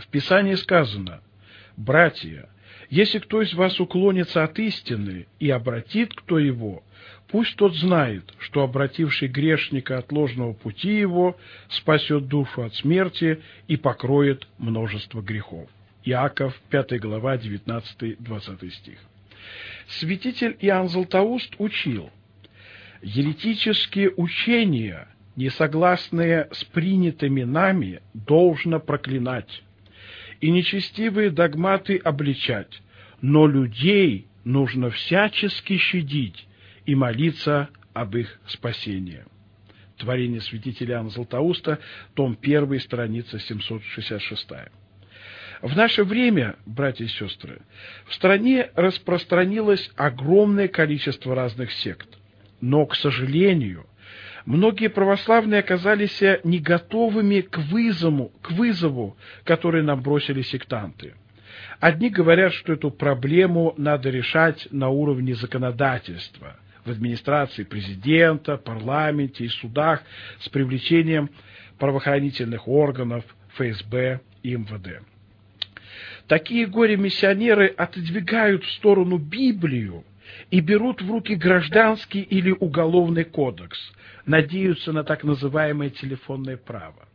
В Писании сказано, «Братья, если кто из вас уклонится от истины и обратит кто его, пусть тот знает, что обративший грешника от ложного пути его спасет душу от смерти и покроет множество грехов». Иаков, 5 глава, 19-20 стих. Святитель Иоанн Златоуст учил, еретические учения, несогласные с принятыми нами, должно проклинать, и нечестивые догматы обличать, но людей нужно всячески щадить и молиться об их спасении. Творение святителя Иоанна Златоуста, том 1, страница 766. В наше время, братья и сестры, в стране распространилось огромное количество разных сект. Но, к сожалению, многие православные оказались не готовыми к вызову, к вызову, который нам бросили сектанты. Одни говорят, что эту проблему надо решать на уровне законодательства, в администрации президента, парламенте и судах с привлечением правоохранительных органов, ФСБ и МВД. Такие горе-миссионеры отодвигают в сторону Библию и берут в руки гражданский или уголовный кодекс, надеются на так называемое телефонное право.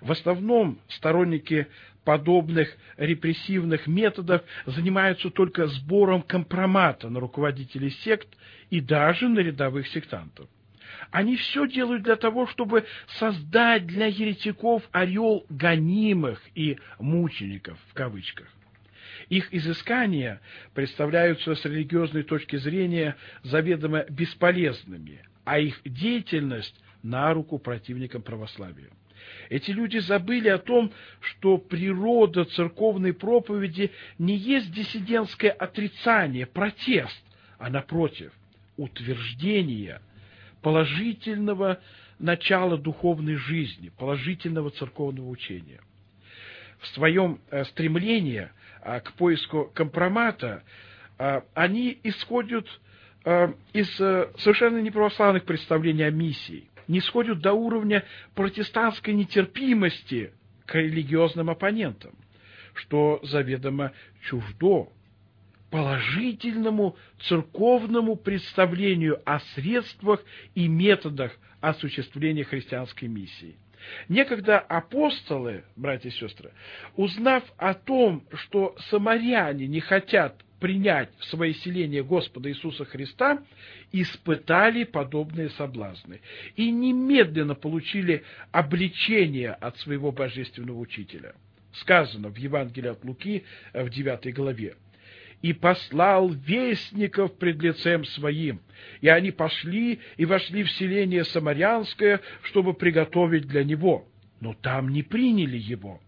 В основном сторонники подобных репрессивных методов занимаются только сбором компромата на руководителей сект и даже на рядовых сектантов. Они все делают для того, чтобы создать для еретиков орел гонимых и мучеников, в кавычках. Их изыскания представляются с религиозной точки зрения заведомо бесполезными, а их деятельность на руку противникам православия. Эти люди забыли о том, что природа церковной проповеди не есть диссидентское отрицание, протест, а напротив, утверждение положительного начала духовной жизни, положительного церковного учения. В своем э, стремлении к поиску компромата э, они исходят из совершенно неправославных представлений о миссии, не сходят до уровня протестантской нетерпимости к религиозным оппонентам, что заведомо чуждо положительному церковному представлению о средствах и методах осуществления христианской миссии. Некогда апостолы, братья и сестры, узнав о том, что самаряне не хотят принять свое селение Господа Иисуса Христа, испытали подобные соблазны и немедленно получили обличение от своего божественного учителя. Сказано в Евангелии от Луки в 9 главе и послал вестников пред лицем своим. И они пошли и вошли в селение Самарянское, чтобы приготовить для него. Но там не приняли его,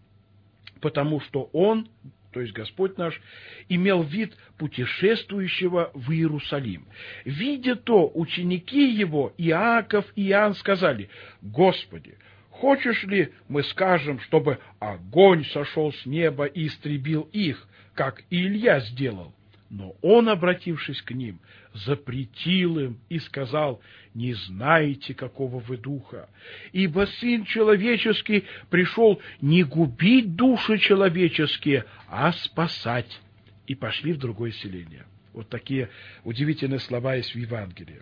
потому что он, то есть Господь наш, имел вид путешествующего в Иерусалим. Видя то, ученики его, Иаков и Иоанн, сказали, «Господи, хочешь ли мы скажем, чтобы огонь сошел с неба и истребил их?» как и Илья сделал. Но он, обратившись к ним, запретил им и сказал, «Не знаете, какого вы духа, ибо Сын Человеческий пришел не губить души человеческие, а спасать». И пошли в другое селение. Вот такие удивительные слова есть в Евангелии.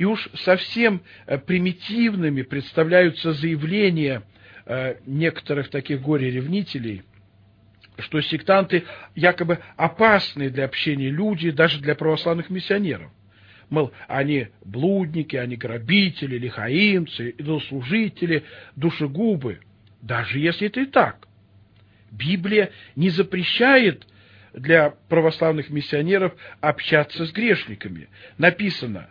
И уж совсем э, примитивными представляются заявления э, некоторых таких горе-ревнителей – что сектанты якобы опасные для общения люди, даже для православных миссионеров. Мол, они блудники, они грабители, лихаимцы, идолослужители, душегубы. Даже если это и так. Библия не запрещает для православных миссионеров общаться с грешниками. Написано,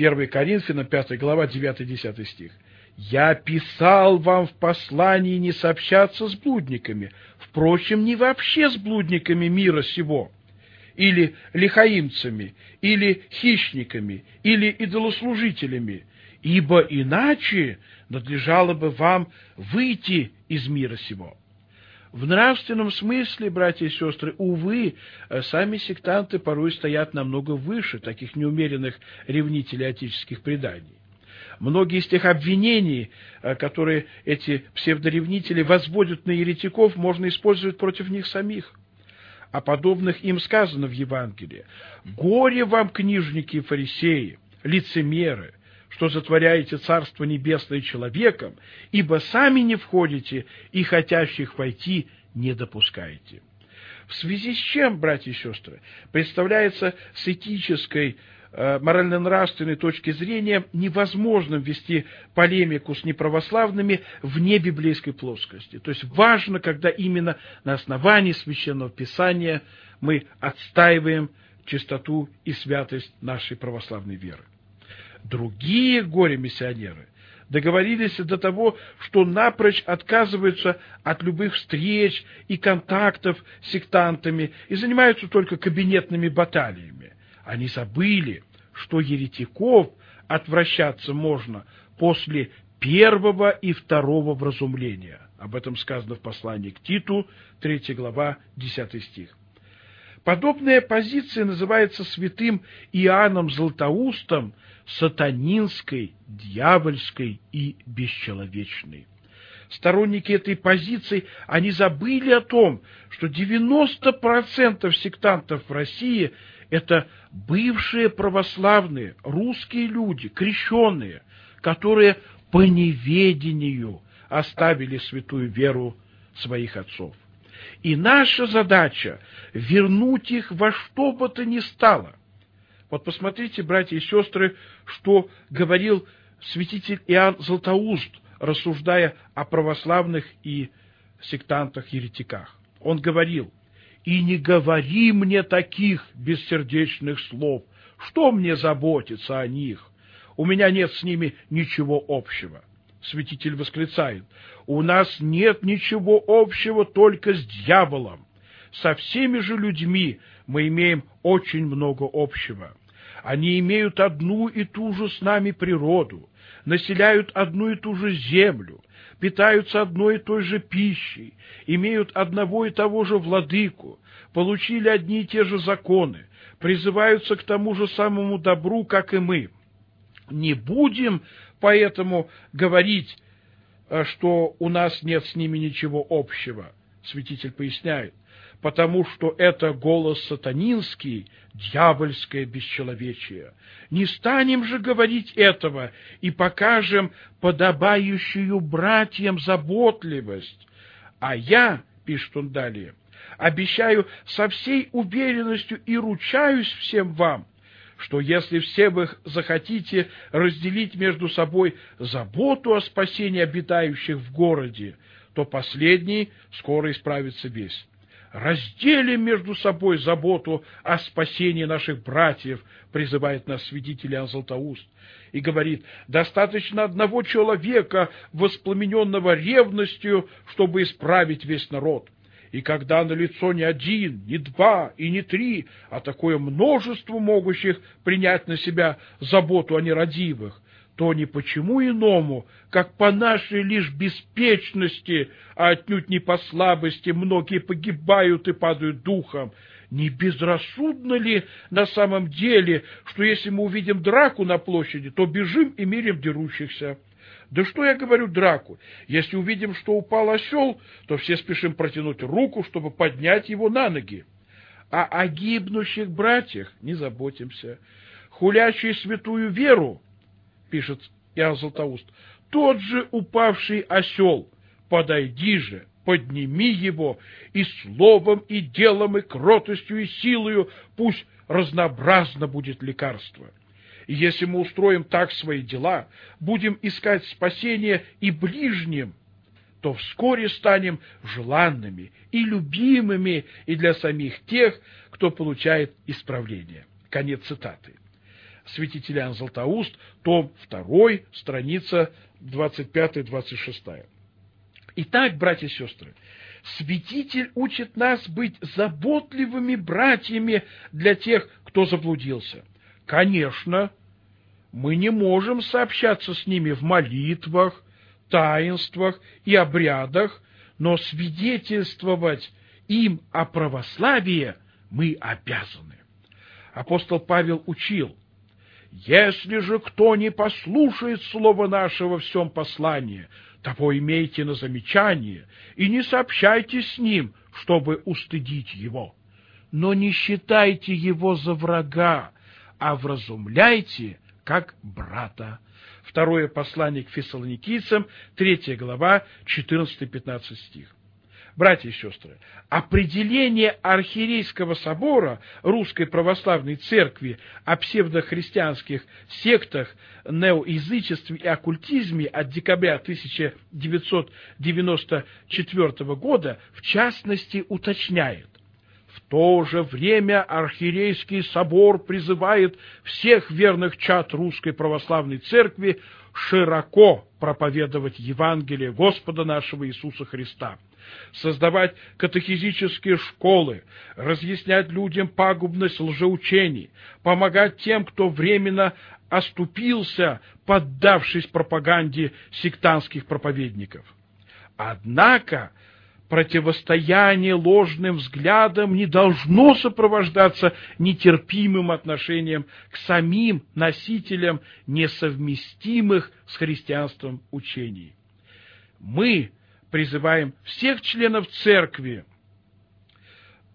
1 Коринфянам, 5 глава, 9-10 стих. «Я писал вам в послании не сообщаться с блудниками, впрочем, не вообще с блудниками мира сего, или лихаимцами, или хищниками, или идолослужителями, ибо иначе надлежало бы вам выйти из мира сего. В нравственном смысле, братья и сестры, увы, сами сектанты порой стоят намного выше таких неумеренных ревнителей отеческих преданий. Многие из тех обвинений, э, которые эти псевдоревнители возводят на еретиков, можно использовать против них самих. О подобных им сказано в Евангелии. «Горе вам, книжники и фарисеи, лицемеры, что затворяете Царство Небесное человеком, ибо сами не входите и хотящих войти не допускаете». В связи с чем, братья и сестры, представляется с этической Э, морально-нравственной точки зрения невозможно вести полемику с неправославными вне библейской плоскости. То есть важно, когда именно на основании Священного Писания мы отстаиваем чистоту и святость нашей православной веры. Другие горе-миссионеры договорились до того, что напрочь отказываются от любых встреч и контактов с сектантами и занимаются только кабинетными баталиями. Они забыли, что еретиков отвращаться можно после первого и второго вразумления. Об этом сказано в послании к Титу, 3 глава, 10 стих. Подобная позиция называется святым Иоанном Златоустом сатанинской, дьявольской и бесчеловечной. Сторонники этой позиции, они забыли о том, что 90% сектантов в России это бывшие православные русские люди, крещенные, которые по неведению оставили святую веру своих отцов. И наша задача – вернуть их во что бы то ни стало. Вот посмотрите, братья и сестры, что говорил святитель Иоанн Златоуст, рассуждая о православных и сектантах-еретиках. Он говорил – и не говори мне таких бессердечных слов. Что мне заботиться о них? У меня нет с ними ничего общего. Святитель восклицает, у нас нет ничего общего только с дьяволом. Со всеми же людьми мы имеем очень много общего. Они имеют одну и ту же с нами природу, населяют одну и ту же землю, питаются одной и той же пищей, имеют одного и того же владыку, получили одни и те же законы, призываются к тому же самому добру, как и мы. Не будем поэтому говорить, э, что у нас нет с ними ничего общего. Святитель поясняет, потому что это голос сатанинский, дьявольское бесчеловечие. Не станем же говорить этого и покажем подобающую братьям заботливость. А я, пишет он далее, обещаю со всей уверенностью и ручаюсь всем вам, что если все вы захотите разделить между собой заботу о спасении обитающих в городе, то последний скоро исправится весь разделим между собой заботу о спасении наших братьев, призывает нас свидетель Иоанн Златоуст, и говорит, достаточно одного человека, воспламененного ревностью, чтобы исправить весь народ. И когда на лицо не один, не два и не три, а такое множество могущих принять на себя заботу о нерадивых, то не почему иному, как по нашей лишь беспечности, а отнюдь не по слабости, многие погибают и падают духом. Не безрассудно ли на самом деле, что если мы увидим драку на площади, то бежим и мирим дерущихся? Да что я говорю драку? Если увидим, что упал осел, то все спешим протянуть руку, чтобы поднять его на ноги. А о гибнущих братьях не заботимся. Хулящий святую веру пишет Иоанн Златоуст, тот же упавший осел, подойди же, подними его, и словом, и делом, и кротостью, и силою пусть разнообразно будет лекарство. И если мы устроим так свои дела, будем искать спасение и ближним, то вскоре станем желанными и любимыми и для самих тех, кто получает исправление. Конец цитаты святитель Иоанн Златоуст, том 2, страница 25-26. Итак, братья и сестры, святитель учит нас быть заботливыми братьями для тех, кто заблудился. Конечно, мы не можем сообщаться с ними в молитвах, таинствах и обрядах, но свидетельствовать им о православии мы обязаны. Апостол Павел учил, Если же кто не послушает слова нашего в всем послании, того имейте на замечание и не сообщайте с ним, чтобы устыдить его. Но не считайте его за врага, а вразумляйте, как брата. Второе послание к фессалоникийцам, третья глава, 14-15 стих. Братья и сестры, определение архиерейского собора Русской Православной Церкви о псевдохристианских сектах, неоязычестве и оккультизме от декабря 1994 года в частности уточняет, в то же время архиерейский собор призывает всех верных чад Русской Православной Церкви широко проповедовать Евангелие Господа нашего Иисуса Христа – создавать катехизические школы, разъяснять людям пагубность лжеучений, помогать тем, кто временно оступился, поддавшись пропаганде сектантских проповедников. Однако противостояние ложным взглядам не должно сопровождаться нетерпимым отношением к самим носителям несовместимых с христианством учений. Мы призываем всех членов церкви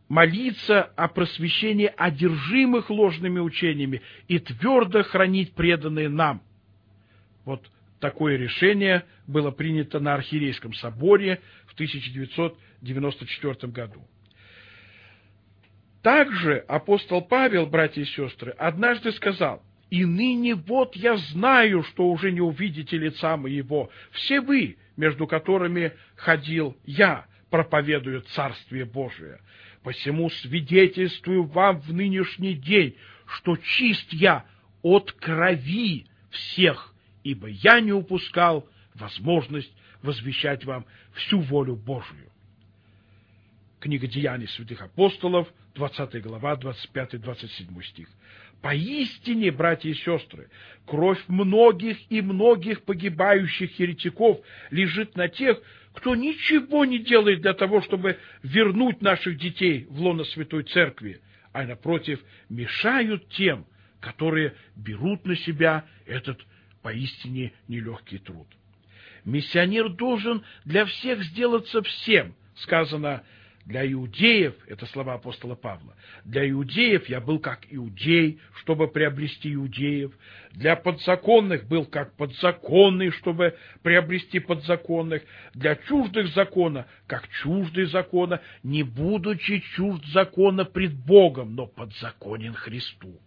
молиться о просвещении одержимых ложными учениями и твердо хранить преданные нам. Вот такое решение было принято на Архиерейском соборе в 1994 году. Также апостол Павел, братья и сестры, однажды сказал, «И ныне вот я знаю, что уже не увидите лица моего. Все вы, между которыми ходил я, проповедую Царствие Божие. Посему свидетельствую вам в нынешний день, что чист я от крови всех, ибо я не упускал возможность возвещать вам всю волю Божию. Книга Деяний святых апостолов, 20 глава, 25-27 стих. Поистине, братья и сестры, кровь многих и многих погибающих еретиков лежит на тех, кто ничего не делает для того, чтобы вернуть наших детей в лоно Святой Церкви, а, напротив, мешают тем, которые берут на себя этот поистине нелегкий труд. Миссионер должен для всех сделаться всем, сказано для иудеев, это слова апостола Павла, для иудеев я был как иудей, чтобы приобрести иудеев, для подзаконных был как подзаконный, чтобы приобрести подзаконных, для чуждых закона, как чуждый закона, не будучи чужд закона пред Богом, но подзаконен Христу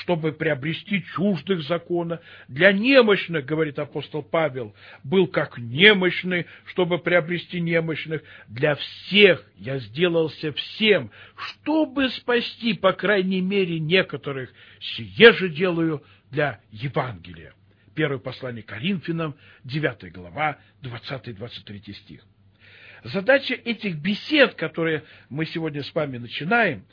чтобы приобрести чуждых закона. Для немощных, говорит апостол Павел, был как немощный, чтобы приобрести немощных. Для всех я сделался всем, чтобы спасти, по крайней мере, некоторых. Сие же делаю для Евангелия. Первое послание Коринфянам, 9 глава, 20-23 стих. Задача этих бесед, которые мы сегодня с вами начинаем,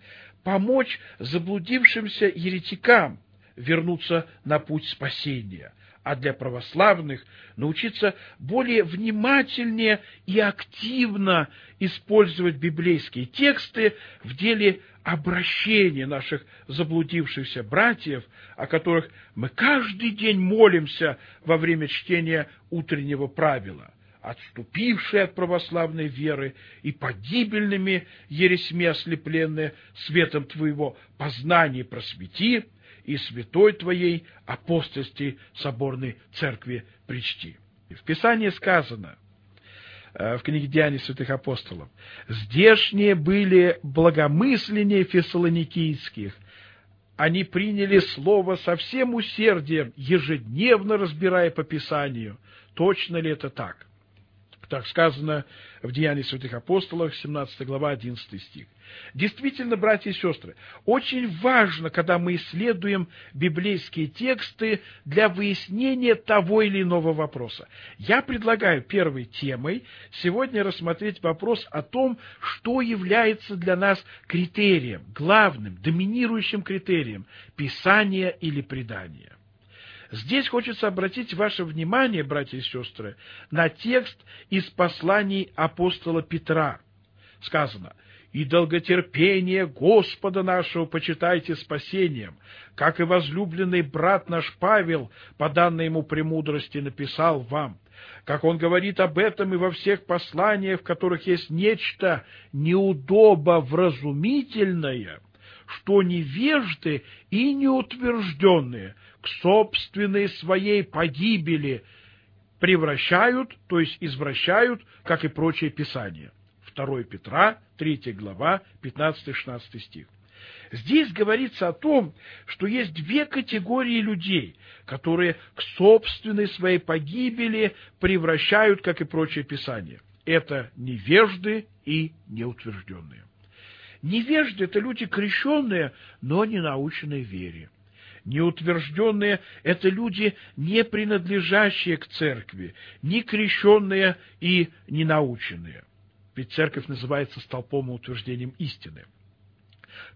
помочь заблудившимся еретикам вернуться на путь спасения, а для православных научиться более внимательнее и активно использовать библейские тексты в деле обращения наших заблудившихся братьев, о которых мы каждый день молимся во время чтения утреннего правила отступившие от православной веры и погибельными ересьми ослепленные светом Твоего познания просвети и святой Твоей апостольской соборной церкви причти. В Писании сказано, э, в книге Деяний святых апостолов, «Здешние были благомысленнее фессалоникийских, они приняли слово со всем усердием, ежедневно разбирая по Писанию, точно ли это так. Так сказано в Деянии святых апостолов, 17 глава, 11 стих. Действительно, братья и сестры, очень важно, когда мы исследуем библейские тексты для выяснения того или иного вопроса. Я предлагаю первой темой сегодня рассмотреть вопрос о том, что является для нас критерием, главным, доминирующим критерием Писания или предания. Здесь хочется обратить ваше внимание, братья и сестры, на текст из посланий апостола Петра. Сказано, и долготерпение Господа нашего почитайте спасением, как и возлюбленный брат наш Павел, по данной ему премудрости, написал вам, как он говорит об этом и во всех посланиях, в которых есть нечто неудобовразумительное, что невежды и неутвержденные к собственной своей погибели превращают, то есть извращают, как и прочие писания. 2 Петра, 3 глава, 15-16 стих. Здесь говорится о том, что есть две категории людей, которые к собственной своей погибели превращают, как и прочие писания. Это невежды и неутвержденные. Невежды – это люди крещенные, но не наученные вере. Неутвержденные – это люди, не принадлежащие к церкви, не крещенные и не наученные. Ведь церковь называется столпом и утверждением истины.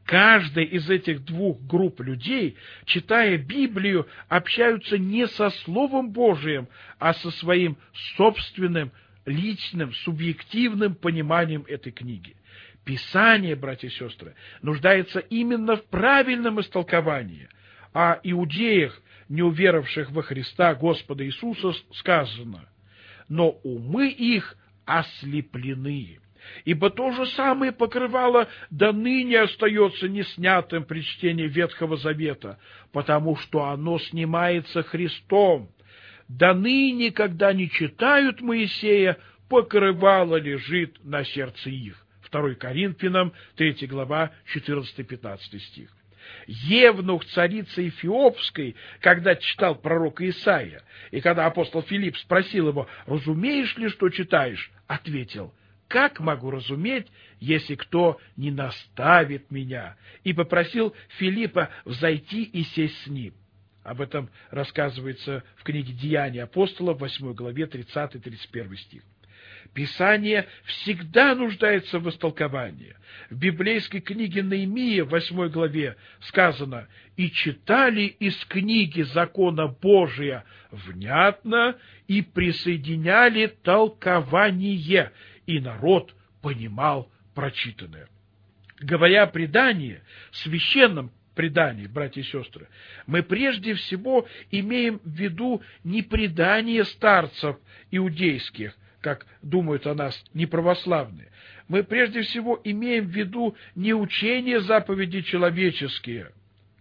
Каждая из этих двух групп людей, читая Библию, общаются не со Словом Божиим, а со своим собственным, личным, субъективным пониманием этой книги. Писание, братья и сестры, нуждается именно в правильном истолковании. О иудеях, не уверовавших во Христа Господа Иисуса, сказано, но умы их ослеплены. Ибо то же самое покрывало до ныне остается неснятым при чтении Ветхого Завета, потому что оно снимается Христом. До ныне, когда не читают Моисея, покрывало лежит на сердце их. 2 Коринфянам, 3 глава, 14-15 стих. Евнух царицы Эфиопской, когда читал пророка Исаия, и когда апостол Филипп спросил его, «Разумеешь ли, что читаешь?» ответил, «Как могу разуметь, если кто не наставит меня?» и попросил Филиппа взойти и сесть с ним. Об этом рассказывается в книге «Деяния апостола» в 8 главе 30-31 стих. Писание всегда нуждается в истолковании. В библейской книге Наимия, в 8 главе, сказано «И читали из книги закона Божия внятно и присоединяли толкование, и народ понимал прочитанное». Говоря о предании, священном предании, братья и сестры, мы прежде всего имеем в виду не предание старцев иудейских, как думают о нас неправославные. Мы прежде всего имеем в виду не учение заповеди человеческие,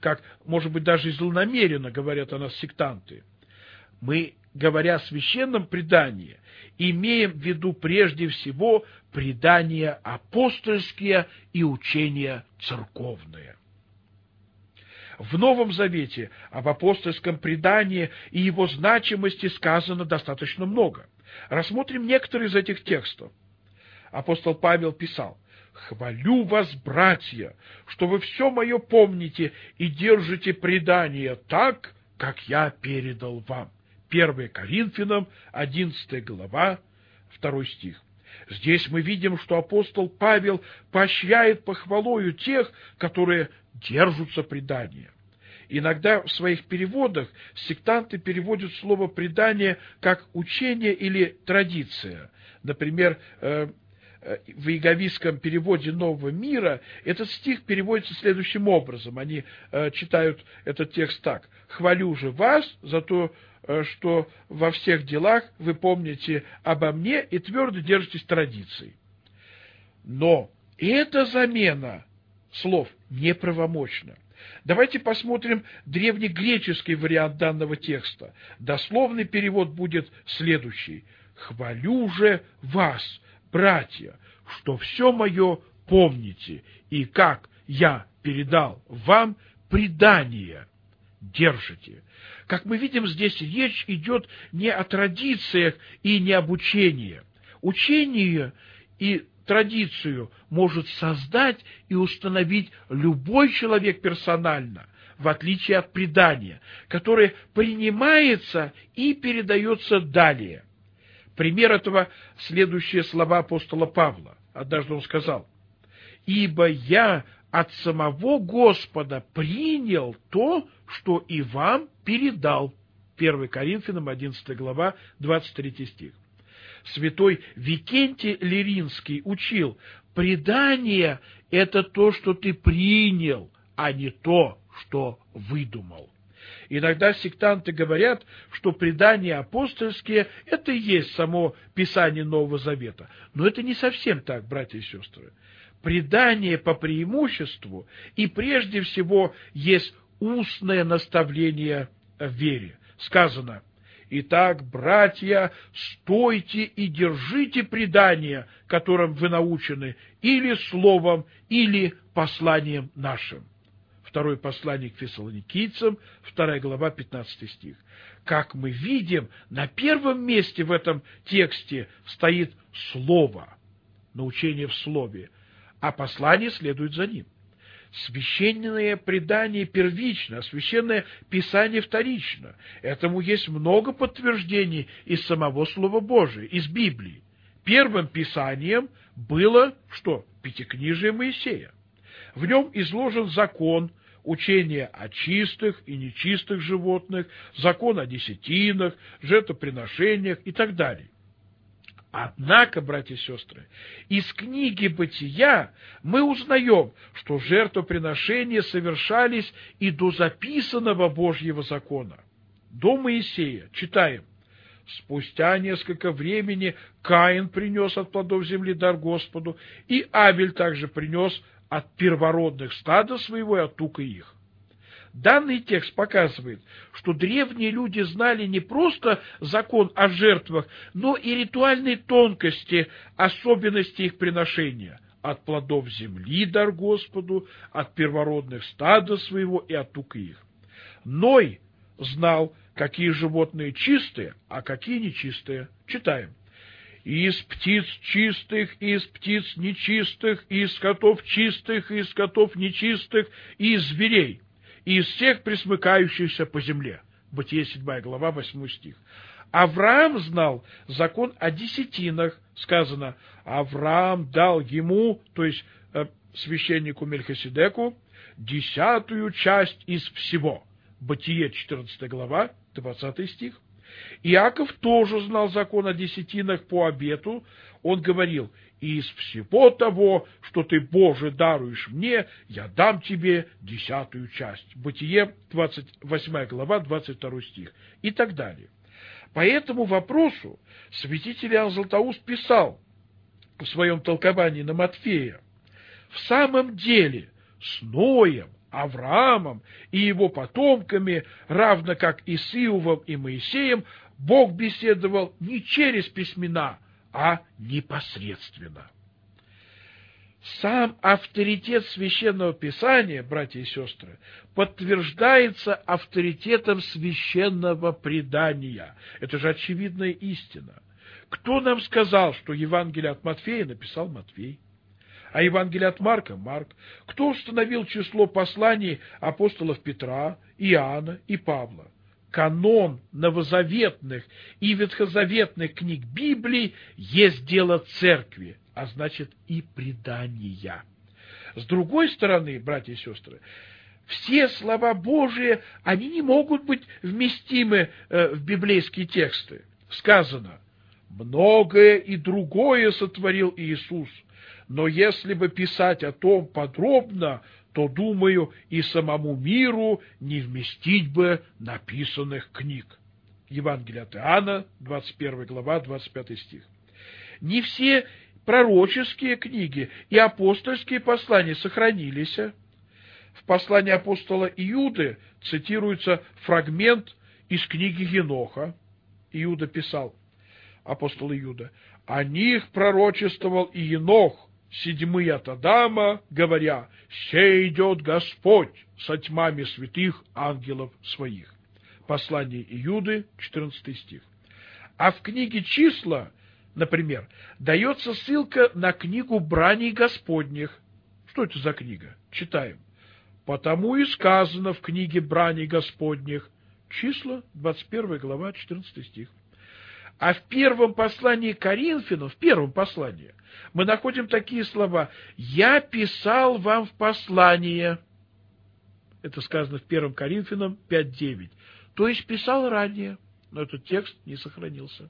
как, может быть, даже и злонамеренно говорят о нас сектанты. Мы, говоря о священном предании, имеем в виду прежде всего предания апостольские и учения церковные. В Новом Завете об апостольском предании и его значимости сказано достаточно много – Рассмотрим некоторые из этих текстов. Апостол Павел писал, «Хвалю вас, братья, что вы все мое помните и держите предание так, как я передал вам». 1 Коринфянам, 11 глава, 2 стих. Здесь мы видим, что апостол Павел поощряет похвалою тех, которые держатся предания. Иногда в своих переводах сектанты переводят слово «предание» как «учение» или «традиция». Например, э, э, в иеговистском переводе Нового мира этот стих переводится следующим образом. Они э, читают этот текст так. «Хвалю же вас за то, что во всех делах вы помните обо мне и твердо держитесь традиций». Но эта замена слов неправомочна. Давайте посмотрим древнегреческий вариант данного текста. Дословный перевод будет следующий. «Хвалю же вас, братья, что все мое помните, и как я передал вам предание держите». Как мы видим, здесь речь идет не о традициях и не об учении. Учение и традицию может создать и установить любой человек персонально, в отличие от предания, которое принимается и передается далее. Пример этого – следующие слова апостола Павла. Однажды он сказал, «Ибо я от самого Господа принял то, что и вам передал». 1 Коринфянам, 11 глава, 23 стих святой Викентий Лиринский учил, предание – это то, что ты принял, а не то, что выдумал. Иногда сектанты говорят, что предания апостольские – это и есть само Писание Нового Завета. Но это не совсем так, братья и сестры. Предание по преимуществу и прежде всего есть устное наставление в вере. Сказано, «Итак, братья, стойте и держите предание, которым вы научены, или словом, или посланием нашим». Второе послание к фессалоникийцам, вторая глава, 15 стих. Как мы видим, на первом месте в этом тексте стоит слово, научение в слове, а послание следует за ним. Священное предание первично, а священное писание вторично. Этому есть много подтверждений из самого Слова Божия, из Библии. Первым писанием было что? Пятикнижие Моисея. В нем изложен закон, учение о чистых и нечистых животных, закон о десятинах, жертвоприношениях и так далее. Однако, братья и сестры, из книги «Бытия» мы узнаем, что жертвоприношения совершались и до записанного Божьего закона. До Моисея, читаем, Спустя несколько времени Каин принес от плодов земли дар Господу, и Авель также принес от первородных стада своего и от тука их. Данный текст показывает, что древние люди знали не просто закон о жертвах, но и ритуальные тонкости, особенности их приношения от плодов земли дар Господу, от первородных стада своего и от тука их. Ной знал, какие животные чистые, а какие нечистые. Читаем из птиц чистых, из птиц нечистых, из скотов чистых, из скотов нечистых, из зверей, и из всех присмыкающихся по земле. Бытие 7 глава, 8 стих. Авраам знал закон о десятинах. Сказано, Авраам дал ему, то есть э, священнику Мельхиседеку, десятую часть из всего. Бытие 14 глава, 20 стих. Иаков тоже знал закон о десятинах по обету. Он говорил, из всего того, что ты, Боже, даруешь мне, я дам тебе десятую часть. Бытие, 28 глава, 22 стих. И так далее. По этому вопросу святитель Иоанн Златоуст писал в своем толковании на Матфея, в самом деле с Ноем, Авраамом и его потомками, равно как и с Иовом и Моисеем, Бог беседовал не через письмена, а непосредственно. Сам авторитет священного писания, братья и сестры, подтверждается авторитетом священного предания. Это же очевидная истина. Кто нам сказал, что Евангелие от Матфея написал Матфей? а Евангелие от Марка – Марк. Кто установил число посланий апостолов Петра, Иоанна и Павла? Канон новозаветных и ветхозаветных книг Библии есть дело церкви, а значит и предания. С другой стороны, братья и сестры, все слова Божии, они не могут быть вместимы э, в библейские тексты. Сказано, многое и другое сотворил Иисус – но если бы писать о том подробно, то, думаю, и самому миру не вместить бы написанных книг. Евангелие от Иоанна, 21 глава, 25 стих. Не все пророческие книги и апостольские послания сохранились. В послании апостола Иуды цитируется фрагмент из книги Еноха. Иуда писал, апостол Иуда, о них пророчествовал и Енох, седьмые от Адама, говоря, «Се идет Господь со тьмами святых ангелов своих». Послание Иуды, 14 стих. А в книге «Числа», например, дается ссылка на книгу «Браней Господних». Что это за книга? Читаем. «Потому и сказано в книге «Браней Господних» числа, 21 глава, 14 стих. А в первом послании Коринфянам, в первом послании, мы находим такие слова. «Я писал вам в послание». Это сказано в 1 Коринфянам 5.9. То есть писал ранее, но этот текст не сохранился.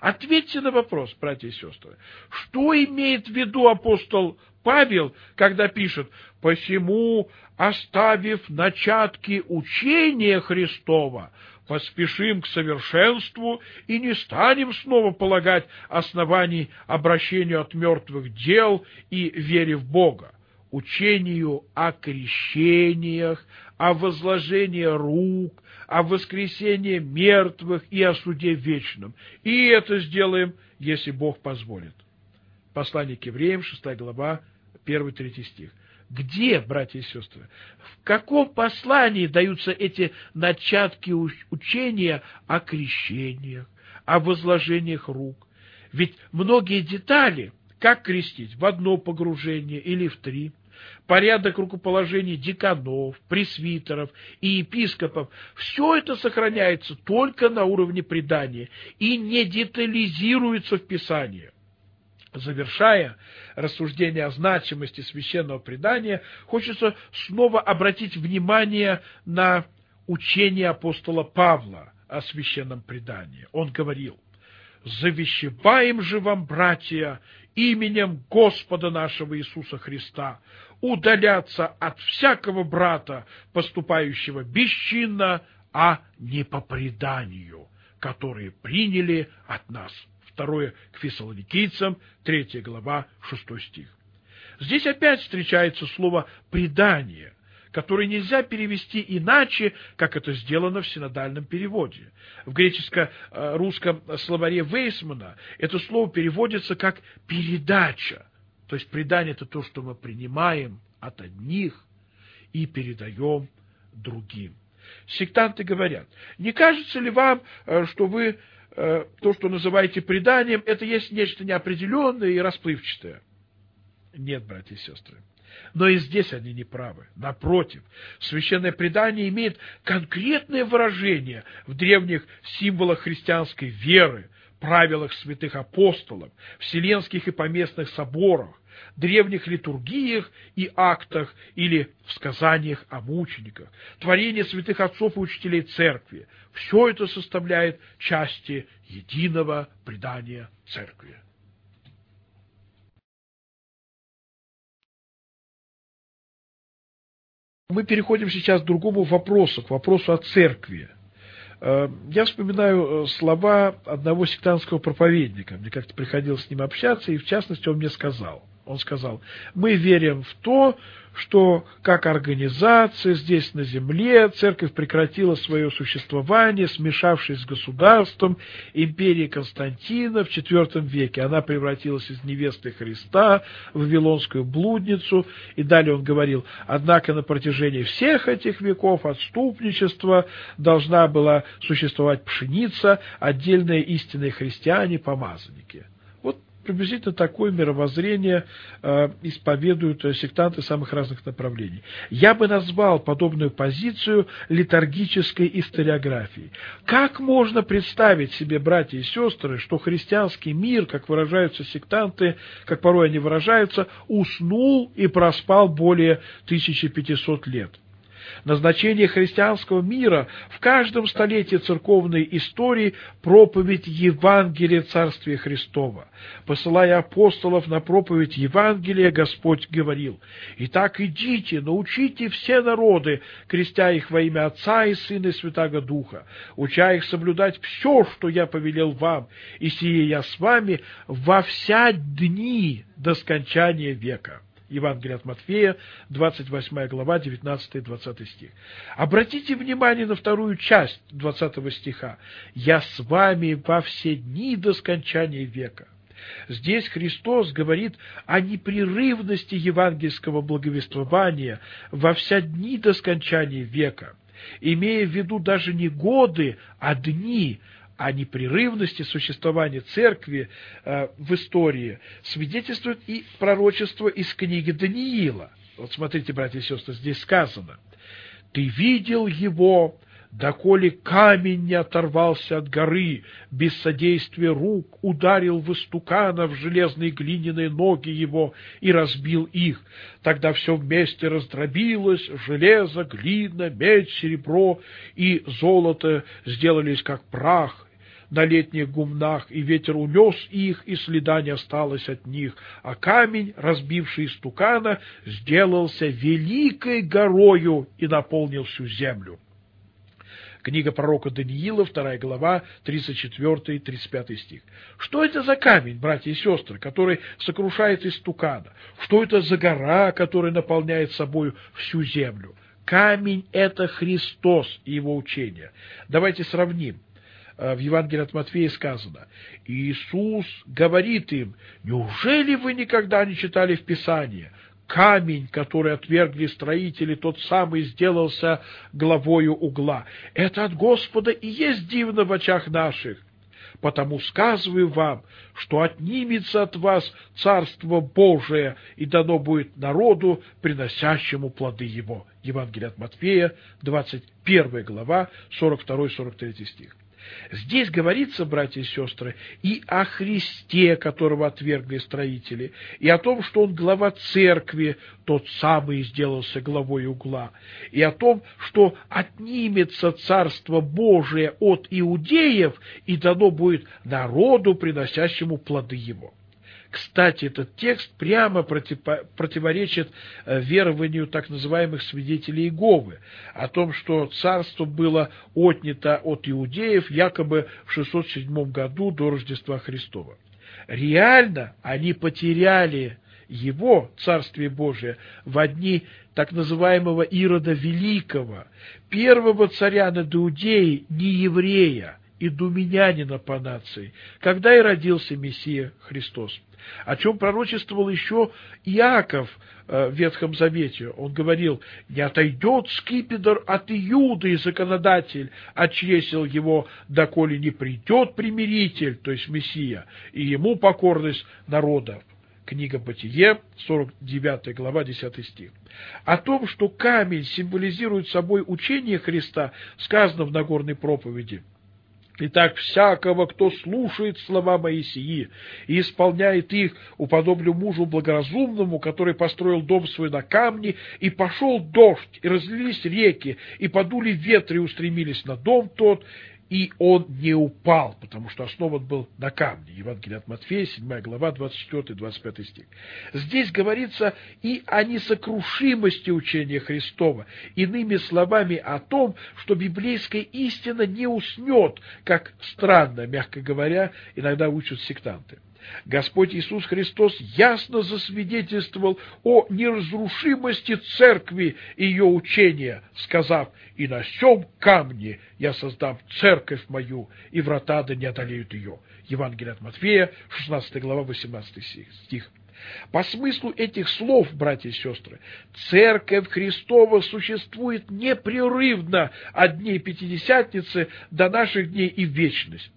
Ответьте на вопрос, братья и сестры, что имеет в виду апостол Павел, когда пишет «Посему, оставив начатки учения Христова, поспешим к совершенству и не станем снова полагать оснований обращению от мертвых дел и вере в Бога, учению о крещениях, о возложении рук, о воскресении мертвых и о суде вечном. И это сделаем, если Бог позволит. Послание к евреям, 6 глава, 1-3 стих. Где, братья и сестры, в каком послании даются эти начатки учения о крещениях, о возложениях рук? Ведь многие детали, как крестить, в одно погружение или в три, порядок рукоположения деканов, пресвитеров и епископов, все это сохраняется только на уровне предания и не детализируется в Писании. Завершая рассуждение о значимости священного предания, хочется снова обратить внимание на учение апостола Павла о священном предании. Он говорил, «Завещеваем же вам, братья, именем Господа нашего Иисуса Христа, удаляться от всякого брата, поступающего бесчинно, а не по преданию, которые приняли от нас» второе к фессалоникийцам, третья глава, шестой стих. Здесь опять встречается слово «предание», которое нельзя перевести иначе, как это сделано в синодальном переводе. В греческо-русском словаре Вейсмана это слово переводится как «передача». То есть предание – это то, что мы принимаем от одних и передаем другим. Сектанты говорят, не кажется ли вам, э, что вы то, что называете преданием, это есть нечто неопределенное и расплывчатое. Нет, братья и сестры. Но и здесь они не правы. Напротив, священное предание имеет конкретное выражение в древних символах христианской веры, правилах святых апостолов, вселенских и поместных соборах, древних литургиях и актах или в сказаниях о мучениках, творение святых отцов и учителей церкви. Все это составляет части единого предания церкви. Мы переходим сейчас к другому вопросу, к вопросу о церкви. Э, я вспоминаю э, слова одного сектантского проповедника. Мне как-то приходилось с ним общаться, и в частности он мне сказал – он сказал, мы верим в то, что как организация здесь на земле церковь прекратила свое существование, смешавшись с государством империи Константина в IV веке. Она превратилась из невесты Христа в вавилонскую блудницу. И далее он говорил, однако на протяжении всех этих веков отступничества должна была существовать пшеница, отдельные истинные христиане-помазанники приблизительно такое мировоззрение э, исповедуют сектанты самых разных направлений. Я бы назвал подобную позицию литургической историографией. Как можно представить себе, братья и сестры, что христианский мир, как выражаются сектанты, как порой они выражаются, уснул и проспал более 1500 лет? Назначение христианского мира в каждом столетии церковной истории проповедь Евангелия Царствия Христова. Посылая апостолов на проповедь Евангелия, Господь говорил, «Итак идите, научите все народы, крестя их во имя Отца и Сына и Святаго Духа, уча их соблюдать все, что я повелел вам, и сие я с вами во вся дни до скончания века». Евангелие от Матфея, 28 глава, 19-20 стих. Обратите внимание на вторую часть 20 стиха. «Я с вами во все дни до скончания века». Здесь Христос говорит о непрерывности евангельского благовествования во все дни до скончания века, имея в виду даже не годы, а дни, о непрерывности существования церкви э, в истории свидетельствует и пророчество из книги Даниила. Вот смотрите, братья и сестры, здесь сказано. «Ты видел его, доколе камень не оторвался от горы, без содействия рук ударил в истукана в железные глиняные ноги его и разбил их. Тогда все вместе раздробилось, железо, глина, медь, серебро и золото сделались как прах, на летних гумнах, и ветер унес их, и следа не осталось от них, а камень, разбивший стукана, сделался великой горою и наполнил всю землю. Книга пророка Даниила, 2 глава, 34-35 стих. Что это за камень, братья и сестры, который сокрушает истукана? Что это за гора, которая наполняет собой всю землю? Камень – это Христос и Его учение. Давайте сравним. Э, в Евангелии от Матфея сказано, Иисус говорит им, неужели вы никогда не читали в Писании, камень, который отвергли строители, тот самый сделался главою угла. Это от Господа и есть дивно в очах наших. Потому сказываю вам, что отнимется от вас Царство Божие, и дано будет народу, приносящему плоды его. Евангелие от Матфея, 21 глава, 42-43 стих. Здесь говорится, братья и сестры, и о Христе, которого отвергли строители, и о том, что он глава церкви, тот самый сделался главой угла, и о том, что отнимется Царство Божие от иудеев, и дано будет народу, приносящему плоды его. Кстати, этот текст прямо противоречит э, верованию так называемых свидетелей Иеговы о том, что царство было отнято от иудеев якобы в 607 году до Рождества Христова. Реально они потеряли его, Царствие Божие, в дни так называемого Ирода Великого, первого царя над Иудеей, не еврея, и думинянина по нации, когда и родился Мессия Христос о чем пророчествовал еще Иаков э, в Ветхом Завете. Он говорил, не отойдет скипидр от Иуды, законодатель отчесил его, доколе не придет примиритель, то есть Мессия, и ему покорность народов. Книга Бытие, 49 глава, 10 стих. О том, что камень символизирует собой учение Христа, сказано в Нагорной проповеди – Итак, всякого, кто слушает слова Моисии и исполняет их, уподоблю мужу благоразумному, который построил дом свой на камне, и пошел дождь, и разлились реки, и подули ветры, и устремились на дом тот, и он не упал, потому что основан был на камне. Евангелие от Матфея, 7 глава, 24-25 стих. Здесь говорится и о несокрушимости учения Христова, иными словами о том, что библейская истина не уснет, как странно, мягко говоря, иногда учат сектанты. Господь Иисус Христос ясно засвидетельствовал о неразрушимости церкви и ее учения, сказав, «И на сем камне я создам церковь мою, и врата да не одолеют ее». Евангелие от Матфея, 16 глава, 18 стих. По смыслу этих слов, братья и сестры, Церковь Христова существует непрерывно от дней Пятидесятницы до наших дней и вечность.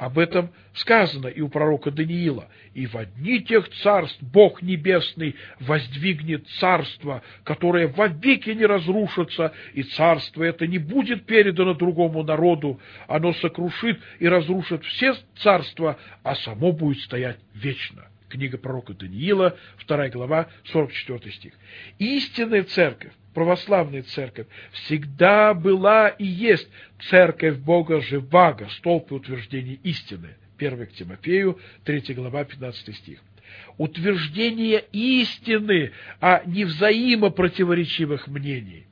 Об этом сказано и у пророка Даниила. «И в одни тех царств Бог Небесный воздвигнет царство, которое вовеки не разрушится, и царство это не будет передано другому народу. Оно сокрушит и разрушит все царства, а само будет стоять вечно». Книга пророка Даниила, 2 глава, 44 стих. Истинная церковь православная церковь всегда была и есть церковь Бога живаго, столб и утверждение истины. 1 к Тимофею, 3 глава, 15 стих. Утверждение истины, а не взаимопротиворечивых мнений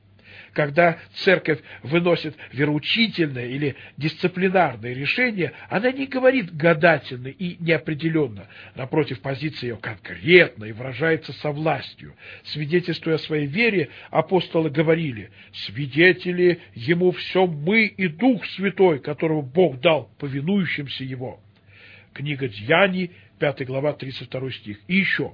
когда церковь выносит вероучительное или дисциплинарное решение, она не говорит гадательно и неопределенно. Напротив, позиция ее конкретна и выражается со властью. Свидетельствуя о своей вере, апостолы говорили, «Свидетели ему все мы и Дух Святой, которого Бог дал повинующимся его». Книга Деяний, 5 глава, 32 стих. И еще.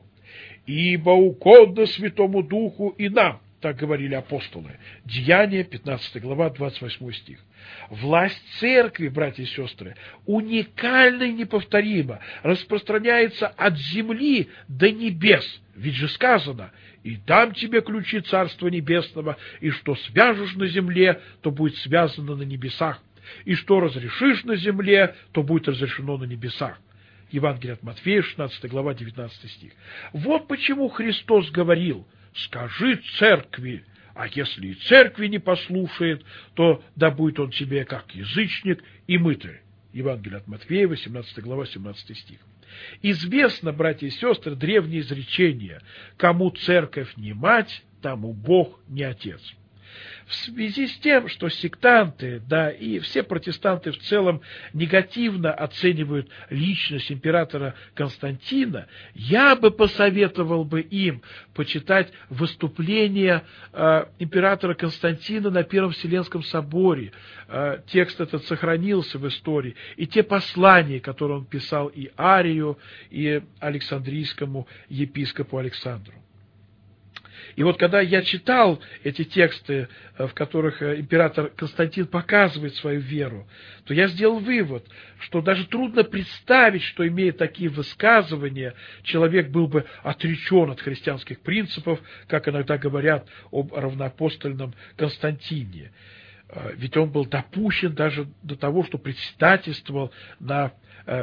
«Ибо угодно Святому Духу и нам, так говорили апостолы. Деяние, 15 глава, 28 стих. Власть церкви, братья и сестры, уникальна и неповторима, распространяется от земли до небес. Ведь же сказано, и дам тебе ключи Царства Небесного, и что свяжешь на земле, то будет связано на небесах, и что разрешишь на земле, то будет разрешено на небесах. Евангелие от Матфея, 16 глава, 19 стих. Вот почему Христос говорил, скажи церкви, а если и церкви не послушает, то да будет он тебе как язычник и мытарь. Евангелие от Матфея, 18 глава, 17 стих. Известно, братья и сестры, древнее изречение «Кому церковь не мать, тому Бог не отец» в связи с тем, что сектанты, да и все протестанты в целом негативно оценивают личность императора Константина, я бы посоветовал бы им почитать выступление э, императора Константина на Первом Вселенском соборе. Э, текст этот сохранился в истории. И те послания, которые он писал и Арию, и Александрийскому епископу Александру. И вот когда я читал эти тексты, э, в которых э, император Константин показывает свою веру, то я сделал вывод, что даже трудно представить, что, имея такие высказывания, человек был бы отречен от христианских принципов, как иногда говорят об равноапостольном Константине. Э, ведь он был допущен даже до того, что председательствовал на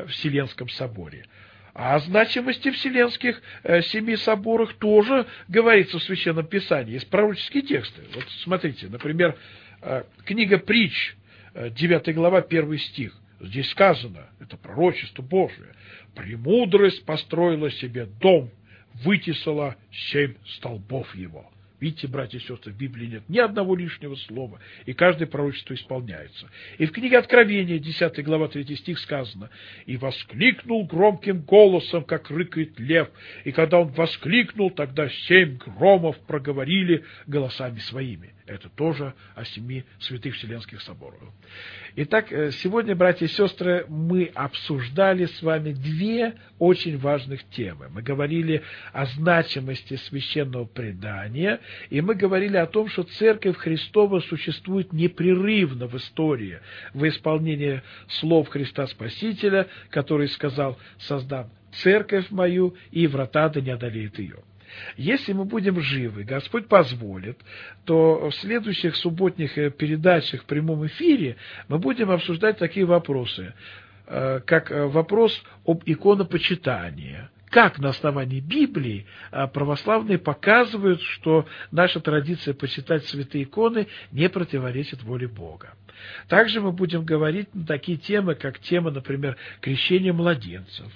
Вселенском соборе. А о значимости вселенских э, семи соборах тоже говорится в Священном Писании. Есть пророческие тексты. Вот смотрите, например, э, книга Притч, э, 9 глава, 1 стих. Здесь сказано, это пророчество Божие. «Премудрость построила себе дом, вытесала семь столбов его». Видите, братья и сестры, в Библии нет ни одного лишнего слова, и каждое пророчество исполняется. И в книге Откровения, 10 глава, 3 стих сказано, «И воскликнул громким голосом, как рыкает лев, и когда он воскликнул, тогда семь громов проговорили голосами своими». Это тоже о семи святых вселенских соборах. Итак, э, сегодня, братья и сестры, мы обсуждали с вами две очень важных темы. Мы говорили о значимости священного предания, и мы говорили о том, что Церковь Христова существует непрерывно в истории, в исполнении слов Христа Спасителя, который сказал «Создам церковь мою, и врата да не одолеют ее». Если мы будем живы, Господь позволит, то в следующих субботних э, передачах в прямом эфире мы будем обсуждать такие вопросы, э, как э, вопрос об иконопочитании, как на основании Библии православные показывают, что наша традиция почитать святые иконы не противоречит воле Бога. Также мы будем говорить на такие темы, как тема, например, крещения младенцев,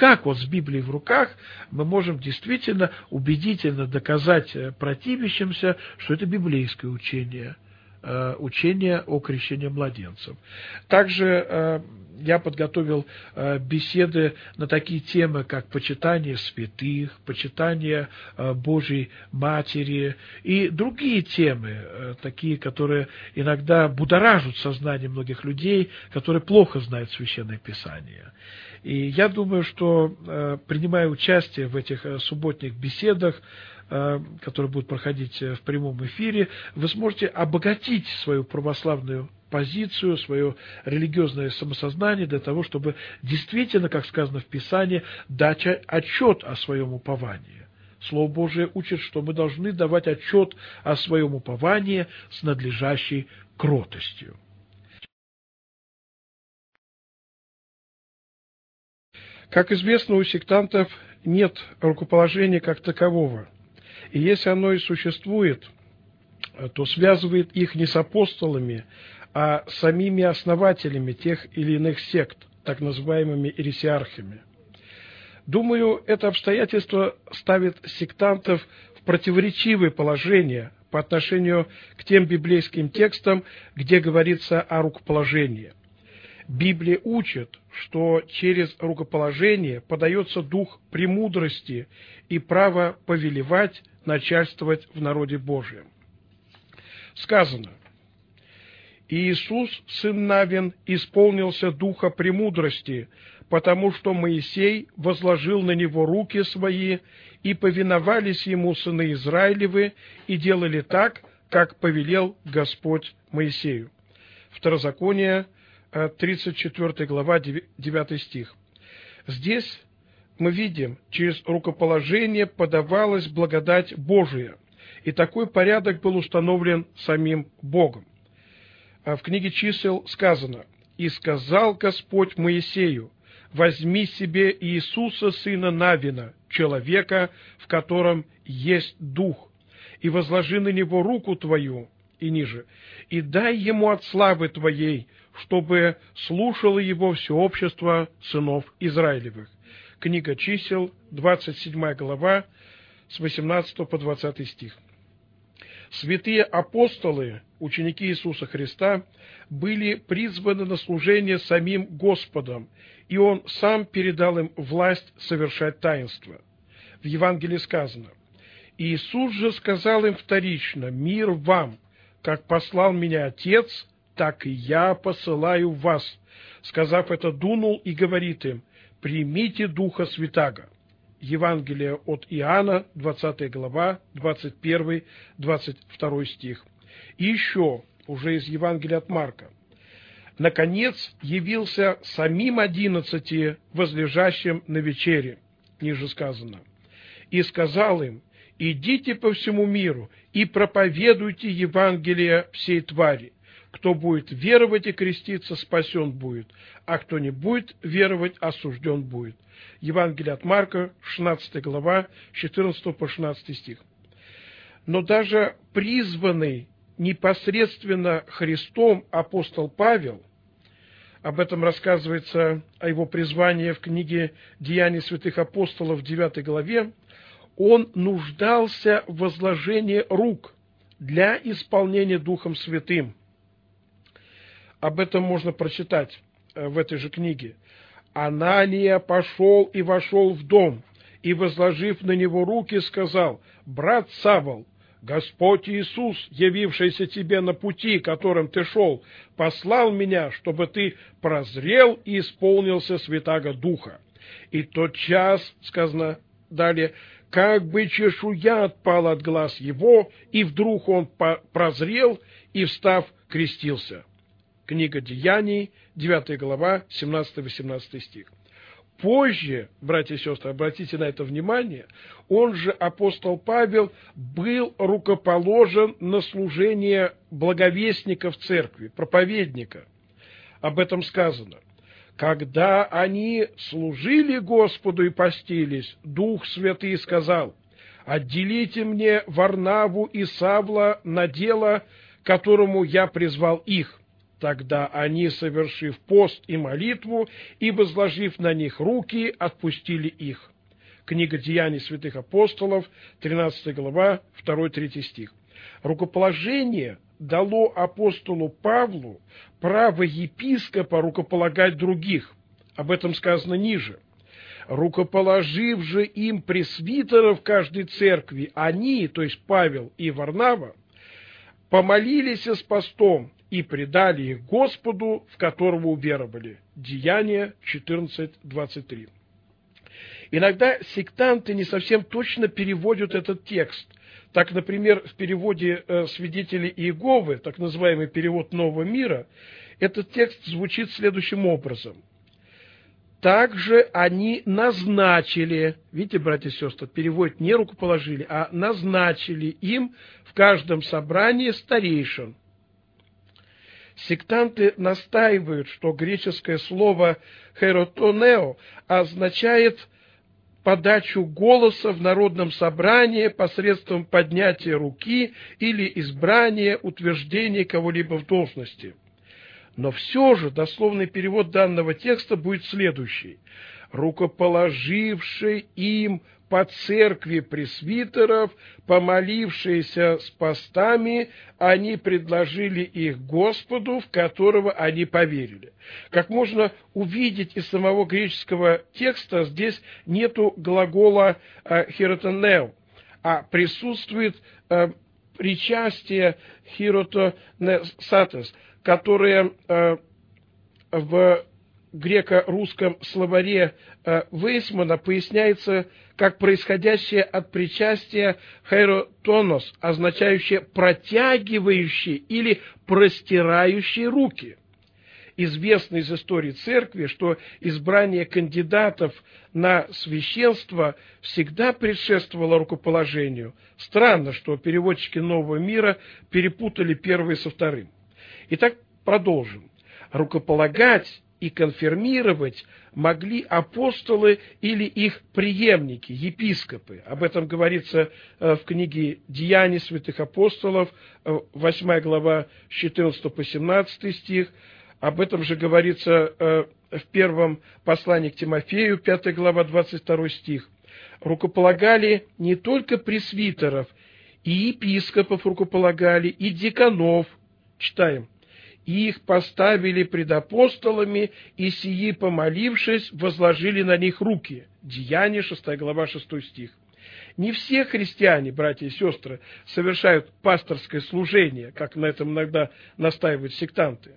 как вот с Библией в руках мы можем действительно убедительно доказать э, противящимся, что это библейское учение, э, учение о крещении младенцев. Также э, я подготовил беседы на такие темы, как почитание святых, почитание Божьей Матери и другие темы, такие, которые иногда будоражат сознание многих людей, которые плохо знают Священное Писание. И я думаю, что э, принимая участие в этих э, субботних беседах, э, которые будут проходить в прямом эфире, вы сможете обогатить свою православную позицию, свое религиозное самосознание для того, чтобы действительно, как сказано в Писании, дать отчет о своем уповании. Слово Божие учит, что мы должны давать отчет о своем уповании с надлежащей кротостью. Как известно, у сектантов нет рукоположения как такового. И если оно и существует, то связывает их не с апостолами, а с самими основателями тех или иных сект, так называемыми эресиархами. Думаю, это обстоятельство ставит сектантов в противоречивое положение по отношению к тем библейским текстам, где говорится о рукоположении. Библия учит, что через рукоположение подается дух премудрости и право повелевать, начальствовать в народе Божьем. Сказано, Иисус, сын Навин, исполнился духа премудрости, потому что Моисей возложил на него руки свои, и повиновались ему сыны Израилевы, и делали так, как повелел Господь Моисею. Второзаконие 34 глава, 9 стих. Здесь мы видим, через рукоположение подавалась благодать Божия, и такой порядок был установлен самим Богом. А в книге чисел сказано, «И сказал Господь Моисею, возьми себе Иисуса, сына Навина, человека, в котором есть дух, и возложи на него руку твою, и ниже, и дай ему от славы твоей, чтобы слушало его все общество сынов Израилевых. Книга чисел, 27 глава, с 18 по 20 стих. Святые апостолы, ученики Иисуса Христа, были призваны на служение самим Господом, и Он сам передал им власть совершать таинство. В Евангелии сказано, «Иисус же сказал им вторично, «Мир вам, как послал меня Отец, так и я посылаю вас». Сказав это, дунул и говорит им, «Примите Духа Святаго». Евангелие от Иоанна, 20 глава, 21-22 стих. И еще, уже из Евангелия от Марка. Наконец явился самим одиннадцати, возлежащим на вечере, ниже сказано, и сказал им, идите по всему миру и проповедуйте Евангелие всей твари. Кто будет веровать и креститься, спасен будет, а кто не будет веровать, осужден будет. Евангелие от Марка, 16 глава, 14 по 16 стих. Но даже призванный непосредственно Христом апостол Павел, об этом рассказывается о его призвании в книге «Деяния святых апостолов» в 9 главе, он нуждался в возложении рук для исполнения Духом Святым. Об этом можно прочитать э, в этой же книге. Анания пошел и вошел в дом, и, возложив на него руки, сказал, «Брат Савол, Господь Иисус, явившийся тебе на пути, которым ты шел, послал меня, чтобы ты прозрел и исполнился Святаго Духа». И тот час, сказано далее, как бы чешуя отпала от глаз его, и вдруг он прозрел и, встав, крестился. Книга Деяний, 9 глава, 17-18 стих. Позже, братья и сестры, обратите на это внимание, он же, апостол Павел, был рукоположен на служение благовестника в церкви, проповедника. Об этом сказано. Когда они служили Господу и постились, Дух Святый сказал, «Отделите мне Варнаву и Савла на дело, которому я призвал их». Тогда они, совершив пост и молитву и возложив на них руки, отпустили их. Книга Деяний святых апостолов, 13 глава, 2-3 стих. Рукоположение дало апостолу Павлу право епископа рукополагать других. Об этом сказано ниже. Рукоположив же им пресвитеров каждой церкви, они, то есть Павел и Варнава, помолились с постом и предали их Господу, в которого уверовали. Деяние 14.23. Иногда сектанты не совсем точно переводят этот текст. Так, например, в переводе э, свидетелей Иеговы, так называемый перевод Нового мира, этот текст звучит следующим образом. Также они назначили, видите, братья и сестры, переводят не рукоположили, а назначили им в каждом собрании старейшин, Сектанты настаивают, что греческое слово «херотонео» означает подачу голоса в народном собрании посредством поднятия руки или избрания, утверждения кого-либо в должности. Но все же дословный перевод данного текста будет следующий. «Рукоположивший им по церкви пресвитеров, помолившиеся с постами, они предложили их Господу, в которого они поверили. Как можно увидеть из самого греческого текста, здесь нету глагола э, хиротонео, а присутствует э, причастие хиротонесатес, которое э, в греко-русском словаре э, Вейсмана поясняется как происходящее от причастия хейротонос, означающее протягивающий или простирающий руки. Известно из истории церкви, что избрание кандидатов на священство всегда предшествовало рукоположению. Странно, что переводчики Нового мира перепутали первое со вторым. Итак, продолжим. Рукополагать и конфирмировать могли апостолы или их преемники, епископы. Об этом говорится э, в книге «Деяний святых апостолов», 8 э, глава, 14 по 17 стих, об этом же говорится э, в первом послании к Тимофею, 5 глава, 22 стих. Рукополагали не только пресвитеров, и епископов рукополагали, и деканов, читаем, их поставили пред апостолами, и сии, помолившись, возложили на них руки. Деяние, 6 глава, 6 стих. Не все христиане, братья и сестры, совершают пасторское служение, как на этом иногда настаивают сектанты.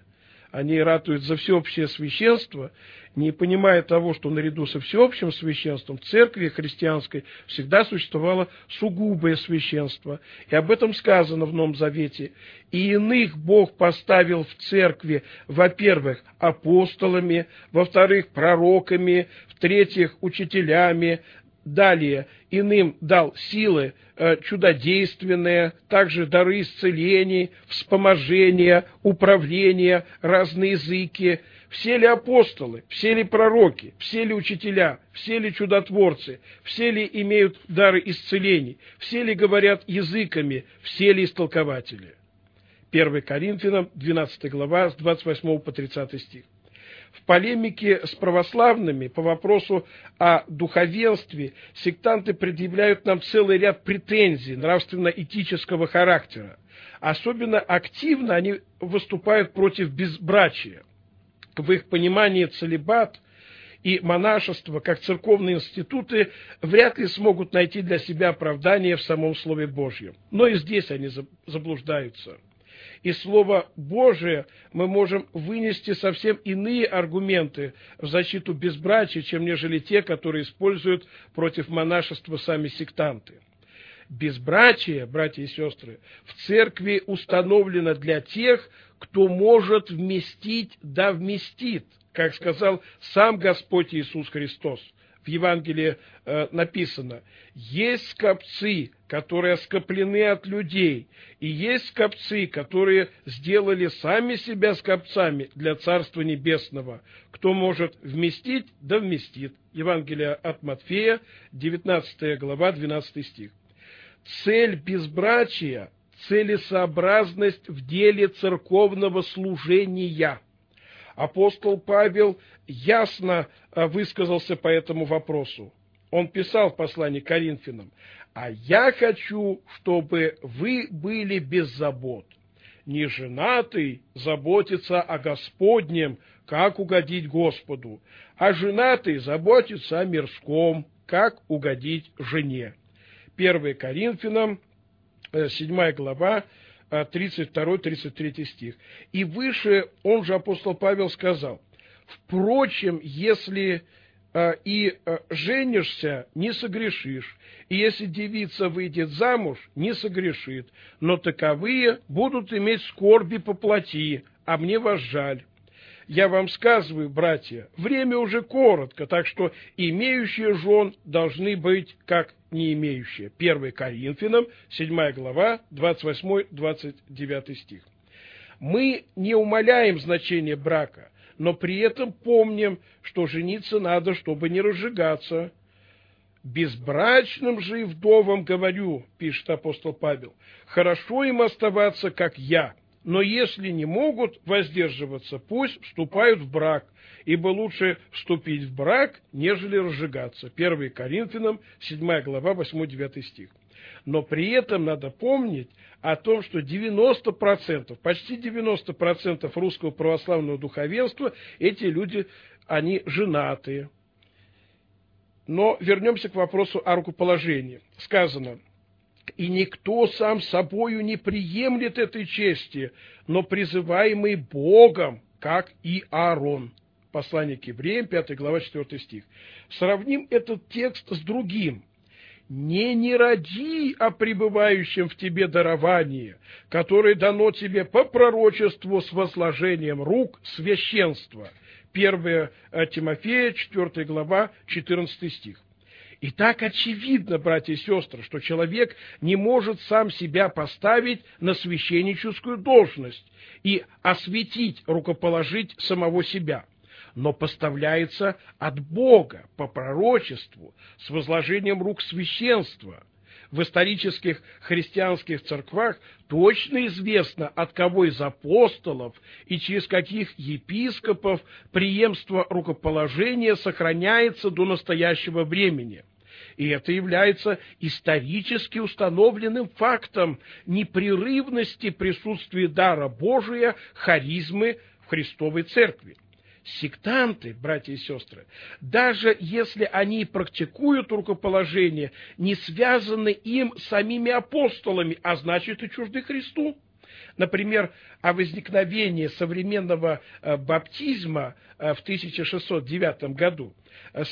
Они ратуют за всеобщее священство, не понимая того, что наряду со всеобщим священством в церкви христианской всегда существовало сугубое священство. И об этом сказано в Новом Завете. И иных Бог поставил в церкви, во-первых, апостолами, во-вторых, пророками, в-третьих, учителями, Далее, иным дал силы э, чудодейственные, также дары исцелений, вспоможения, управления, разные языки. Все ли апостолы, все ли пророки, все ли учителя, все ли чудотворцы, все ли имеют дары исцелений, все ли говорят языками, все ли истолкователи. 1 Коринфянам, 12 глава, с 28 по 30 стих в полемике с православными по вопросу о духовенстве сектанты предъявляют нам целый ряд претензий нравственно-этического характера. Особенно активно они выступают против безбрачия. В их понимании целебат и монашество, как церковные институты, вряд ли смогут найти для себя оправдание в самом Слове Божьем. Но и здесь они заблуждаются – из Слова Божия мы можем вынести совсем иные аргументы в защиту безбрачия, чем нежели те, которые используют против монашества сами сектанты. Безбрачие, братья и сестры, в церкви установлено для тех, кто может вместить, да вместит, как сказал сам Господь Иисус Христос – в Евангелии э, написано, есть скопцы, которые скоплены от людей, и есть скопцы, которые сделали сами себя скопцами для Царства Небесного. Кто может вместить, да вместит. Евангелие от Матфея, 19 глава, 12 стих. Цель безбрачия – целесообразность в деле церковного служения – апостол Павел ясно э, высказался по этому вопросу. Он писал в послании к Коринфянам, «А я хочу, чтобы вы были без забот. Не женатый заботится о Господнем, как угодить Господу, а женатый заботится о мирском, как угодить жене». 1 Коринфянам, 7 э, глава, 32-33 а, стих. И выше он же, апостол Павел, сказал, «Впрочем, если а, и а, женишься, не согрешишь, и если девица выйдет замуж, не согрешит, но таковые будут иметь скорби по плоти, а мне вас жаль я вам сказываю, братья, время уже коротко, так что имеющие жен должны быть как не имеющие. 1 Коринфянам, 7 глава, 28-29 стих. Мы не умаляем значение брака, но при этом помним, что жениться надо, чтобы не разжигаться. Безбрачным же и вдовам говорю, пишет апостол Павел, хорошо им оставаться, как я – но если не могут воздерживаться, пусть вступают в брак, ибо лучше вступить в брак, нежели разжигаться. 1 Коринфянам, 7 глава, 8-9 стих. Но при этом надо помнить о том, что 90%, почти 90% русского православного духовенства, эти люди, они женатые. Но вернемся к вопросу о рукоположении. Сказано – и никто сам собою не приемлет этой чести, но призываемый Богом, как и Аарон. Послание к евреям, 5 глава, 4 стих. Сравним этот текст с другим. «Не не ради о пребывающем в тебе даровании, которое дано тебе по пророчеству с возложением рук священства». 1 Тимофея, 4 глава, 14 стих. И так очевидно, братья и сестры, что человек не может сам себя поставить на священническую должность и осветить, рукоположить самого себя, но поставляется от Бога по пророчеству с возложением рук священства. в исторических христианских церквах точно известно, от кого из апостолов и через каких епископов преемство рукоположения сохраняется до настоящего времени. И это является исторически установленным фактом непрерывности присутствия дара Божия, харизмы в Христовой Церкви сектанты, братья и сестры, даже если они практикуют рукоположение, не связаны им самими апостолами, а значит и чужды Христу. Например, о возникновении современного э, баптизма э, в 1609 году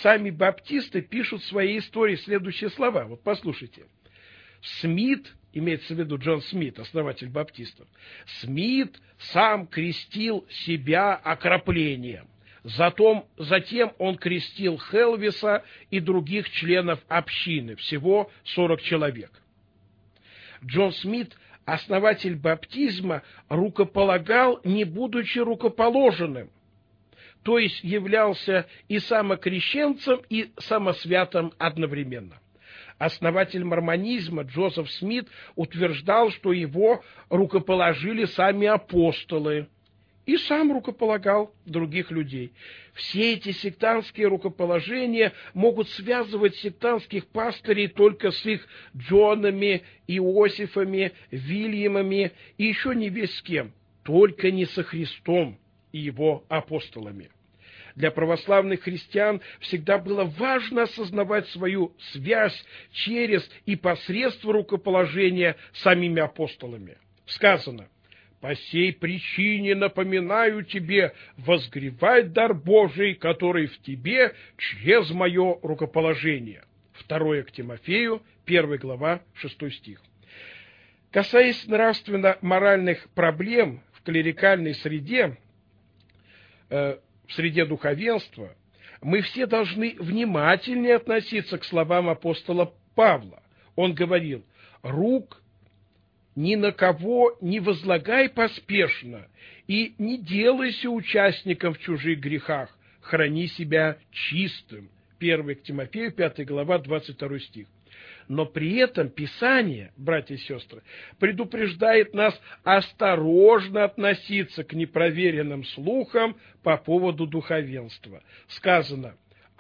сами баптисты пишут в своей истории следующие слова. Вот послушайте. Смит имеется в виду Джон Смит, основатель баптистов, Смит сам крестил себя окроплением. Затем, затем он крестил Хелвиса и других членов общины, всего 40 человек. Джон Смит, основатель баптизма, рукополагал, не будучи рукоположенным, то есть являлся и самокрещенцем, и самосвятым одновременно. Основатель мормонизма Джозеф Смит утверждал, что его рукоположили сами апостолы, и сам рукополагал других людей. Все эти сектантские рукоположения могут связывать сектантских пастырей только с их Джонами, Иосифами, Вильямами и еще не весь с кем, только не со Христом и его апостолами. Для православных христиан всегда было важно осознавать свою связь через и посредство рукоположения самими апостолами. Сказано, «По сей причине напоминаю тебе возгревать дар Божий, который в тебе через мое рукоположение». Второе к Тимофею, 1 глава, 6 стих. Касаясь нравственно-моральных проблем в клерикальной среде, э, в среде духовенства, мы все должны внимательнее относиться к словам апостола Павла. Он говорил, рук ни на кого не возлагай поспешно и не делайся участником в чужих грехах, храни себя чистым. 1 к Тимофею, 5 глава, 22 стих но при этом Писание, братья и сестры, предупреждает нас осторожно относиться к непроверенным слухам по поводу духовенства. Сказано,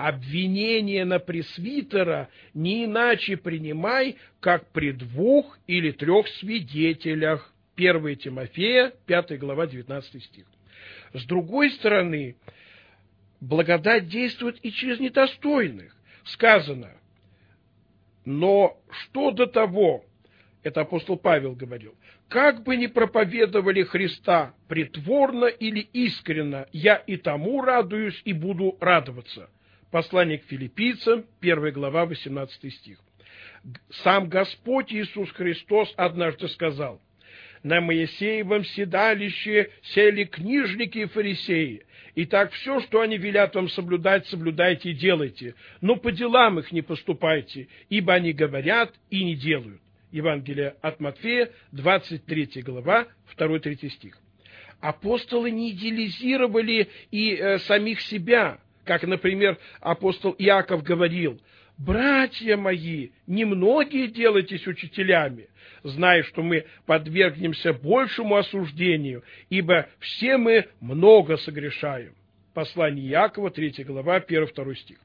обвинение на пресвитера не иначе принимай, как при двух или трех свидетелях. 1 Тимофея, 5 глава, 19 стих. С другой стороны, благодать действует и через недостойных. Сказано, но что до того, это апостол Павел говорил, как бы ни проповедовали Христа притворно или искренно, я и тому радуюсь и буду радоваться. Послание к филиппийцам, 1 глава, 18 стих. Сам Господь Иисус Христос однажды сказал, «На Моисеевом седалище сели книжники и фарисеи, Итак, все, что они велят вам соблюдать, соблюдайте и делайте. Но по делам их не поступайте, ибо они говорят и не делают. Евангелие от Матфея, 23 глава, 2-3 стих. Апостолы не идеализировали и э, самих себя, как, например, апостол Иаков говорил, «Братья мои, немногие делайтесь учителями, зная, что мы подвергнемся большему осуждению, ибо все мы много согрешаем. Послание Якова, 3 глава, 1-2 стих.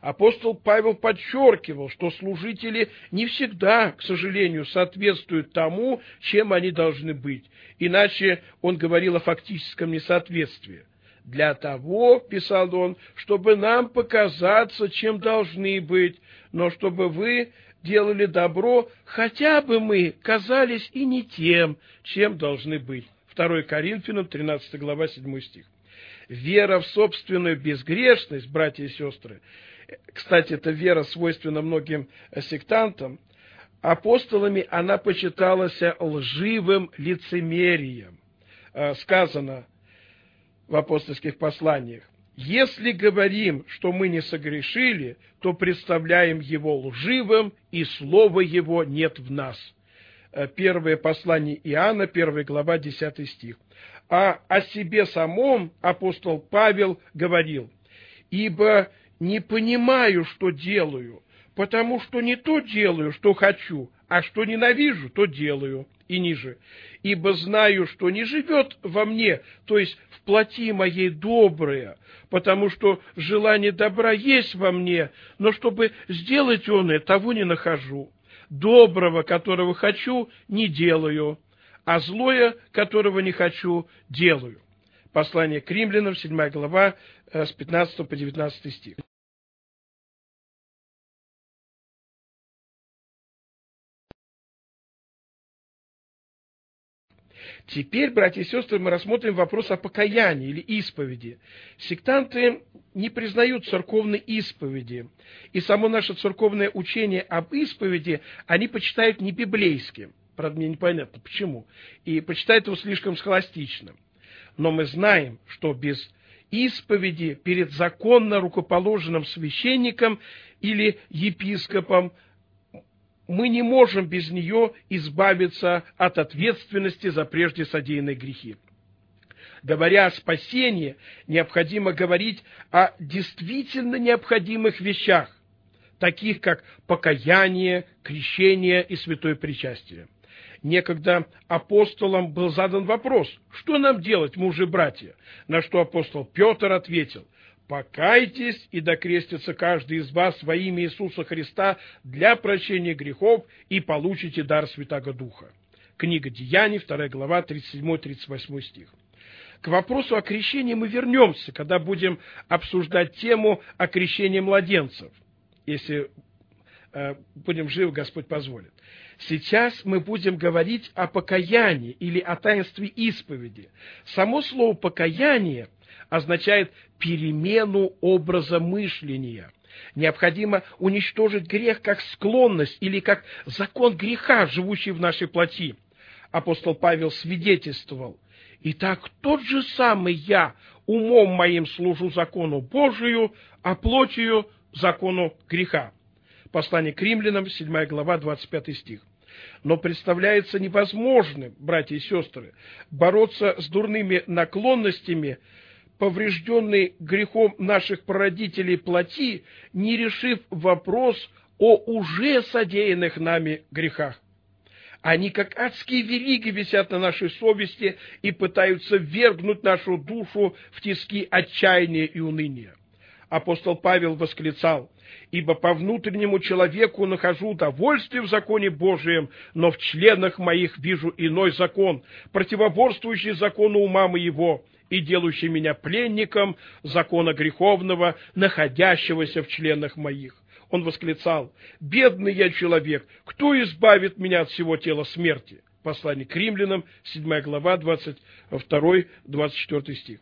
Апостол Павел подчеркивал, что служители не всегда, к сожалению, соответствуют тому, чем они должны быть. Иначе он говорил о фактическом несоответствии. Для того, писал он, чтобы нам показаться, чем должны быть, но чтобы вы делали добро, хотя бы мы казались и не тем, чем должны быть. 2 Коринфянам, 13 глава, 7 стих. Вера в собственную безгрешность, братья и сестры, кстати, эта вера свойственна многим сектантам, апостолами она почиталась лживым лицемерием. Э, сказано в апостольских посланиях, если говорим, что мы не согрешили, то представляем его лживым, и слова его нет в нас. Э, первое послание Иоанна, первая глава, 10 стих. А о себе самом апостол Павел говорил, «Ибо не понимаю, что делаю, потому что не то делаю, что хочу, а что ненавижу, то делаю. И ниже. Ибо знаю, что не живет во мне, то есть в плоти моей доброе, потому что желание добра есть во мне, но чтобы сделать он это, того не нахожу. Доброго, которого хочу, не делаю, а злое, которого не хочу, делаю. Послание к римлянам, 7 глава, э, с 15 по 19 стих. Теперь, братья и сестры, мы рассмотрим вопрос о покаянии или исповеди. Сектанты не признают церковной исповеди, и само наше церковное учение об исповеди они почитают не библейским. Правда, мне непонятно, почему. И почитают его слишком схоластично. Но мы знаем, что без исповеди перед законно рукоположенным священником или епископом мы не можем без нее избавиться от ответственности за прежде содеянные грехи. Говоря о спасении, необходимо говорить о действительно необходимых вещах, таких как покаяние, крещение и святое причастие. Некогда апостолам был задан вопрос, что нам делать, мужи-братья? На что апостол Петр ответил, покайтесь и докрестится каждый из вас во имя Иисуса Христа для прощения грехов и получите дар Святаго Духа. Книга Деяний, 2 глава, 37-38 стих. К вопросу о крещении мы вернемся, когда будем обсуждать тему о крещении младенцев, если э, будем живы, Господь позволит. Сейчас мы будем говорить о покаянии или о таинстве исповеди. Само слово «покаяние» означает перемену образа мышления. Необходимо уничтожить грех как склонность или как закон греха, живущий в нашей плоти. Апостол Павел свидетельствовал, «Итак, тот же самый я умом моим служу закону Божию, а плотью закону греха». Послание к римлянам, 7 глава, 25 стих. Но представляется невозможным, братья и сестры, бороться с дурными наклонностями поврежденный грехом наших прародителей плоти, не решив вопрос о уже содеянных нами грехах. Они, как адские вериги, висят на нашей совести и пытаются вергнуть нашу душу в тиски отчаяния и уныния. Апостол Павел восклицал, «Ибо по внутреннему человеку нахожу удовольствие в законе Божием, но в членах моих вижу иной закон, противоборствующий закону ума моего, и делающий меня пленником закона греховного, находящегося в членах моих. Он восклицал, «Бедный я человек, кто избавит меня от всего тела смерти?» Послание к римлянам, 7 глава, 22-24 стих.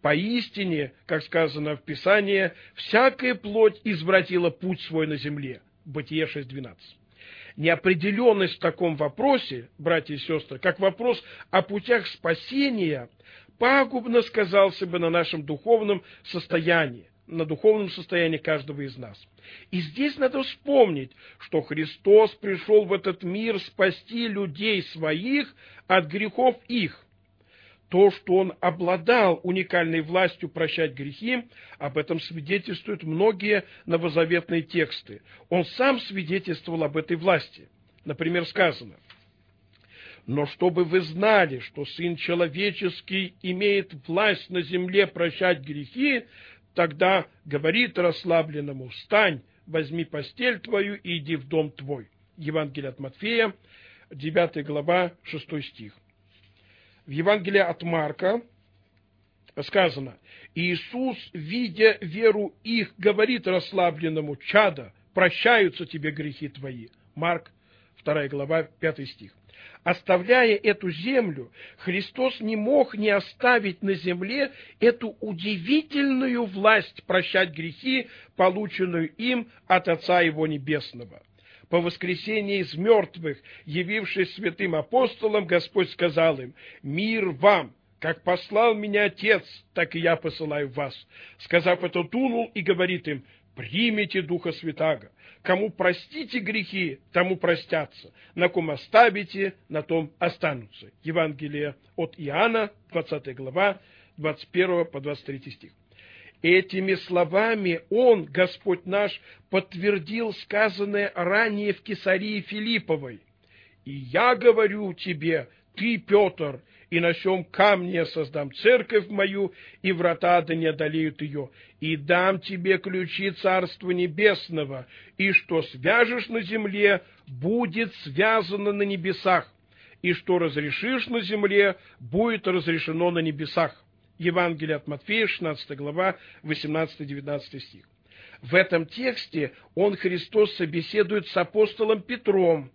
Поистине, как сказано в Писании, всякая плоть извратила путь свой на земле. Бытие 6.12. Неопределенность в таком вопросе, братья и сестры, как вопрос о путях спасения, пагубно сказался бы на нашем духовном состоянии, на духовном состоянии каждого из нас. И здесь надо вспомнить, что Христос пришел в этот мир спасти людей своих от грехов их. То, что Он обладал уникальной властью прощать грехи, об этом свидетельствуют многие новозаветные тексты. Он сам свидетельствовал об этой власти. Например, сказано – но чтобы вы знали, что Сын Человеческий имеет власть на земле прощать грехи, тогда говорит расслабленному, встань, возьми постель твою и иди в дом твой. Евангелие от Матфея, 9 глава, 6 стих. В Евангелии от Марка сказано, Иисус, видя веру их, говорит расслабленному, чада, прощаются тебе грехи твои. Марк, 2 глава, 5 стих. Оставляя эту землю, Христос не мог не оставить на земле эту удивительную власть прощать грехи, полученную им от Отца Его Небесного. По воскресении из мертвых, явившись святым апостолам, Господь сказал им, «Мир вам! Как послал меня Отец, так и я посылаю вас». Сказав это, дунул и говорит им, «Примите Духа Святаго. Кому простите грехи, тому простятся. На ком оставите, на том останутся. Евангелие от Иоанна, 20 глава, 21 по 23 стих. Этими словами Он, Господь наш, подтвердил сказанное ранее в Кесарии Филипповой. «И я говорю тебе, ты, Петр, и на сем камне создам церковь мою, и врата да не одолеют ее, и дам тебе ключи Царства Небесного, и что свяжешь на земле, будет связано на небесах, и что разрешишь на земле, будет разрешено на небесах». Евангелие от Матфея, 16 глава, 18-19 стих. В этом тексте он, Христос, собеседует с апостолом Петром.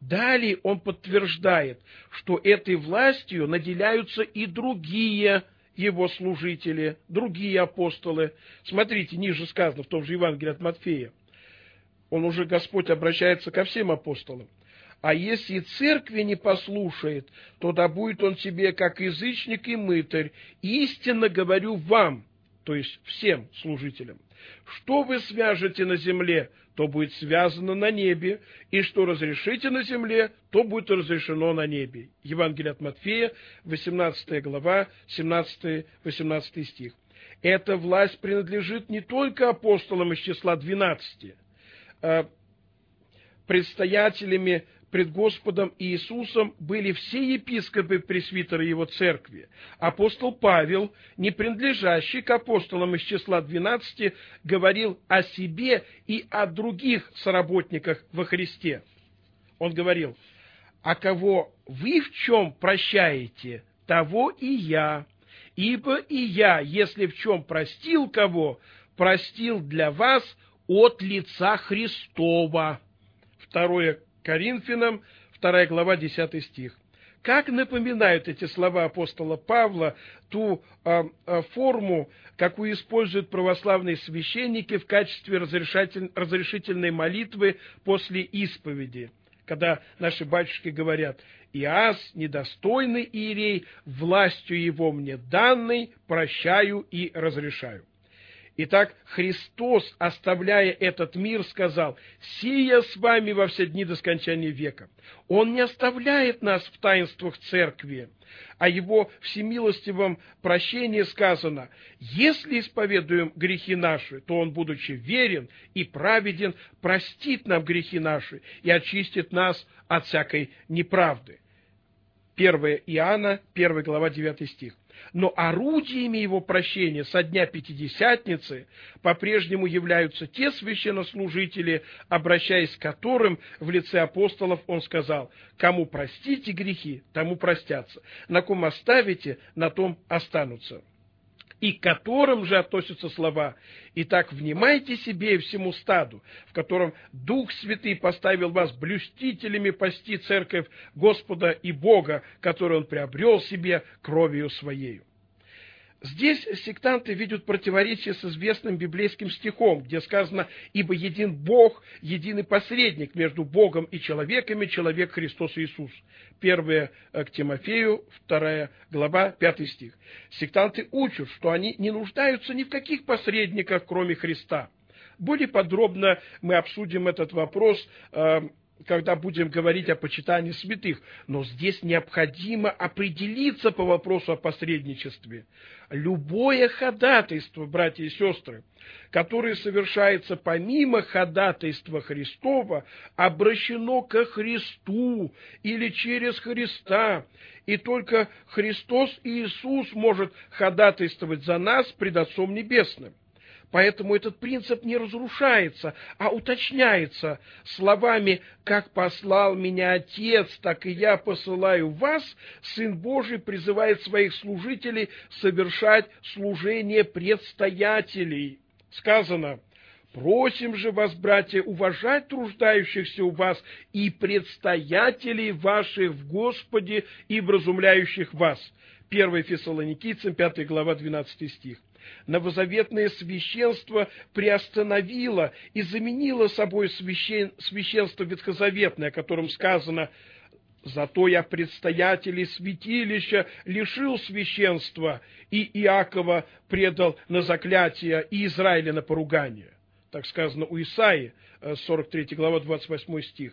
Далее он подтверждает, что этой властью наделяются и другие его служители, другие апостолы. Смотрите, ниже сказано в том же Евангелии от Матфея. Он уже, Господь, обращается ко всем апостолам. А если церкви не послушает, то да будет он тебе как язычник и мытарь. Истинно говорю вам, то есть всем служителям, что вы свяжете на земле, то будет связано на небе, и что разрешите на земле, то будет разрешено на небе. Евангелие от Матфея, 18 глава, 17-18 стих. Эта власть принадлежит не только апостолам из числа 12, а предстоятелями пред Господом Иисусом были все епископы пресвитеры его церкви. Апостол Павел, не принадлежащий к апостолам из числа двенадцати, говорил о себе и о других соработниках во Христе. Он говорил, а кого вы в чем прощаете, того и я. Ибо и я, если в чем простил кого, простил для вас от лица Христова. Второе Коринфянам, 2 глава, 10 стих. Как напоминают эти слова апостола Павла ту а, а, форму, какую используют православные священники в качестве разрешитель, разрешительной молитвы после исповеди, когда наши батюшки говорят «Иас, недостойный иерей, властью его мне данной, прощаю и разрешаю». Итак, Христос, оставляя этот мир, сказал, «Сия с вами во все дни до скончания века». Он не оставляет нас в таинствах церкви, а его всемилостивом прощении сказано, «Если исповедуем грехи наши, то он, будучи верен и праведен, простит нам грехи наши и очистит нас от всякой неправды». 1 Иоанна, 1 глава, 9 стих но орудиями его прощения со дня Пятидесятницы по-прежнему являются те священнослужители, обращаясь к которым в лице апостолов он сказал, «Кому простите грехи, тому простятся, на ком оставите, на том останутся» и к которым же относятся слова «Итак, внимайте себе и всему стаду, в котором Дух Святый поставил вас блюстителями пасти церковь Господа и Бога, которую Он приобрел себе кровью Своею». Здесь сектанты видят противоречие с известным библейским стихом, где сказано «Ибо един Бог, единый посредник между Богом и человеками, человек Христос Иисус». Первое к Тимофею, вторая глава, пятый стих. Сектанты учат, что они не нуждаются ни в каких посредниках, кроме Христа. Более подробно мы обсудим этот вопрос э, когда будем говорить о почитании святых, но здесь необходимо определиться по вопросу о посредничестве. Любое ходатайство, братья и сестры, которое совершается помимо ходатайства Христова, обращено ко Христу или через Христа, и только Христос Иисус может ходатайствовать за нас пред Отцом Небесным. Поэтому этот принцип не разрушается, а уточняется словами «Как послал меня Отец, так и я посылаю вас», Сын Божий призывает своих служителей совершать служение предстоятелей. Сказано «Просим же вас, братья, уважать труждающихся у вас и предстоятелей ваших в Господе и вразумляющих вас». 1 Фессалоникийцам, 5 глава, 12 стих новозаветное священство приостановило и заменило собой священ, священство ветхозаветное, о котором сказано «Зато я предстоятелей святилища лишил священства, и Иакова предал на заклятие, и Израиля на поругание». так сказано у Исаии, 43 э, глава, 28 стих.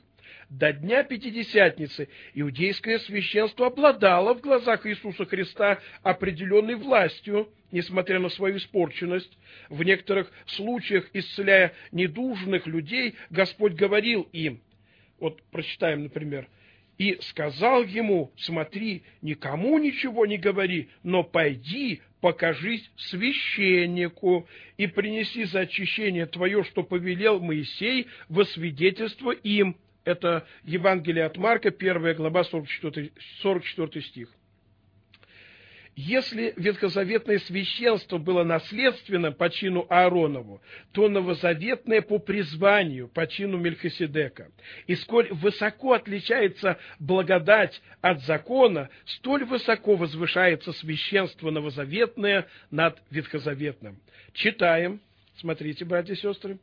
До дня Пятидесятницы иудейское священство обладало в глазах Иисуса Христа определенной властью, несмотря на свою испорченность. В некоторых случаях, исцеляя недужных людей, Господь говорил им, вот прочитаем, например, и сказал ему, смотри, никому ничего не говори, но пойди, покажись священнику и принеси за очищение твое, что повелел Моисей, во свидетельство им. Это Евангелие от Марка, 1 глава, 44, 44 стих. Если ветхозаветное священство было наследственным по чину Ааронову, то новозаветное по призванию, по чину Мельхиседека. И сколь высоко отличается благодать от закона, столь высоко возвышается священство новозаветное над ветхозаветным. Читаем, смотрите, братья и сестры.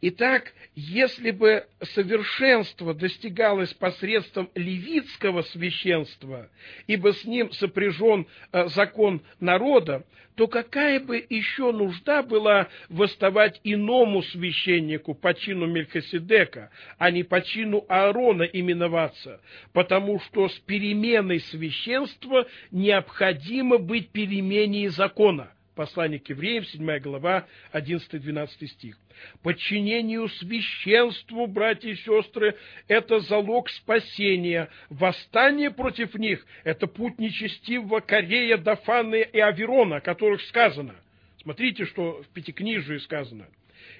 Итак, если бы совершенство достигалось посредством левитского священства, ибо с ним сопряжен э, закон народа, то какая бы еще нужда была восставать иному священнику по чину Мелькоседека, а не по чину Аарона именоваться, потому что с переменой священства необходимо быть перемене закона. Послание к евреям, 7 глава, 11-12 стих. Подчинению священству, братья и сестры, это залог спасения. Восстание против них – это путь нечестивого Корея, Дафаны и Аверона, о которых сказано. Смотрите, что в Пятикнижии сказано.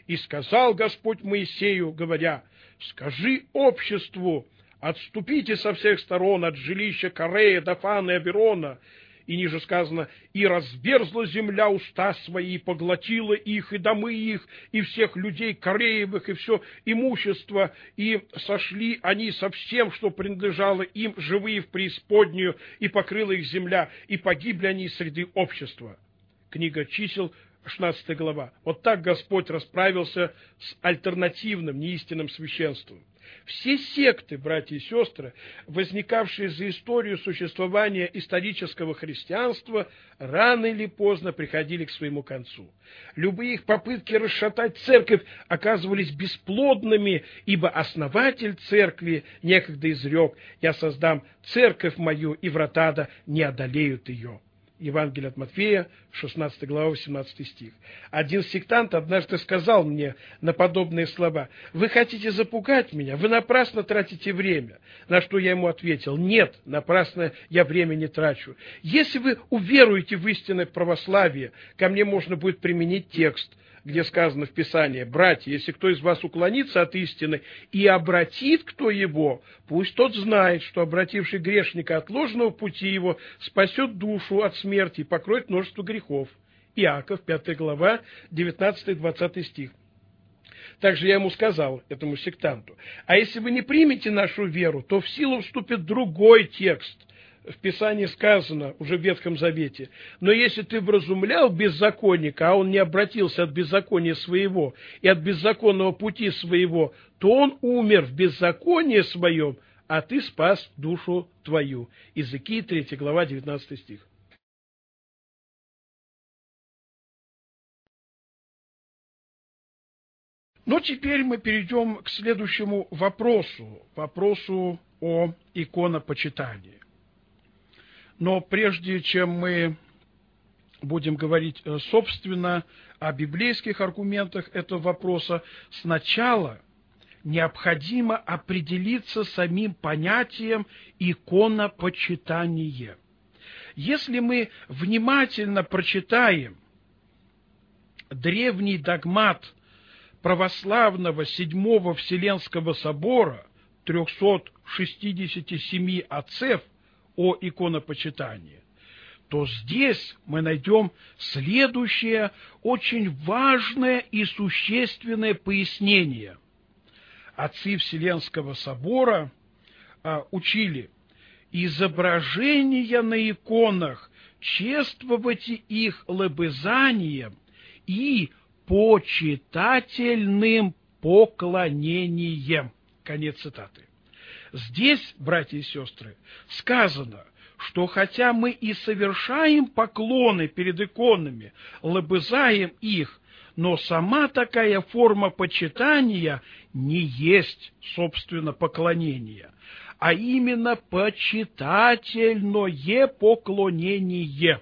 «И сказал Господь Моисею, говоря, скажи обществу, отступите со всех сторон от жилища Корея, Дафана и Аверона, и ниже сказано, «И разверзла земля уста свои, и поглотила их, и домы их, и всех людей Кореевых, и все имущество, и сошли они со всем, что принадлежало им, живые в преисподнюю, и покрыла их земля, и погибли они среди общества». Книга чисел, 16 глава. Вот так Господь расправился с альтернативным, неистинным священством. Все секты, братья и сестры, возникавшие за историю существования исторического христианства, рано или поздно приходили к своему концу. Любые их попытки расшатать церковь оказывались бесплодными, ибо основатель церкви некогда изрек «Я создам церковь мою, и врата не одолеют ее». Евангелие от Матфея, 16 глава, 18 стих. Один сектант однажды сказал мне на подобные слова, «Вы хотите запугать меня? Вы напрасно тратите время». На что я ему ответил, «Нет, напрасно я время не трачу. Если вы уверуете в истинное православие, ко мне можно будет применить текст – где сказано в Писании, «Братья, если кто из вас уклонится от истины и обратит кто его, пусть тот знает, что обративший грешника от ложного пути его спасет душу от смерти и покроет множество грехов». Иаков, 5 глава, 19-20 стих. Также я ему сказал, этому сектанту, а если вы не примете нашу веру, то в силу вступит другой текст, в Писании сказано, уже в Ветхом Завете, но если ты вразумлял беззаконника, а он не обратился от беззакония своего и от беззаконного пути своего, то он умер в беззаконии своем, а ты спас душу твою. Иезекии 3 глава 19 стих. Но теперь мы перейдем к следующему вопросу, вопросу о иконопочитании. Но прежде чем мы будем говорить, э, собственно, о библейских аргументах этого вопроса, сначала необходимо определиться самим понятием иконопочитание. Если мы внимательно прочитаем древний догмат православного Седьмого Вселенского собора 367 отцев – о иконопочитании, то здесь мы найдем следующее очень важное и существенное пояснение. Отцы Вселенского собора а, учили изображения на иконах, чествовать их лобызанием и почитательным поклонением. Конец цитаты. Здесь, братья и сестры, сказано, что хотя мы и совершаем поклоны перед иконами, лобызаем их, но сама такая форма почитания не есть, собственно, поклонение, а именно почитательное поклонение.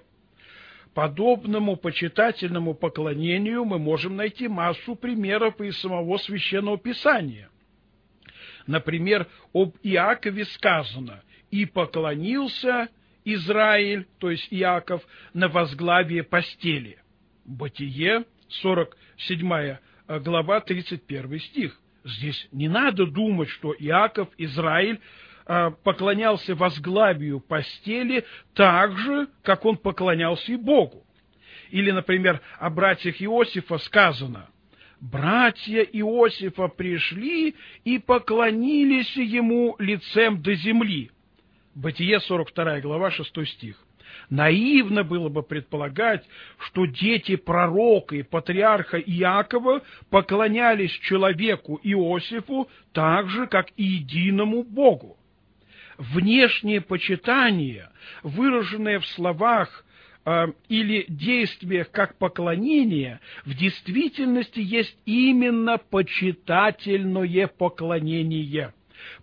Подобному почитательному поклонению мы можем найти массу примеров из самого Священного Писания. Например, об Иакове сказано «И поклонился Израиль, то есть Иаков, на возглавие постели». Бытие, 47 глава, 31 стих. Здесь не надо думать, что Иаков, Израиль, поклонялся возглавию постели так же, как он поклонялся и Богу. Или, например, о братьях Иосифа сказано, «Братья Иосифа пришли и поклонились ему лицем до земли». Бытие, 42 глава, 6 стих. Наивно было бы предполагать, что дети пророка и патриарха Иакова поклонялись человеку Иосифу так же, как и единому Богу. Внешнее почитание, выраженное в словах э, или действиях как поклонение, в действительности есть именно почитательное поклонение.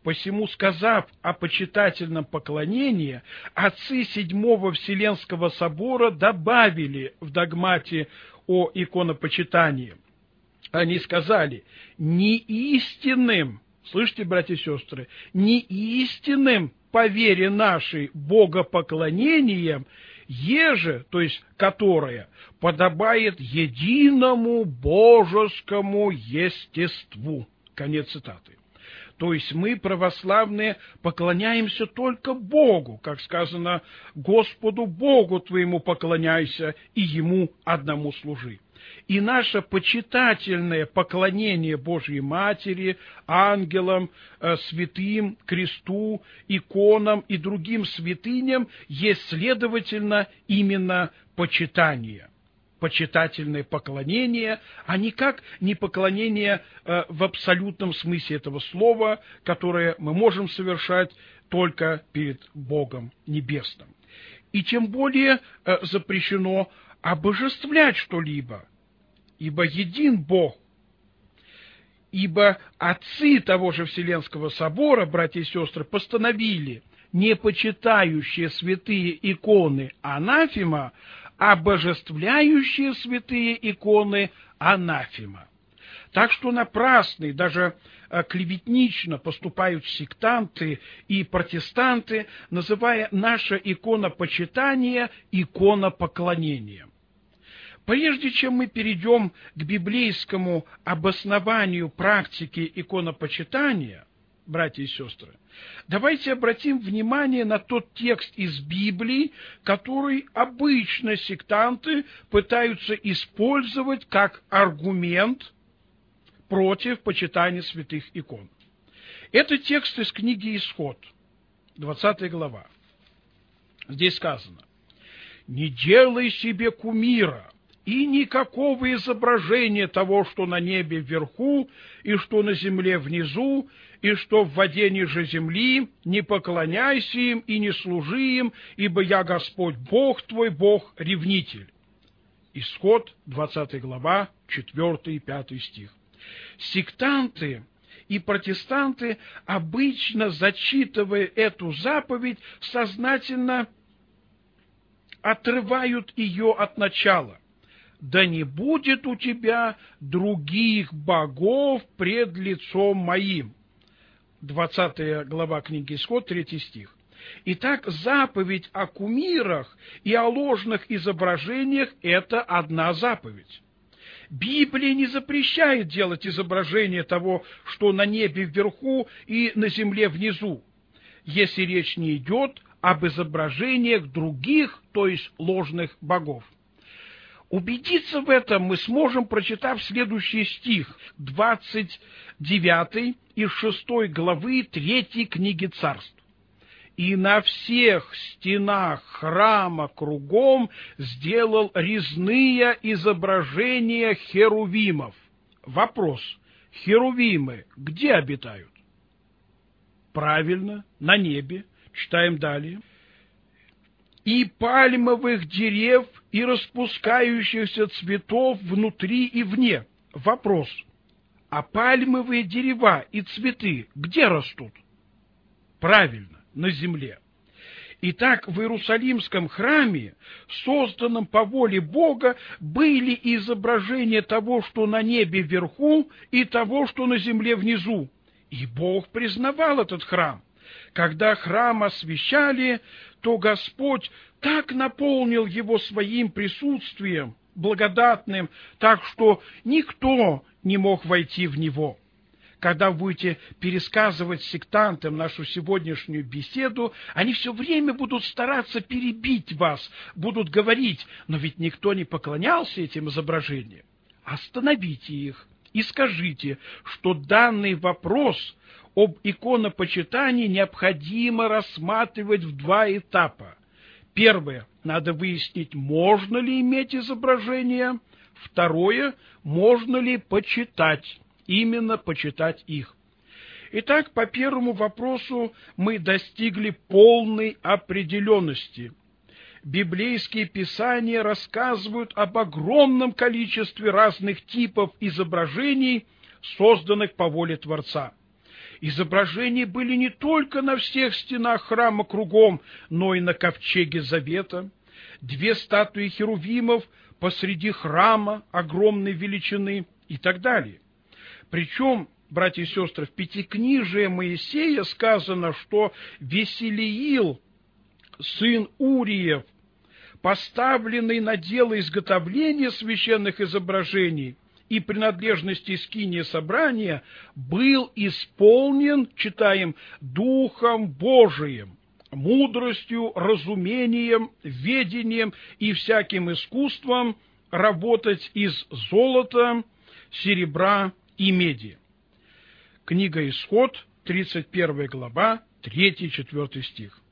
Посему, сказав о почитательном поклонении, отцы Седьмого Вселенского собора добавили в догмате о иконопочитании. Они сказали, не истинным, слышите, братья и сестры, не истинным по вере нашей богопоклонением, еже, то есть которое, подобает единому божескому естеству. Конец цитаты. То есть мы, православные, поклоняемся только Богу, как сказано, Господу Богу твоему поклоняйся и Ему одному служи. И наше почитательное поклонение Божьей Матери, ангелам, э, святым, кресту, иконам и другим святыням есть, следовательно, именно почитание почитательное поклонение, а никак не поклонение э, в абсолютном смысле этого слова, которое мы можем совершать только перед Богом Небесным. И тем более э, запрещено обожествлять что-либо, ибо един Бог, ибо отцы того же Вселенского собора, братья и сестры, постановили, не почитающие святые иконы анафима, обожествляющие святые иконы анафима. Так что напрасно и даже э, клеветнично поступают сектанты и протестанты, называя наше иконопочитание иконопоклонением. Прежде чем мы перейдем к библейскому обоснованию практики иконопочитания, братья и сестры, давайте обратим внимание на тот текст из Библии, который обычно сектанты пытаются использовать как аргумент против почитания святых икон. Это текст из книги «Исход», 20 глава. Здесь сказано, «Не делай себе кумира, и никакого изображения того, что на небе вверху, и что на земле внизу, и что в воде ниже земли, не поклоняйся им и не служи им, ибо я Господь Бог твой, Бог ревнитель. Исход, 20 глава, 4 и 5 стих. Сектанты и протестанты, обычно зачитывая эту заповедь, сознательно отрывают ее от начала да не будет у тебя других богов пред лицом моим. 20 глава книги Исход, 3 стих. Итак, заповедь о кумирах и о ложных изображениях – это одна заповедь. Библия не запрещает делать изображение того, что на небе вверху и на земле внизу, если речь не идет об изображениях других, то есть ложных богов. Убедиться в этом мы сможем, прочитав следующий стих, 29 из 6 главы 3 книги царств. «И на всех стенах храма кругом сделал резные изображения херувимов». Вопрос. Херувимы где обитают? Правильно, на небе. Читаем далее и пальмовых дерев, и распускающихся цветов внутри и вне. Вопрос. А пальмовые дерева и цветы где растут? Правильно, на земле. Итак, в Иерусалимском храме, созданном по воле Бога, были изображения того, что на небе вверху, и того, что на земле внизу. И Бог признавал этот храм. Когда храм освящали, то Господь так наполнил его своим присутствием, благодатным, так что никто не мог войти в него. Когда будете пересказывать сектантам нашу сегодняшнюю беседу, они все время будут стараться перебить вас, будут говорить, но ведь никто не поклонялся этим изображениям. Остановите их и скажите, что данный вопрос об иконопочитании необходимо рассматривать в два этапа. Первое. Надо выяснить, можно ли иметь изображение. Второе. Можно ли почитать, именно почитать их. Итак, по первому вопросу мы достигли полной определенности. Библейские писания рассказывают об огромном количестве разных типов изображений, созданных по воле Творца. Изображения были не только на всех стенах храма кругом, но и на ковчеге завета. Две статуи херувимов посреди храма огромной величины и так далее. Причем, братья и сестры, в Пятикнижие Моисея сказано, что Веселиил, сын Уриев, поставленный на дело изготовления священных изображений, и принадлежности скинии собрания был исполнен, читаем, Духом Божиим, мудростью, разумением, ведением и всяким искусством работать из золота, серебра и меди. Книга Исход, 31 глава, 3-4 стих.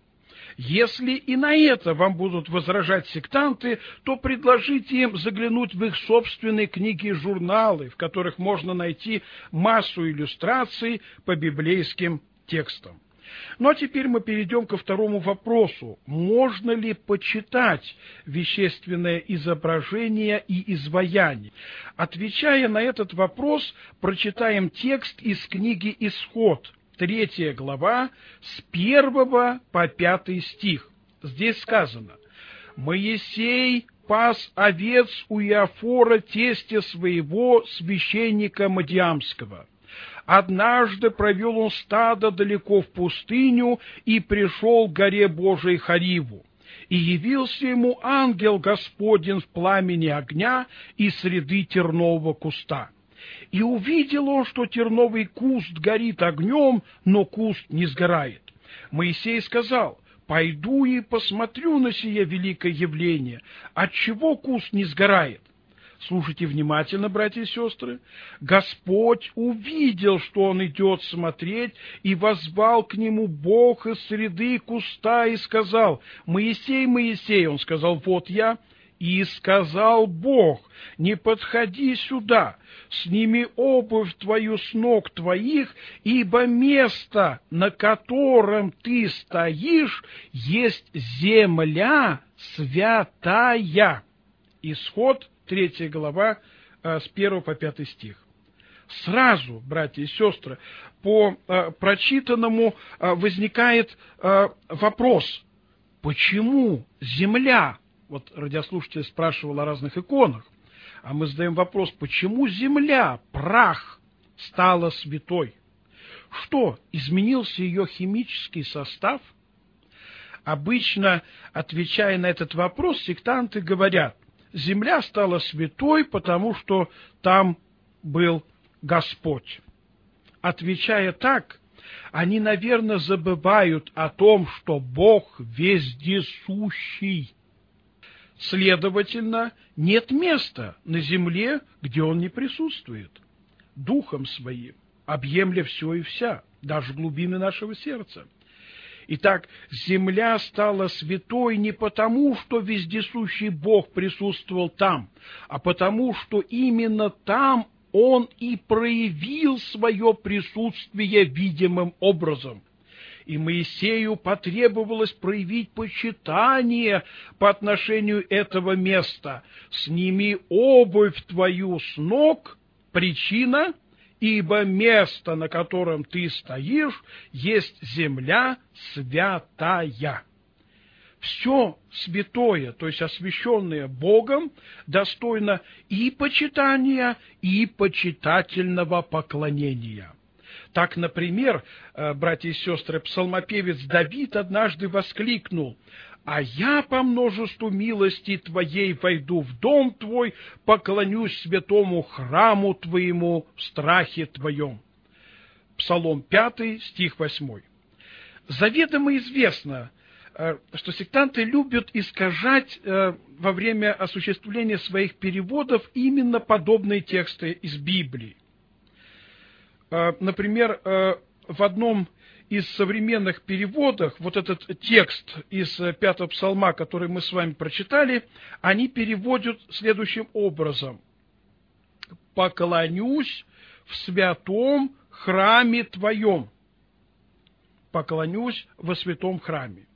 Если и на это вам будут возражать сектанты, то предложите им заглянуть в их собственные книги и журналы, в которых можно найти массу иллюстраций по библейским текстам. Ну а теперь мы перейдем ко второму вопросу. Можно ли почитать вещественное изображение и изваяние? Отвечая на этот вопрос, прочитаем текст из книги «Исход», третья глава, с первого по пятый стих. Здесь сказано, «Моисей пас овец у Иофора, тестя своего священника Мадиамского. Однажды провел он стадо далеко в пустыню и пришел к горе Божией Хариву. И явился ему ангел Господень в пламени огня и среды тернового куста. И увидел он, что терновый куст горит огнем, но куст не сгорает. Моисей сказал, «Пойду и посмотрю на сие великое явление, отчего куст не сгорает». Слушайте внимательно, братья и сестры. Господь увидел, что он идет смотреть, и возвал к нему Бог из среды куста и сказал, «Моисей, Моисей!» Он сказал, «Вот я». И сказал Бог, не подходи сюда, сними обувь твою с ног твоих, ибо место, на котором ты стоишь, есть земля святая. Исход, третья глава, э, с 1 по 5 стих. Сразу, братья и сестры, по э, прочитанному э, возникает вопрос, почему земля вот радиослушатель спрашивал о разных иконах, а мы задаем вопрос, почему земля, прах, стала святой? Что, изменился ее химический состав? Обычно, отвечая на этот вопрос, сектанты говорят, земля стала святой, потому что там был Господь. Отвечая так, они, наверное, забывают о том, что Бог вездесущий, Следовательно, нет места на земле, где он не присутствует. Духом своим, объемля все и вся, даже глубины нашего сердца. Итак, земля стала святой не потому, что вездесущий Бог присутствовал там, а потому, что именно там Он и проявил свое присутствие видимым образом. И Моисею потребовалось проявить почитание по отношению этого места. «Сними обувь твою с ног» — причина, ибо место, на котором ты стоишь, есть земля святая все святое, то есть освященное Богом, достойно и почитания, и почитательного поклонения. Так, например, э, братья и сестры, псалмопевец Давид однажды воскликнул «А я по множеству милости Твоей войду в дом Твой, поклонюсь святому храму Твоему в страхе Твоем». Псалом 5, стих 8. Заведомо известно, Э, что сектанты любят искажать э, во время осуществления своих переводов именно подобные тексты из Библии. Э, например, в одном из современных переводов, вот этот текст из пятого псалма, который мы с вами прочитали, они переводят следующим образом. «Поклонюсь в святом храме Твоем». «Поклонюсь во святом храме».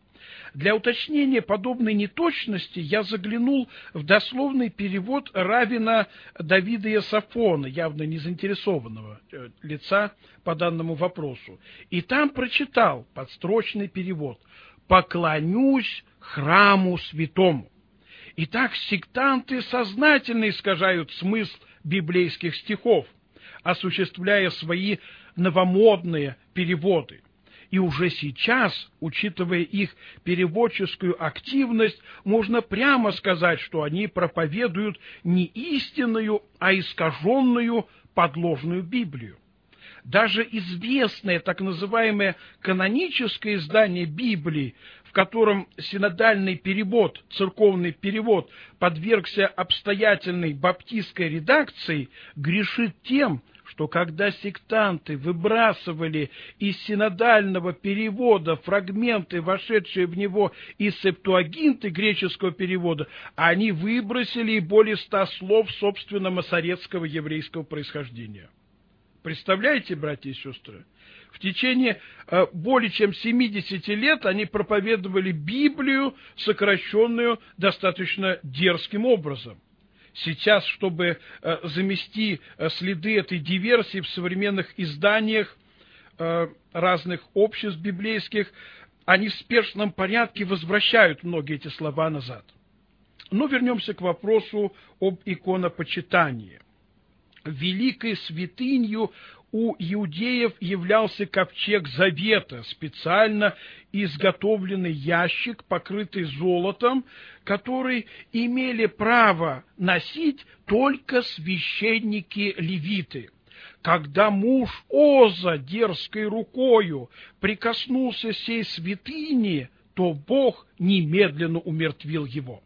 Для уточнения подобной неточности я заглянул в дословный перевод Равина Давида Ясафона, явно не заинтересованного э, лица по данному вопросу. И там прочитал подстрочный перевод «Поклонюсь храму святому». Итак, сектанты сознательно искажают смысл библейских стихов, осуществляя свои новомодные переводы. И уже сейчас, учитывая их переводческую активность, можно прямо сказать, что они проповедуют не истинную, а искаженную подложную Библию. Даже известное так называемое каноническое издание Библии, в котором синодальный перевод, церковный перевод подвергся обстоятельной баптистской редакции, грешит тем, что когда сектанты выбрасывали из синодального перевода фрагменты, вошедшие в него из септуагинты греческого перевода, они выбросили и более ста слов собственно масорецкого еврейского происхождения. Представляете, братья и сестры? В течение э, более чем 70 лет они проповедовали Библию, сокращенную достаточно дерзким образом сейчас, чтобы э, замести э, следы этой диверсии в современных изданиях э, разных обществ библейских, они в спешном порядке возвращают многие эти слова назад. Но вернемся к вопросу об иконопочитании. Великой святынью у иудеев являлся ковчег завета, специально изготовленный ящик, покрытый золотом, который имели право носить только священники-левиты. Когда муж Оза дерзкой рукою прикоснулся сей святыни, то Бог немедленно умертвил его.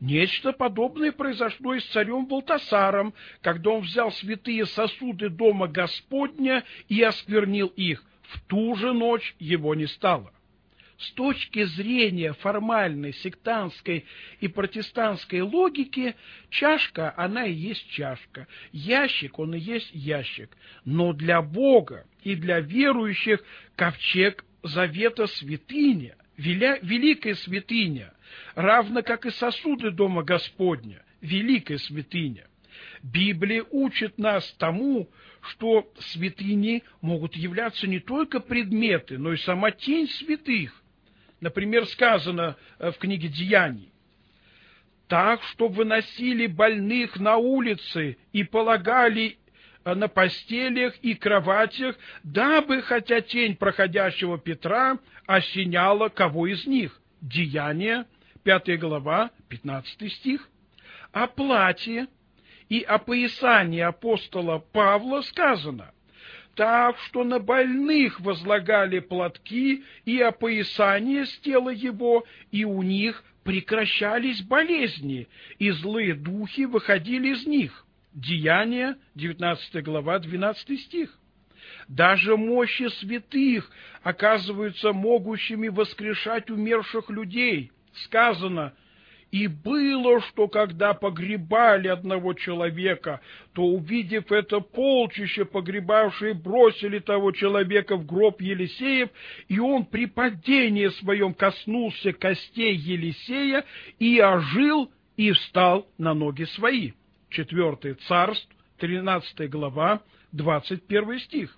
Нечто подобное произошло и с царем Валтасаром, когда он взял святые сосуды дома Господня и осквернил их. В ту же ночь его не стало. С точки зрения формальной сектантской и протестантской логики, чашка, она и есть чашка, ящик, он и есть ящик. Но для Бога и для верующих ковчег завета святыня, великая святыня, равно как и сосуды Дома Господня, великая святыня. Библия учит нас тому, что святыни могут являться не только предметы, но и сама тень святых. Например, сказано э, в книге Деяний, так, что выносили больных на улицы и полагали на постелях и кроватях, дабы, хотя тень проходящего Петра осеняла кого из них. Деяние 5 глава, 15 стих, о платье и о поясании апостола Павла сказано, так что на больных возлагали платки и опоясание с тела его, и у них прекращались болезни, и злые духи выходили из них. Деяние, 19 глава, 12 стих. Даже мощи святых оказываются могущими воскрешать умерших людей, сказано, И было, что когда погребали одного человека, то, увидев это полчище, погребавшие бросили того человека в гроб Елисеев, и он при падении своем коснулся костей Елисея и ожил, и встал на ноги свои. Четвертое царств, 13 глава, 21 стих.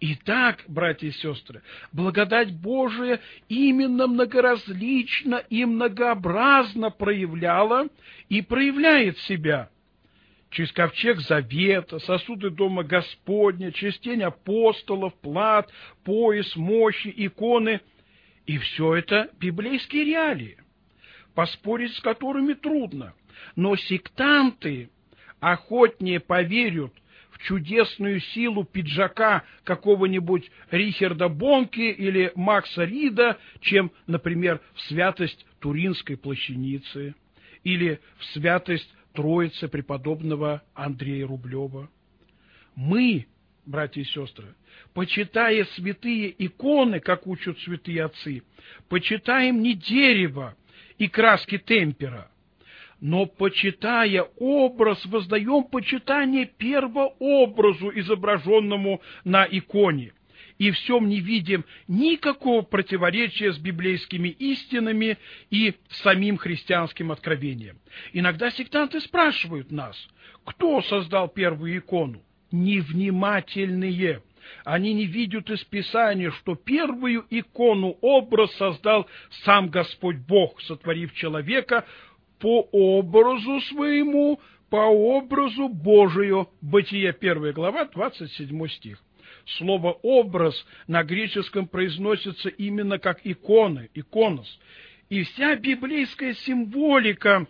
Итак, братья и сестры, благодать Божия именно многоразлично и многообразно проявляла и проявляет себя через ковчег завета, сосуды дома Господня, через тень апостолов, плат, пояс, мощи, иконы. И все это библейские реалии, поспорить с которыми трудно. Но сектанты охотнее поверят чудесную силу пиджака какого-нибудь Рихарда Бонки или Макса Рида, чем, например, в святость Туринской плащаницы или в святость Троицы преподобного Андрея Рублева. Мы, братья и сестры, почитая святые иконы, как учат святые отцы, почитаем не дерево и краски темпера, но, почитая образ, воздаем почитание первообразу, изображенному на иконе, и в всем не видим никакого противоречия с библейскими истинами и самим христианским откровением. Иногда сектанты спрашивают нас, кто создал первую икону? Невнимательные. Они не видят из Писания, что первую икону, образ создал сам Господь Бог, сотворив человека по образу своему, по образу Божию. Бытие 1 глава, 27 стих. Слово «образ» на греческом произносится именно как иконы, иконос. И вся библейская символика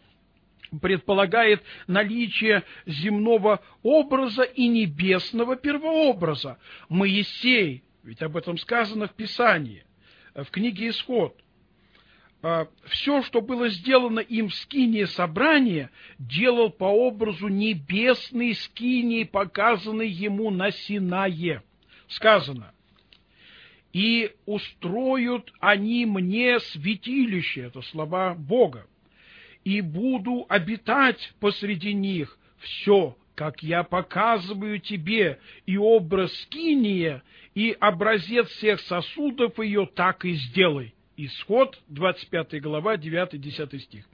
предполагает наличие земного образа и небесного первообраза. Моисей, ведь об этом сказано в Писании, в книге «Исход», все, что было сделано им в скинии собрания, делал по образу небесной скинии, показанной ему на Синае. Сказано, «И устроят они мне святилище», это слова Бога, «и буду обитать посреди них все, как я показываю тебе, и образ скиния, и образец всех сосудов ее так и сделай». Исход, 25 глава, 9-10 стих.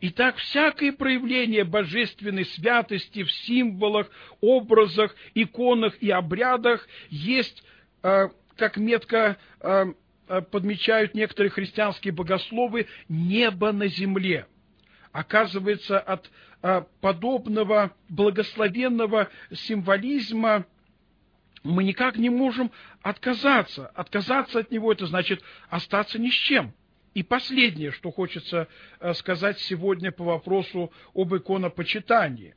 Итак, всякое проявление божественной святости в символах, образах, иконах и обрядах есть, э, как метко э, э, подмечают некоторые христианские богословы, небо на земле. Оказывается, от подобного благословенного символизма мы никак не можем отказаться. Отказаться от него – это значит остаться ни с чем. И последнее, что хочется э, сказать сегодня по вопросу об иконопочитании.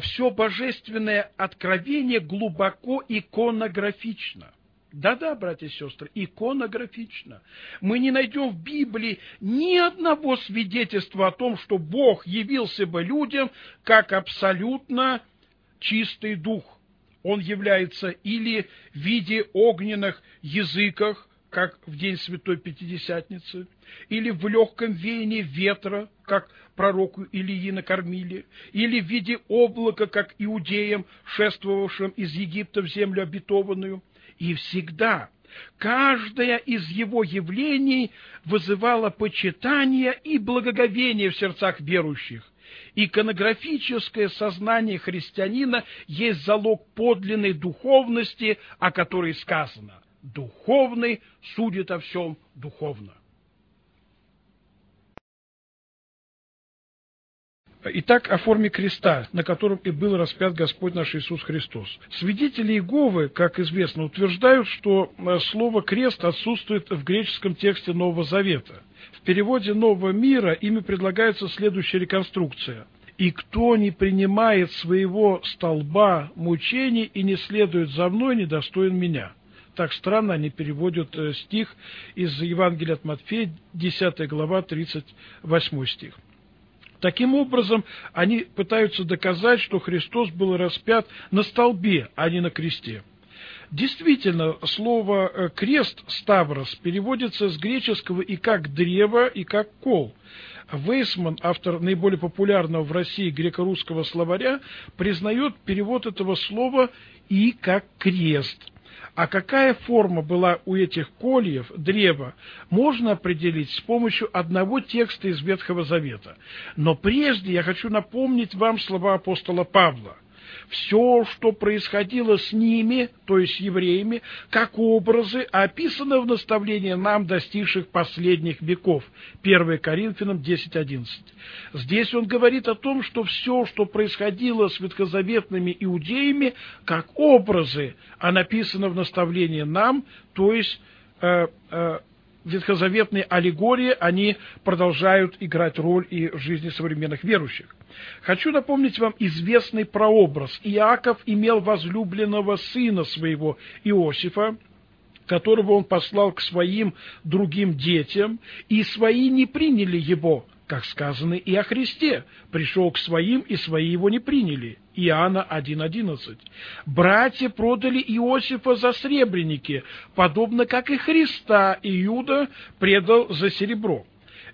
Все божественное откровение глубоко иконографично. Да-да, братья и сестры, иконографично. Мы не найдем в Библии ни одного свидетельства о том, что Бог явился бы людям как абсолютно чистый дух он является или в виде огненных языках, как в день Святой Пятидесятницы, или в легком веянии ветра, как пророку Илии накормили, или в виде облака, как иудеям, шествовавшим из Египта в землю обетованную. И всегда каждое из его явлений вызывало почитание и благоговение в сердцах верующих, Иконографическое сознание христианина есть залог подлинной духовности, о которой сказано «духовный судит о всем духовно». Итак, о форме креста, на котором и был распят Господь наш Иисус Христос. Свидетели Иеговы, как известно, утверждают, что э, слово «крест» отсутствует в греческом тексте Нового Завета. В переводе Нового мира ими предлагается следующая реконструкция. «И кто не принимает своего столба мучений и не следует за мной, недостоин меня». Так странно они переводят э, стих из Евангелия от Матфея, 10 глава, 38 стих. Таким образом, они пытаются доказать, что Христос был распят на столбе, а не на кресте. Действительно, слово э, «крест» «ставрос» переводится с греческого и как «древо», и как «кол». Вейсман, автор наиболее популярного в России греко-русского словаря, признает перевод этого слова и как «крест». А какая форма была у этих кольев, древа, можно определить с помощью одного текста из Ветхого Завета. Но прежде я хочу напомнить вам слова апостола Павла – все, что происходило с ними, то есть евреями, как образы, описано в наставлении нам, достигших последних веков. 1 Коринфянам 10.11. Здесь он говорит о том, что все, что происходило с ветхозаветными иудеями, как образы, а написано в наставлении нам, то есть э, э, ветхозаветные аллегории, они продолжают играть роль и в жизни современных верующих. Хочу напомнить вам известный прообраз. Иаков имел возлюбленного сына своего Иосифа, которого он послал к своим другим детям, и свои не приняли его, как сказано и о Христе. Пришел к своим, и свои его не приняли. Иоанна 1.11. Братья продали Иосифа за сребреники, подобно как и Христа Иуда предал за серебро.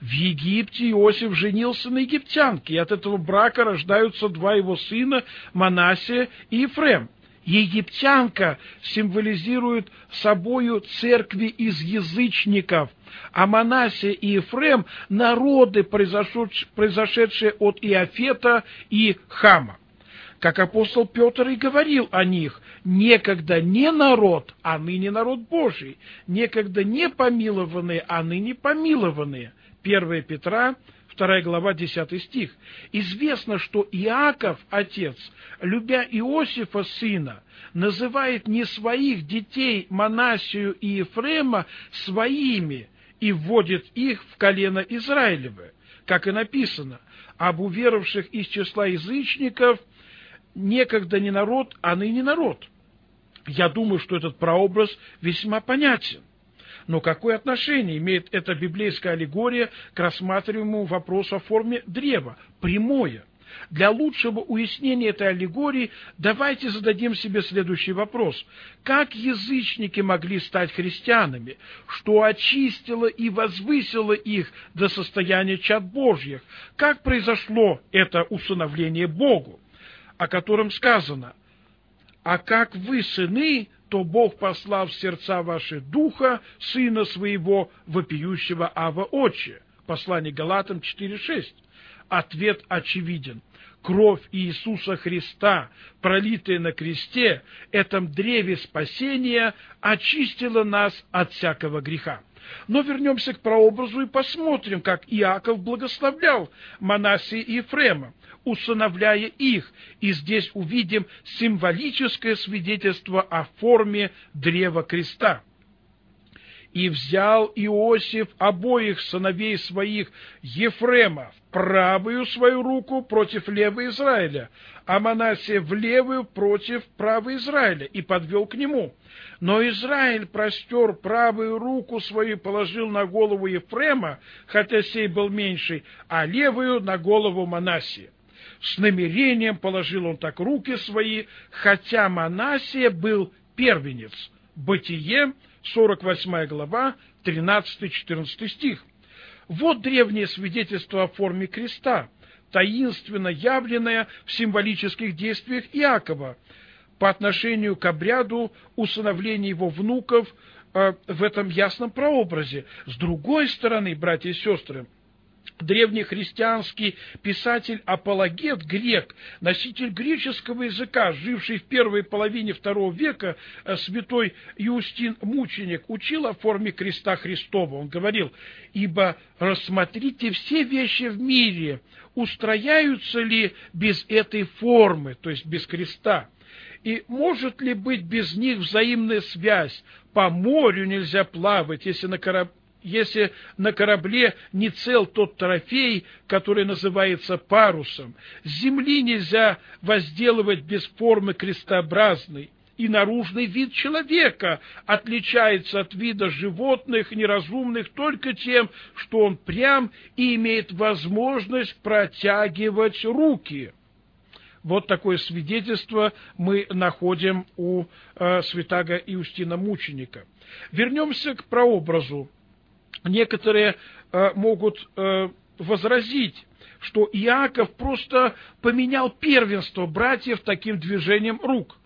В Египте Иосиф женился на египтянке, и от этого брака рождаются два его сына, Манасия и Ефрем. Египтянка символизирует собою церкви из язычников, а Манасия и Ефрем – народы, произошедшие от Иофета и Хама. Как апостол Петр и говорил о них, некогда не народ, а ныне народ Божий, некогда не помилованные, а ныне помилованные – 1 Петра, 2 глава, 10 стих. Известно, что Иаков, отец, любя Иосифа, сына, называет не своих детей Манасию и Ефрема своими и вводит их в колено Израилевы, как и написано, об уверовавших из числа язычников некогда не народ, а ныне народ. Я думаю, что этот прообраз весьма понятен. Но какое отношение имеет эта библейская аллегория к рассматриваемому вопросу о форме древа? Прямое. Для лучшего уяснения этой аллегории давайте зададим себе следующий вопрос. Как язычники могли стать христианами? Что очистило и возвысило их до состояния чад Божьих? Как произошло это усыновление Богу, о котором сказано? А как вы, сыны, то Бог послал в сердца ваши духа, Сына Своего, вопиющего Ава Отче. Послание Галатам 4.6. Ответ очевиден. Кровь Иисуса Христа, пролитая на кресте, этом древе спасения, очистила нас от всякого греха. Но вернемся к прообразу и посмотрим, как Иаков благословлял Манасии и Ефрема усыновляя их. И здесь увидим символическое свидетельство о форме древа креста. И взял Иосиф обоих сыновей своих Ефрема в правую свою руку против левой Израиля, а Манасия в левую против правой Израиля, и подвел к нему. Но Израиль простер правую руку свою положил на голову Ефрема, хотя сей был меньший, а левую на голову Манасия. С намерением положил он так руки свои, хотя Манасия был первенец. Бытие, 48 глава, 13-14 стих. Вот древнее свидетельство о форме креста, таинственно явленное в символических действиях Иакова по отношению к обряду усыновления его внуков э, в этом ясном прообразе. С другой стороны, братья и сестры, древнехристианский писатель-апологет, грек, носитель греческого языка, живший в первой половине второго века, э, святой Юстин Мученик, учил о форме креста Христова. Он говорил, ибо рассмотрите все вещи в мире, устрояются ли без этой формы, то есть без креста. И может ли быть без них взаимная связь? По морю нельзя плавать, если на корабле если на корабле не цел тот трофей, который называется парусом. С земли нельзя возделывать без формы крестообразной. И наружный вид человека отличается от вида животных неразумных только тем, что он прям и имеет возможность протягивать руки. Вот такое свидетельство мы находим у э, святаго Иустина Мученика. Вернемся к прообразу. Некоторые э, могут э, возразить, что Иаков просто поменял первенство братьев таким движением рук.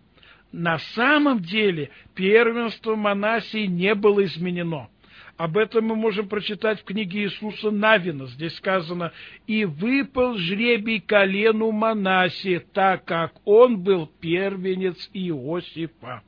На самом деле первенство Манасии не было изменено. Об этом мы можем прочитать в книге Иисуса Навина. Здесь сказано, «И выпал жребий колену Манасии, так как он был первенец Иосифа».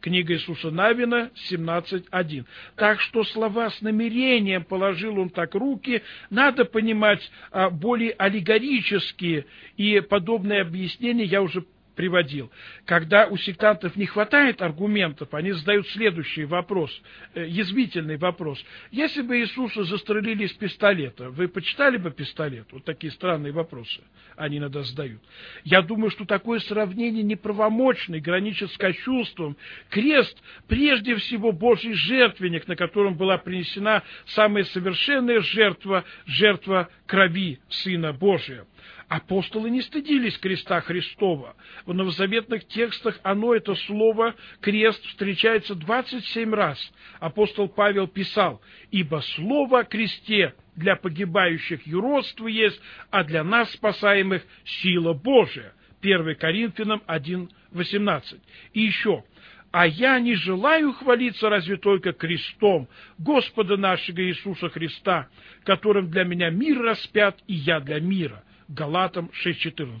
Книга Иисуса Навина 17.1. Так что слова с намерением положил он так руки, надо понимать а, более аллегорические, и подобные объяснения я уже приводил. Когда у сектантов не хватает аргументов, они задают следующий вопрос, э, язвительный вопрос. Если бы Иисуса застрелили из пистолета, вы почитали бы пистолет? Вот такие странные вопросы они иногда задают. Я думаю, что такое сравнение неправомочно и граничит с кощунством. Крест, прежде всего, Божий жертвенник, на котором была принесена самая совершенная жертва, жертва крови Сына Божия. Апостолы не стыдились креста Христова. В новозаветных текстах оно, это слово «крест» встречается 27 раз. Апостол Павел писал, «Ибо слово о кресте для погибающих юродство есть, а для нас, спасаемых, сила Божия». 1 Коринфянам 1.18. И еще, а я не желаю хвалиться разве только крестом Господа нашего Иисуса Христа, которым для меня мир распят, и я для мира. Галатам 6.14.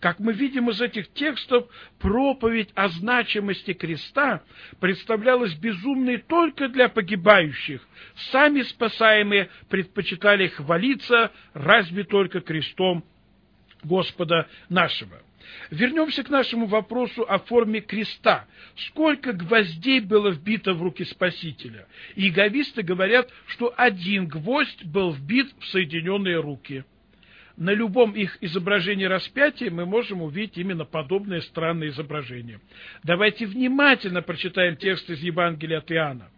Как мы видим из этих текстов, проповедь о значимости креста представлялась безумной только для погибающих. Сами спасаемые предпочитали хвалиться разве только крестом Господа нашего. Вернемся к нашему вопросу о форме креста. Сколько гвоздей было вбито в руки Спасителя? Иеговисты говорят, что один гвоздь был вбит в соединенные руки – на любом их изображении распятия мы можем увидеть именно подобное странное изображение. Давайте внимательно прочитаем текст из Евангелия от Иоанна.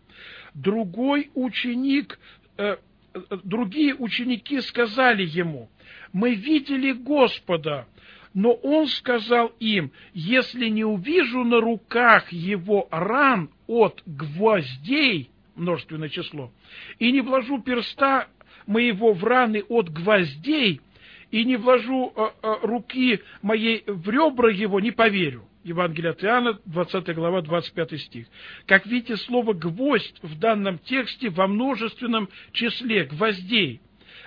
Другой ученик, э, э, другие ученики сказали ему, мы видели Господа, но он сказал им, если не увижу на руках его ран от гвоздей, множественное число, и не вложу перста моего в раны от гвоздей, и не вложу э, э, руки моей в ребра его, не поверю. Евангелие от Иоанна, 20 глава, 25 стих. Как видите, слово «гвоздь» в данном тексте во множественном числе, гвоздей.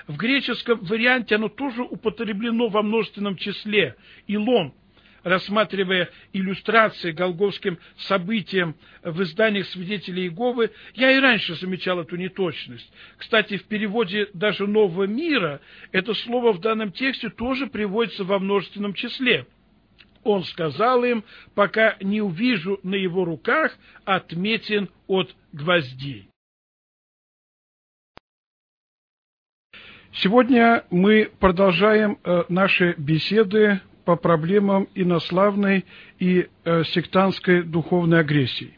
В греческом варианте оно тоже употреблено во множественном числе, илон – рассматривая иллюстрации голговским событиям в изданиях свидетелей Иеговы, я и раньше замечал эту неточность. Кстати, в переводе даже «Нового мира» это слово в данном тексте тоже приводится во множественном числе. Он сказал им, пока не увижу на его руках отметин от гвоздей. Сегодня мы продолжаем э, наши беседы по проблемам инославной и э, сектантской духовной агрессии.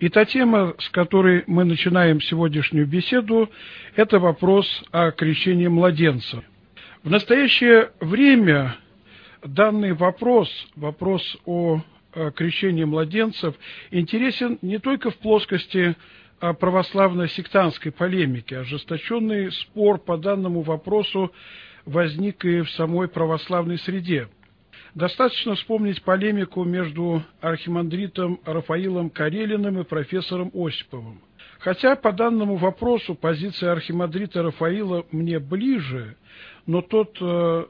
И та тема, с которой мы начинаем сегодняшнюю беседу, это вопрос о крещении младенца. В настоящее время данный вопрос, вопрос о крещении младенцев, интересен не только в плоскости православно-сектантской полемики. Ожесточенный спор по данному вопросу возник и в самой православной среде. Достаточно вспомнить полемику между архимандритом Рафаилом Карелиным и профессором Осиповым. Хотя по данному вопросу позиция архимандрита Рафаила мне ближе, но тот э,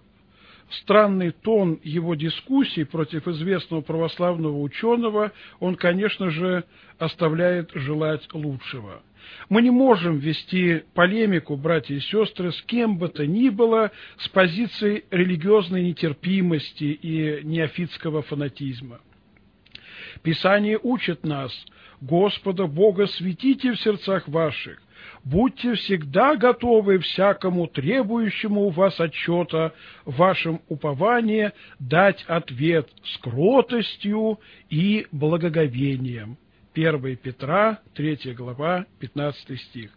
странный тон его дискуссий против известного православного ученого, он, конечно же, оставляет желать лучшего. Мы не можем вести полемику, братья и сестры, с кем бы то ни было с позиции религиозной нетерпимости и неофитского фанатизма. Писание учит нас, Господа Бога светите в сердцах ваших, будьте всегда готовы всякому требующему у вас отчета в вашем уповании дать ответ с кротостью и благоговением. 1 Петра, 3 глава, 15 стих.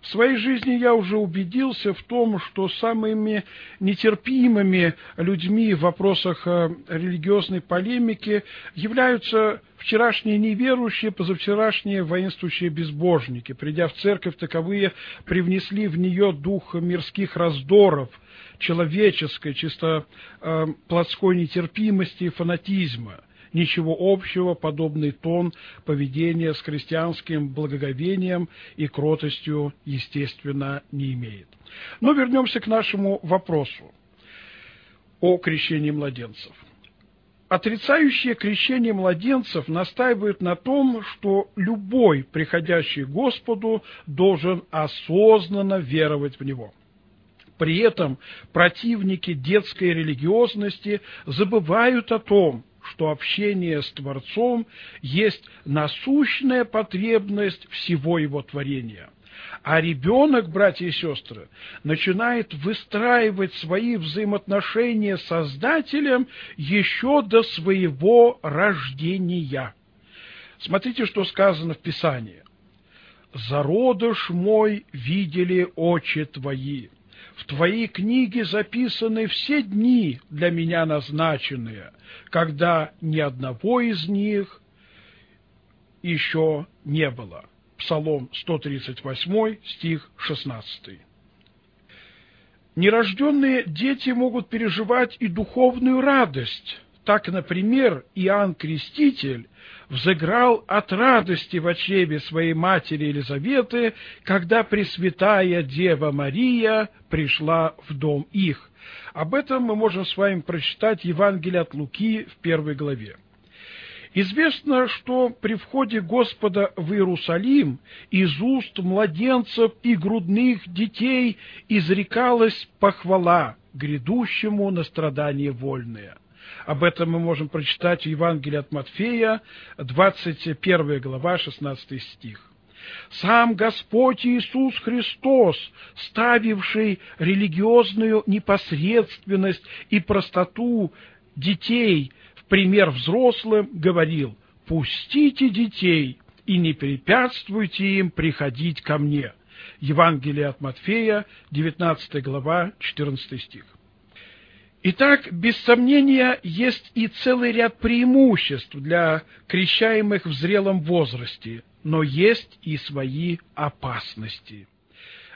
В своей жизни я уже убедился в том, что самыми нетерпимыми людьми в вопросах э, религиозной полемики являются вчерашние неверующие, позавчерашние воинствующие безбожники. Придя в церковь, таковые привнесли в нее дух мирских раздоров, человеческой, чисто э, плотской нетерпимости и фанатизма – ничего общего подобный тон поведения с христианским благоговением и кротостью, естественно, не имеет. Но вернемся к нашему вопросу о крещении младенцев. Отрицающие крещение младенцев настаивают на том, что любой, приходящий к Господу, должен осознанно веровать в Него. При этом противники детской религиозности забывают о том, что общение с Творцом есть насущная потребность всего его творения. А ребенок, братья и сестры, начинает выстраивать свои взаимоотношения с Создателем еще до своего рождения. Смотрите, что сказано в Писании. «Зародыш мой видели очи твои, в твоей книге записаны все дни для меня назначенные, когда ни одного из них еще не было. Псалом 138, стих 16. Нерожденные дети могут переживать и духовную радость. Так, например, Иоанн Креститель взыграл от радости в очреве своей матери Елизаветы, когда Пресвятая Дева Мария пришла в дом их. Об этом мы можем с вами прочитать Евангелие от Луки в первой главе. Известно, что при входе Господа в Иерусалим из уст младенцев и грудных детей изрекалась похвала грядущему на страдание вольное. Об этом мы можем прочитать в Евангелии от Матфея, 21 глава, 16 стих. Сам Господь Иисус Христос, ставивший религиозную непосредственность и простоту детей в пример взрослым, говорил, «Пустите детей и не препятствуйте им приходить ко мне». Евангелие от Матфея, 19 глава, 14 стих. Итак, без сомнения, есть и целый ряд преимуществ для крещаемых в зрелом возрасте, но есть и свои опасности.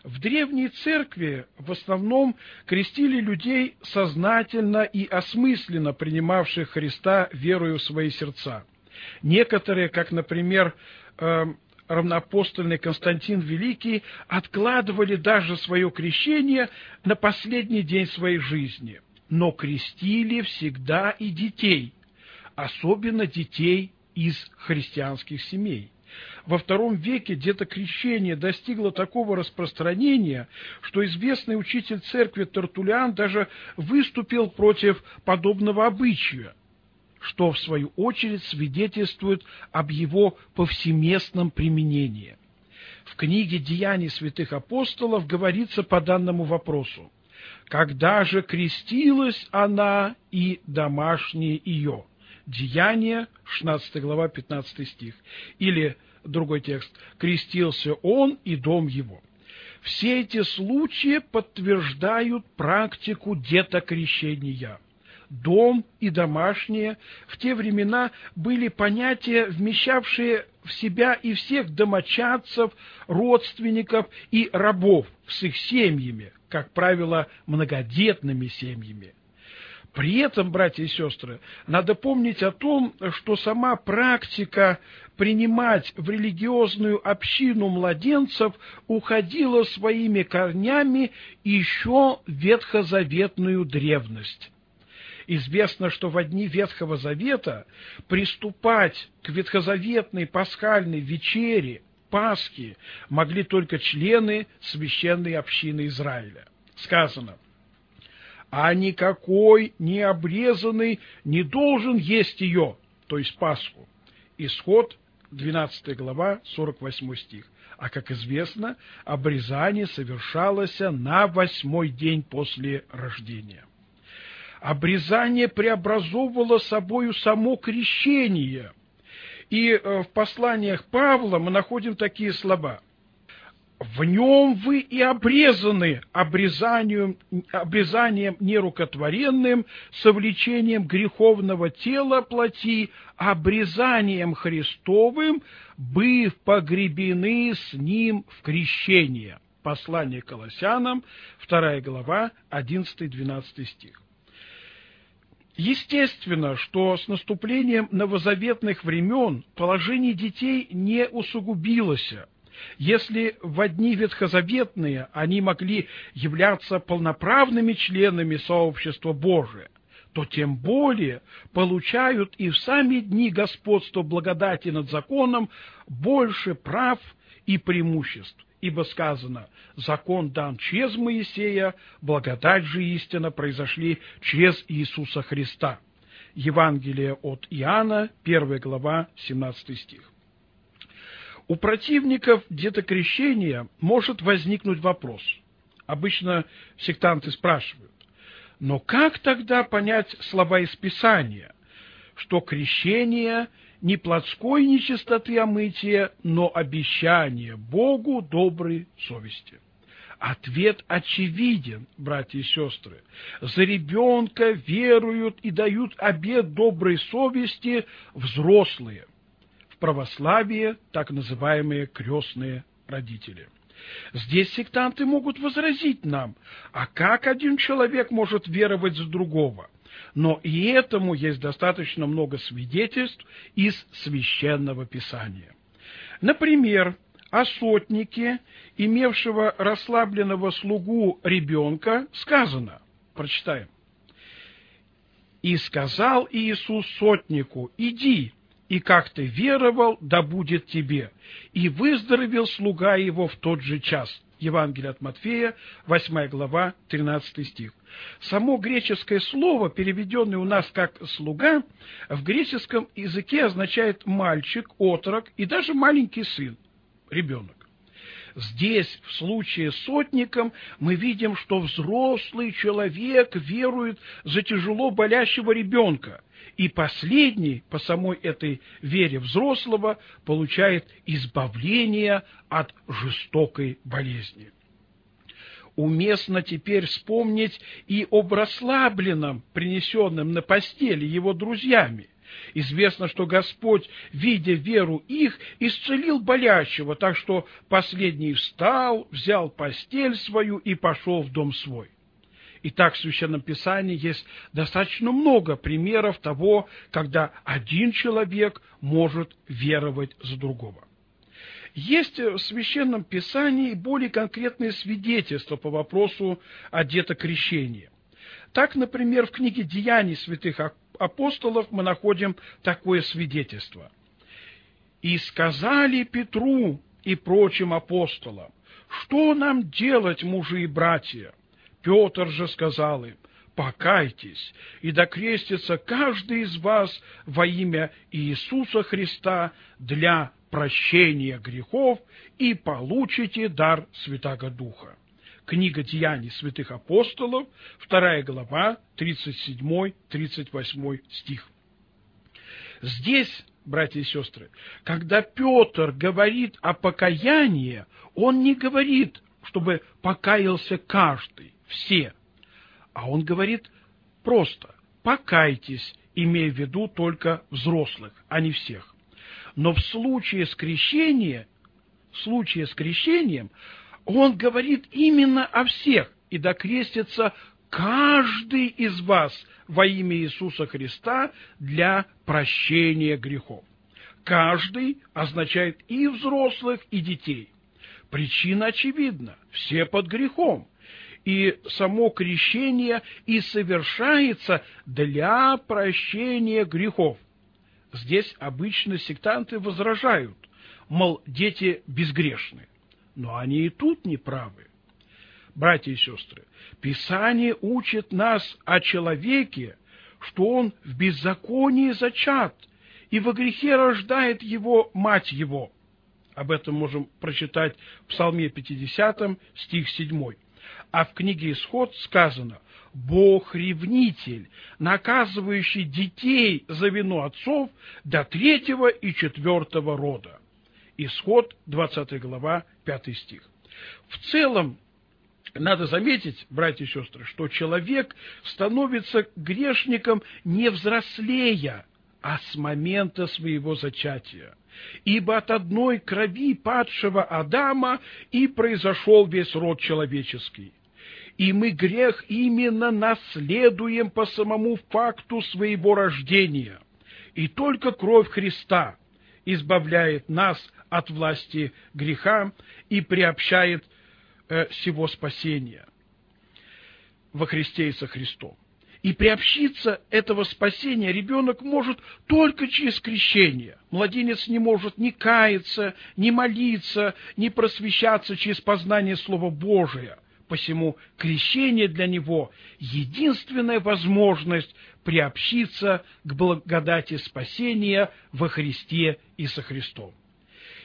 В древней церкви в основном крестили людей сознательно и осмысленно принимавших Христа верою в свои сердца. Некоторые, как, например, эм, равноапостольный Константин Великий, откладывали даже свое крещение на последний день своей жизни – но крестили всегда и детей, особенно детей из христианских семей. Во втором веке детокрещение достигло такого распространения, что известный учитель церкви Тартулиан даже выступил против подобного обычая, что, в свою очередь, свидетельствует об его повсеместном применении. В книге «Деяний святых апостолов» говорится по данному вопросу когда же крестилась она и домашние ее. Деяние, 16 глава, 15 стих. Или другой текст. Крестился он и дом его. Все эти случаи подтверждают практику детокрещения. Дом и домашние в те времена были понятия, вмещавшие в себя и всех домочадцев, родственников и рабов с их семьями, как правило, многодетными семьями. При этом, братья и сестры, надо помнить о том, что сама практика принимать в религиозную общину младенцев уходила своими корнями еще в ветхозаветную древность. Известно, что в дни Ветхого Завета приступать к ветхозаветной пасхальной вечере Пасхи могли только члены священной общины Израиля. Сказано, а никакой необрезанный не должен есть ее, то есть Пасху. Исход, 12 глава, 48 стих. А, как известно, обрезание совершалось на восьмой день после рождения. Обрезание преобразовывало собою само крещение – И э, в посланиях Павла мы находим такие слова. В нем вы и обрезаны обрезанием, обрезанием нерукотворенным, совлечением греховного тела плоти, обрезанием Христовым, быв погребены с ним в крещение. Послание Колоссянам, 2 глава, 11-12 стих. Естественно, что с наступлением новозаветных времен положение детей не усугубилось. Если в одни ветхозаветные они могли являться полноправными членами сообщества Божия, то тем более получают и в сами дни господства благодати над законом больше прав и преимуществ ибо сказано, закон дан через Моисея, благодать же истина произошли через Иисуса Христа. Евангелие от Иоанна, 1 глава, 17 стих. У противников детокрещения может возникнуть вопрос. Обычно сектанты спрашивают, но как тогда понять слова из Писания, что крещение – не плотской нечистоты омытия, но обещание Богу доброй совести. Ответ очевиден, братья и сестры. За ребенка веруют и дают обет доброй совести взрослые. В православии так называемые крестные родители. Здесь сектанты могут возразить нам, а как один человек может веровать за другого? Но и этому есть достаточно много свидетельств из Священного Писания. Например, о сотнике, имевшего расслабленного слугу ребенка, сказано, прочитаем. «И сказал Иисус сотнику, иди, и как ты веровал, да будет тебе. И выздоровел слуга его в тот же час. Евангелие от Матфея, 8 глава, 13 стих. Само греческое слово, переведенное у нас как «слуга», в греческом языке означает «мальчик», «отрок» и даже «маленький сын», «ребенок». Здесь, в случае с сотником, мы видим, что взрослый человек верует за тяжело болящего ребенка, и последний, по самой этой вере взрослого, получает избавление от жестокой болезни. Уместно теперь вспомнить и об расслабленном, принесенном на постели его друзьями. Известно, что Господь, видя веру их, исцелил болящего, так что последний встал, взял постель свою и пошел в дом свой. Итак, в Священном Писании есть достаточно много примеров того, когда один человек может веровать за другого. Есть в Священном Писании более конкретные свидетельства по вопросу о детокрещении. Так, например, в книге «Деяний святых апостолов» мы находим такое свидетельство. «И сказали Петру и прочим апостолам, что нам делать, мужи и братья? Петр же сказал им, покайтесь, и докрестится каждый из вас во имя Иисуса Христа для прощения грехов и получите дар Святаго Духа. Книга Деяний святых апостолов, 2 глава, 37-38 стих. Здесь, братья и сестры, когда Петр говорит о покаянии, он не говорит, чтобы покаялся каждый, все, а он говорит просто «покайтесь», имея в виду только взрослых, а не всех. Но в случае с крещением, в случае с крещением, он говорит именно о всех, и докрестится каждый из вас во имя Иисуса Христа для прощения грехов. Каждый означает и взрослых, и детей. Причина очевидна – все под грехом. И само крещение и совершается для прощения грехов. Здесь обычно сектанты возражают, мол, дети безгрешны. Но они и тут не правы. Братья и сестры, Писание учит нас о человеке, что он в беззаконии зачат, и во грехе рождает его мать его. Об этом можем прочитать в Псалме 50, стих 7. А в книге Исход сказано, Бог-ревнитель, наказывающий детей за вину отцов до третьего и четвертого рода. Исход, 20 глава, 5 стих. В целом, надо заметить, братья и сестры, что человек становится грешником не взрослея, а с момента своего зачатия. Ибо от одной крови падшего Адама и произошел весь род человеческий. И мы грех именно наследуем по самому факту своего рождения. И только кровь Христа избавляет нас от власти греха и приобщает э, всего спасения во Христе и со Христом. И приобщиться этого спасения ребенок может только через крещение. Младенец не может ни каяться, ни молиться, ни просвещаться через познание Слова Божия. Посему крещение для него – единственная возможность приобщиться к благодати спасения во Христе и со Христом.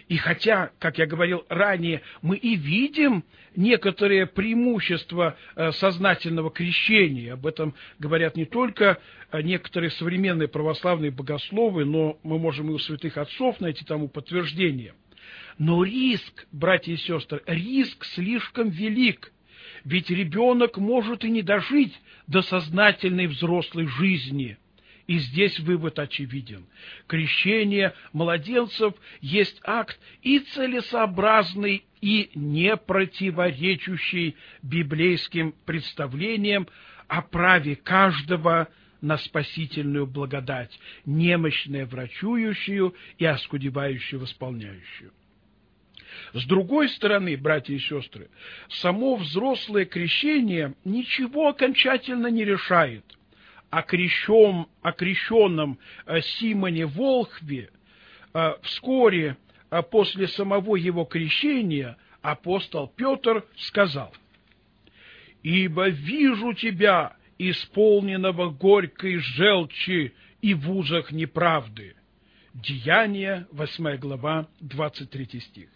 И хотя, как я говорил ранее, мы и видим некоторые преимущества э, сознательного крещения, об этом говорят не только э, некоторые современные православные богословы, но мы можем и у святых отцов найти тому подтверждение. Но риск, братья и сестры, риск слишком велик, ведь ребенок может и не дожить до сознательной взрослой жизни – и здесь вывод очевиден. Крещение младенцев есть акт и целесообразный, и не противоречащий библейским представлениям о праве каждого на спасительную благодать, немощное врачующую и оскудевающую восполняющую. С другой стороны, братья и сестры, само взрослое крещение ничего окончательно не решает – о, крещен, о крещенном э, Симоне Волхве э, вскоре э, после самого его крещения апостол Петр сказал, «Ибо вижу тебя, исполненного горькой желчи и в узах неправды». Деяние, 8 глава, 23 стих.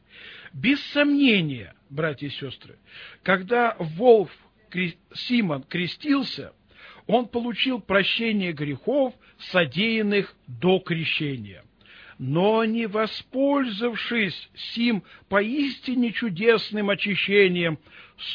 Без сомнения, братья и сестры, когда Волф Симон крестился – он получил прощение грехов, содеянных до крещения. Но не воспользовавшись сим поистине чудесным очищением,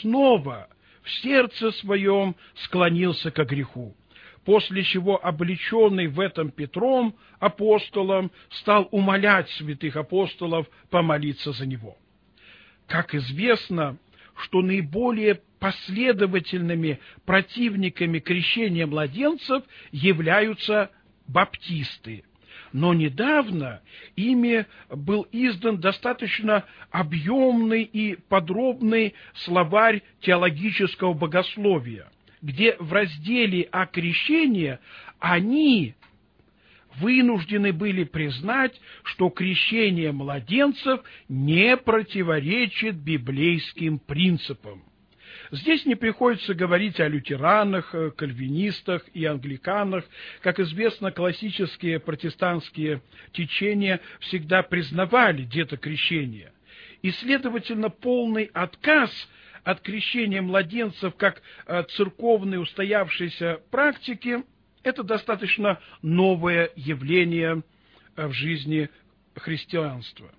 снова в сердце своем склонился к греху после чего облеченный в этом Петром апостолом стал умолять святых апостолов помолиться за него. Как известно, что наиболее последовательными противниками крещения младенцев являются баптисты. Но недавно ими был издан достаточно объемный и подробный словарь теологического богословия, где в разделе о крещении они вынуждены были признать, что крещение младенцев не противоречит библейским принципам. Здесь не приходится говорить о лютеранах, э, кальвинистах и англиканах. Как известно, классические протестантские течения всегда признавали детокрещение. И, следовательно, полный отказ от крещения младенцев как э, церковной устоявшейся практики – это достаточно новое явление э, в жизни христианства.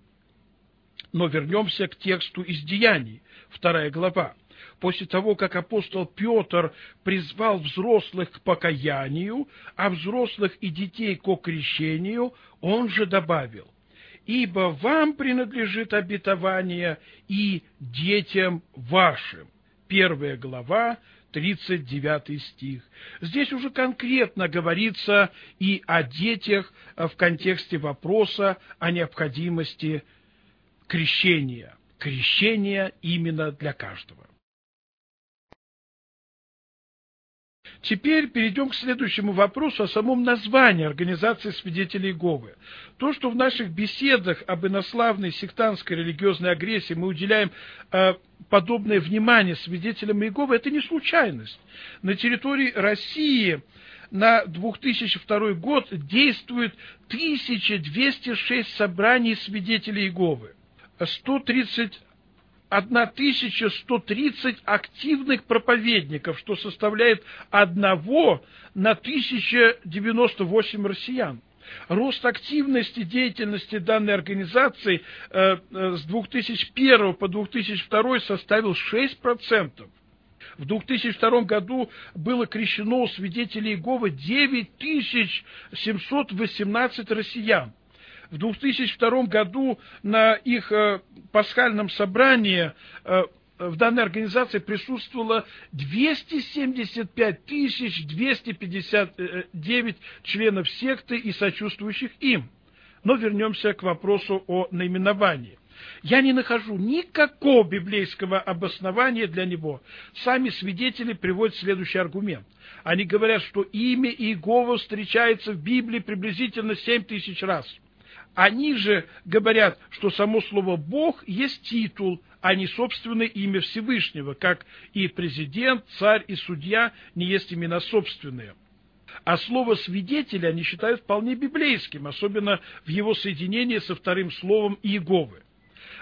Но вернемся к тексту из Деяний, вторая глава после того, как апостол Петр призвал взрослых к покаянию, а взрослых и детей к окрещению, он же добавил, «Ибо вам принадлежит обетование и детям вашим». Первая глава, 39 стих. Здесь уже конкретно говорится и о детях в контексте вопроса о необходимости крещения. Крещение именно для каждого. Теперь перейдем к следующему вопросу о самом названии Организации свидетелей Иеговы. То, что в наших беседах об инославной сектантской религиозной агрессии мы уделяем э, подобное внимание свидетелям Иеговы, это не случайность. На территории России на 2002 год действует 1206 собраний свидетелей Иеговы. 130 1130 активных проповедников, что составляет одного на 1098 россиян. Рост активности деятельности данной организации э, э, с 2001 по 2002 составил 6%. В 2002 году было крещено у свидетелей Иеговы 9718 россиян. В 2002 году на их э, пасхальном собрании э, в данной организации присутствовало 275 тысяч 259 членов секты и сочувствующих им. Но вернемся к вопросу о наименовании. Я не нахожу никакого библейского обоснования для него. Сами свидетели приводят следующий аргумент. Они говорят, что имя Иегова встречается в Библии приблизительно 7 тысяч раз. Они же говорят, что само слово «Бог» есть титул, а не собственное имя Всевышнего, как и президент, царь и судья не есть имена собственные. А слово «свидетели» они считают вполне библейским, особенно в его соединении со вторым словом Иеговы.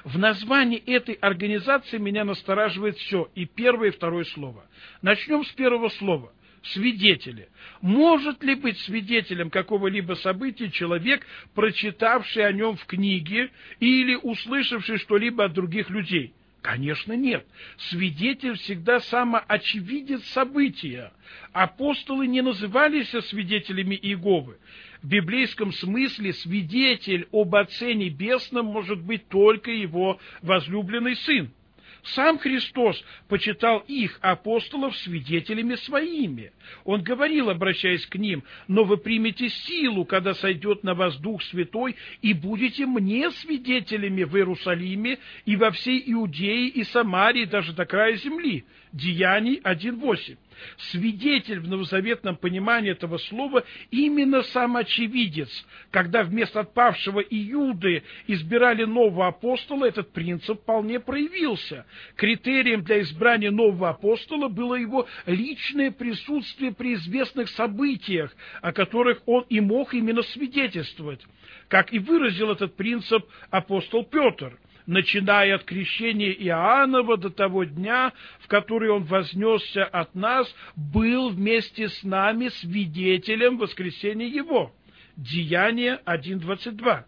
В названии этой организации меня настораживает все, и первое, и второе слово. Начнем с первого слова. Свидетели. Может ли быть свидетелем какого-либо события человек, прочитавший о нем в книге или услышавший что-либо от других людей? Конечно, нет. Свидетель всегда самоочевидец события. Апостолы не назывались свидетелями Иеговы. В библейском смысле свидетель об Отце Небесном может быть только его возлюбленный Сын. Сам Христос почитал их, апостолов, свидетелями своими. Он говорил, обращаясь к ним, «Но вы примете силу, когда сойдет на вас Дух Святой, и будете мне свидетелями в Иерусалиме и во всей Иудее и Самарии, даже до края земли». Деяний 1.8 свидетель в новозаветном понимании этого слова именно сам очевидец. Когда вместо отпавшего Иуды избирали нового апостола, этот принцип вполне проявился. Критерием для избрания нового апостола было его личное присутствие при известных событиях, о которых он и мог именно свидетельствовать. Как и выразил этот принцип апостол Петр – начиная от крещения Иоаннова до того дня, в который он вознесся от нас, был вместе с нами свидетелем воскресения его. Деяние 1.22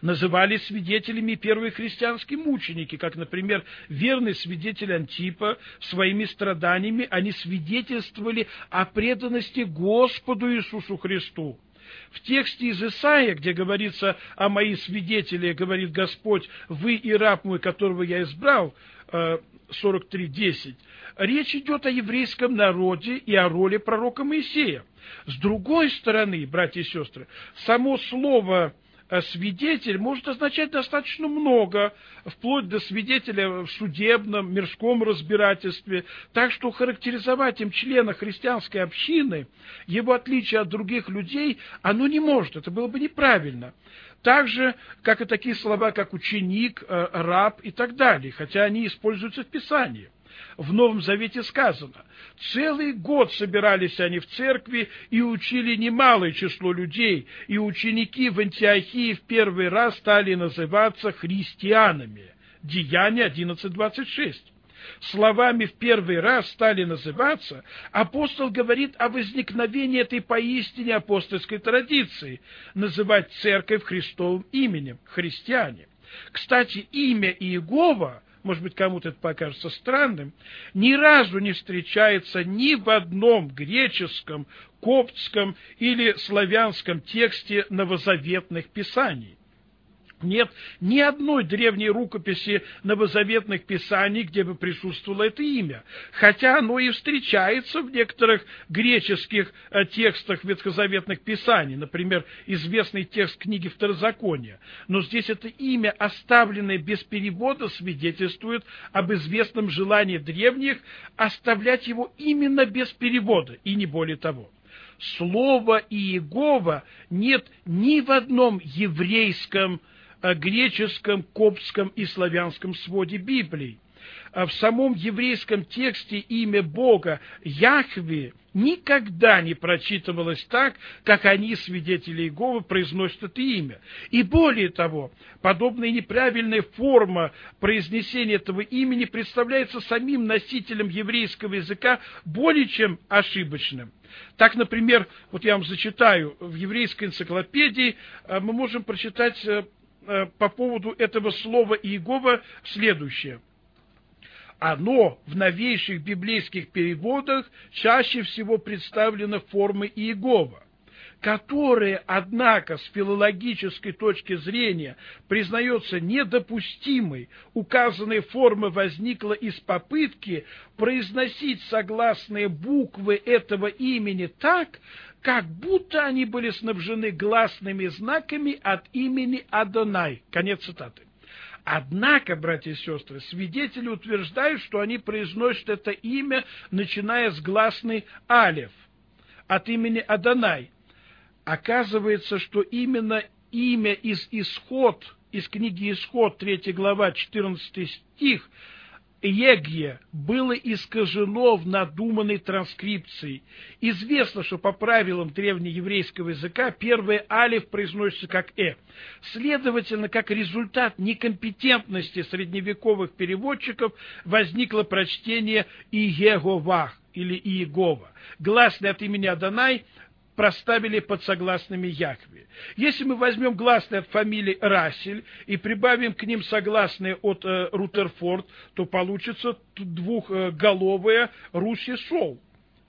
называли свидетелями первые христианские мученики, как, например, верный свидетель Антипа, своими страданиями они свидетельствовали о преданности Господу Иисусу Христу. В тексте из Исаия, где говорится о мои свидетели, говорит Господь, вы и раб мой, которого я избрал, 43.10, э, речь идет о еврейском народе и о роли пророка Моисея. С другой стороны, братья и сестры, само слово свидетель может означать достаточно много, вплоть до свидетеля в судебном, мирском разбирательстве. Так что характеризовать им члена христианской общины, его отличие от других людей, оно не может, это было бы неправильно. Так же, как и такие слова, как ученик, э, раб и так далее, хотя они используются в Писании в Новом Завете сказано, целый год собирались они в церкви и учили немалое число людей, и ученики в Антиохии в первый раз стали называться христианами. Деяние 11.26 словами в первый раз стали называться, апостол говорит о возникновении этой поистине апостольской традиции, называть церковь Христовым именем, христиане. Кстати, имя Иегова может быть, кому-то это покажется странным, ни разу не встречается ни в одном греческом, коптском или славянском тексте новозаветных писаний. Нет ни одной древней рукописи новозаветных писаний, где бы присутствовало это имя, хотя оно и встречается в некоторых греческих э, текстах ветхозаветных писаний, например, известный текст книги Второзакония. Но здесь это имя, оставленное без перевода, свидетельствует об известном желании древних оставлять его именно без перевода, и не более того слова Иегова нет ни в одном еврейском греческом, коптском и славянском своде Библии. в самом еврейском тексте имя Бога Яхве никогда не прочитывалось так, как они, свидетели Иеговы, произносят это имя. И более того, подобная неправильная форма произнесения этого имени представляется самим носителем еврейского языка более чем ошибочным. Так, например, вот я вам зачитаю, в еврейской энциклопедии э, мы можем прочитать э, по поводу этого слова Иегова следующее – оно в новейших библейских переводах чаще всего представлено формой Иегова, которая, однако, с филологической точки зрения признается недопустимой, указанная форма возникла из попытки произносить согласные буквы этого имени так, как будто они были снабжены гласными знаками от имени Адонай. Конец цитаты. Однако, братья и сестры, свидетели утверждают, что они произносят это имя, начиная с гласной Алев, от имени Адонай. Оказывается, что именно имя из Исход, из книги Исход, 3 глава, 14 стих, Егье было искажено в надуманной транскрипции. Известно, что по правилам древнееврейского языка первое алиф произносится как «э». Следовательно, как результат некомпетентности средневековых переводчиков возникло прочтение «Иеговах» или «Иегова». Гласный от имени Адонай проставили под согласными Яхве. Если мы возьмем гласные от фамилии Рассель и прибавим к ним согласные от э, Рутерфорд, то получится двухголовое Руси Сол.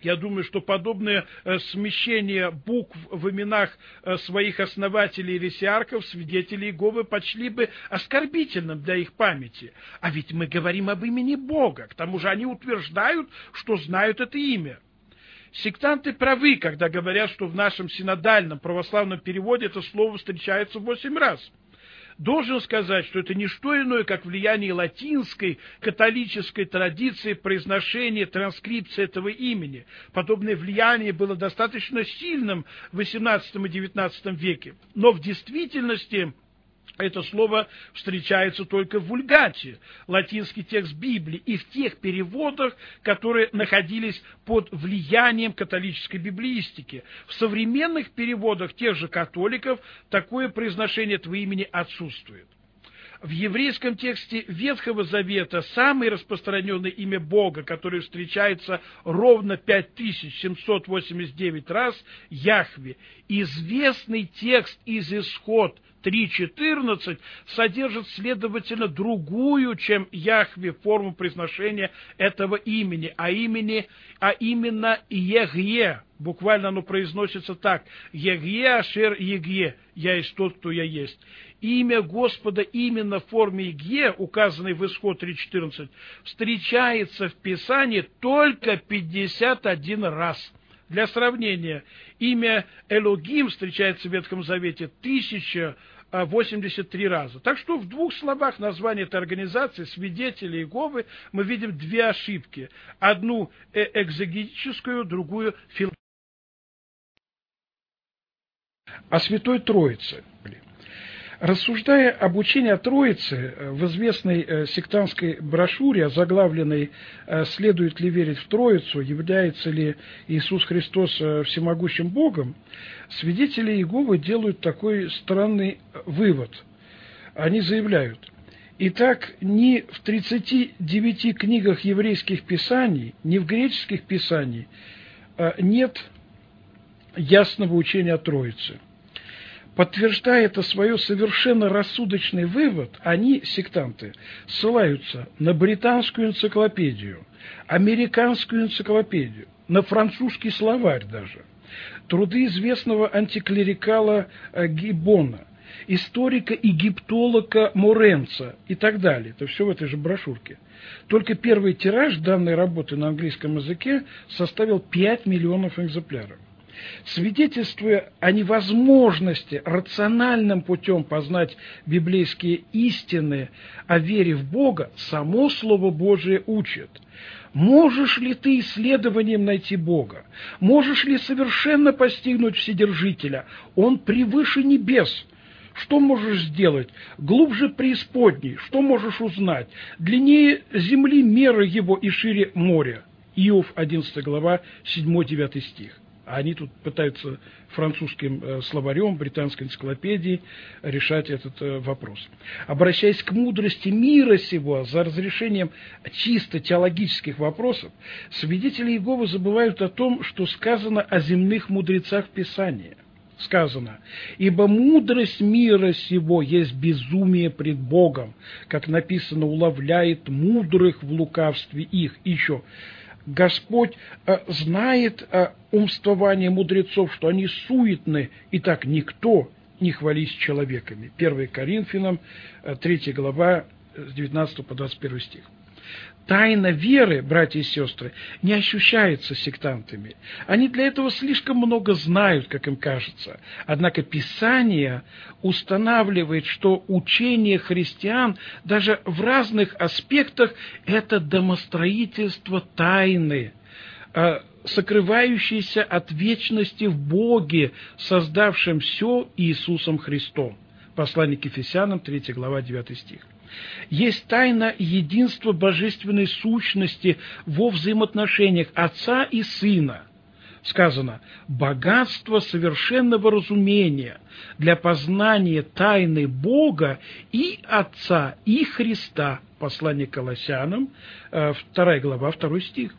Я думаю, что подобное э, смещение букв в именах э, своих основателей или сиарков свидетели Иеговы почли бы оскорбительным для их памяти. А ведь мы говорим об имени Бога. К тому же они утверждают, что знают это имя. Сектанты правы, когда говорят, что в нашем синодальном православном переводе это слово встречается восемь раз. Должен сказать, что это не что иное, как влияние латинской католической традиции произношения, транскрипции этого имени. Подобное влияние было достаточно сильным в XVIII и XIX веке. Но в действительности это слово встречается только в вульгате, латинский текст Библии, и в тех переводах, которые находились под влиянием католической библиистики. В современных переводах тех же католиков такое произношение этого имени отсутствует. В еврейском тексте Ветхого Завета самое распространенное имя Бога, которое встречается ровно 5789 раз, Яхве. Известный текст из Исход 3.14 содержит, следовательно, другую, чем Яхве, форму произношения этого имени, а, имени, а именно Егье. Буквально оно произносится так. Егье Ашер Егье. Я есть тот, кто я есть. Имя Господа именно в форме Егье, указанной в Исход 3.14, встречается в Писании только 51 раз. Для сравнения, имя Элогим встречается в Ветхом Завете 1083 раза. Так что в двух словах название этой организации, свидетели Иеговы, мы видим две ошибки. Одну э, экзегетическую, другую философическую. О Святой Троице. Рассуждая об учении о Троице э, в известной э, сектантской брошюре, заглавленной э, «Следует ли верить в Троицу? Является ли Иисус Христос всемогущим Богом?», свидетели Иеговы делают такой странный вывод. Они заявляют, «Итак, ни в 39 книгах еврейских писаний, ни в греческих писаниях нет ясного учения о Троице» подтверждая это свое совершенно рассудочный вывод, они, сектанты, ссылаются на британскую энциклопедию, американскую энциклопедию, на французский словарь даже, труды известного антиклерикала э, Гиббона, историка-египтолога Моренца и так далее. Это все в этой же брошюрке. Только первый тираж данной работы на английском языке составил 5 миллионов экземпляров свидетельствуя о невозможности рациональным путем познать библейские истины о вере в Бога, само Слово Божие учит. Можешь ли ты исследованием найти Бога? Можешь ли совершенно постигнуть Вседержителя? Он превыше небес. Что можешь сделать? Глубже преисподней. Что можешь узнать? Длиннее земли мера его и шире моря. Иов, 11 глава, 7-9 стих. А они тут пытаются французским э, словарем, британской энциклопедией решать этот э, вопрос. Обращаясь к мудрости мира сего за разрешением чисто теологических вопросов, свидетели Иеговы забывают о том, что сказано о земных мудрецах Писания. Сказано, «Ибо мудрость мира сего есть безумие пред Богом, как написано, уловляет мудрых в лукавстве их». И еще, Господь э, знает э, умствование мудрецов, что они суетны, и так никто не хвались человеками. 1 Коринфянам, 3 э, глава, с 19 по 21 стих. Тайна веры, братья и сестры, не ощущается сектантами. Они для этого слишком много знают, как им кажется. Однако Писание устанавливает, что учение христиан даже в разных аспектах – это домостроительство тайны, а, сокрывающейся от вечности в Боге, создавшем все Иисусом Христом. Послание к Ефесянам, 3 глава, 9 стих. Есть тайна единства божественной сущности во взаимоотношениях Отца и Сына. Сказано, богатство совершенного разумения для познания тайны Бога и Отца, и Христа. Послание Колоссянам, 2 э, глава, 2 стих.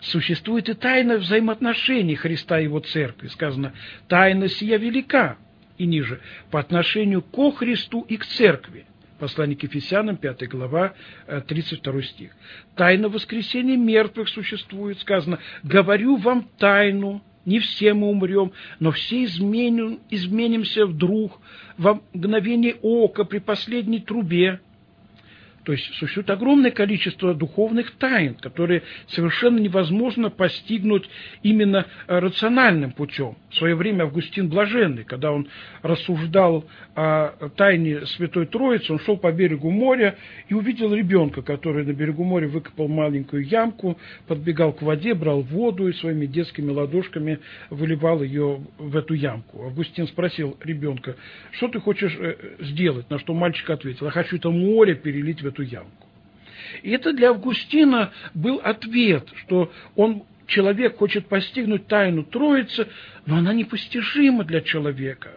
Существует и тайна взаимоотношений Христа и Его Церкви. Сказано, тайна сия велика, и ниже, по отношению ко Христу и к Церкви. Послание к Ефесянам, 5 глава, 32 э, стих. Тайна воскресения мертвых существует, сказано, «Говорю вам тайну, не все мы умрем, но все изменим, изменимся вдруг, во мгновение ока, при последней трубе, то есть существует огромное количество духовных тайн, которые совершенно невозможно постигнуть именно э, рациональным путем. В свое время Августин Блаженный, когда он рассуждал о тайне Святой Троицы, он шел по берегу моря и увидел ребенка, который на берегу моря выкопал маленькую ямку, подбегал к воде, брал воду и своими детскими ладошками выливал ее в эту ямку. Августин спросил ребенка, что ты хочешь э, сделать? На что мальчик ответил, я хочу это море перелить в эту ямку. И это для Августина был ответ, что он, человек хочет постигнуть тайну Троицы, но она непостижима для человека.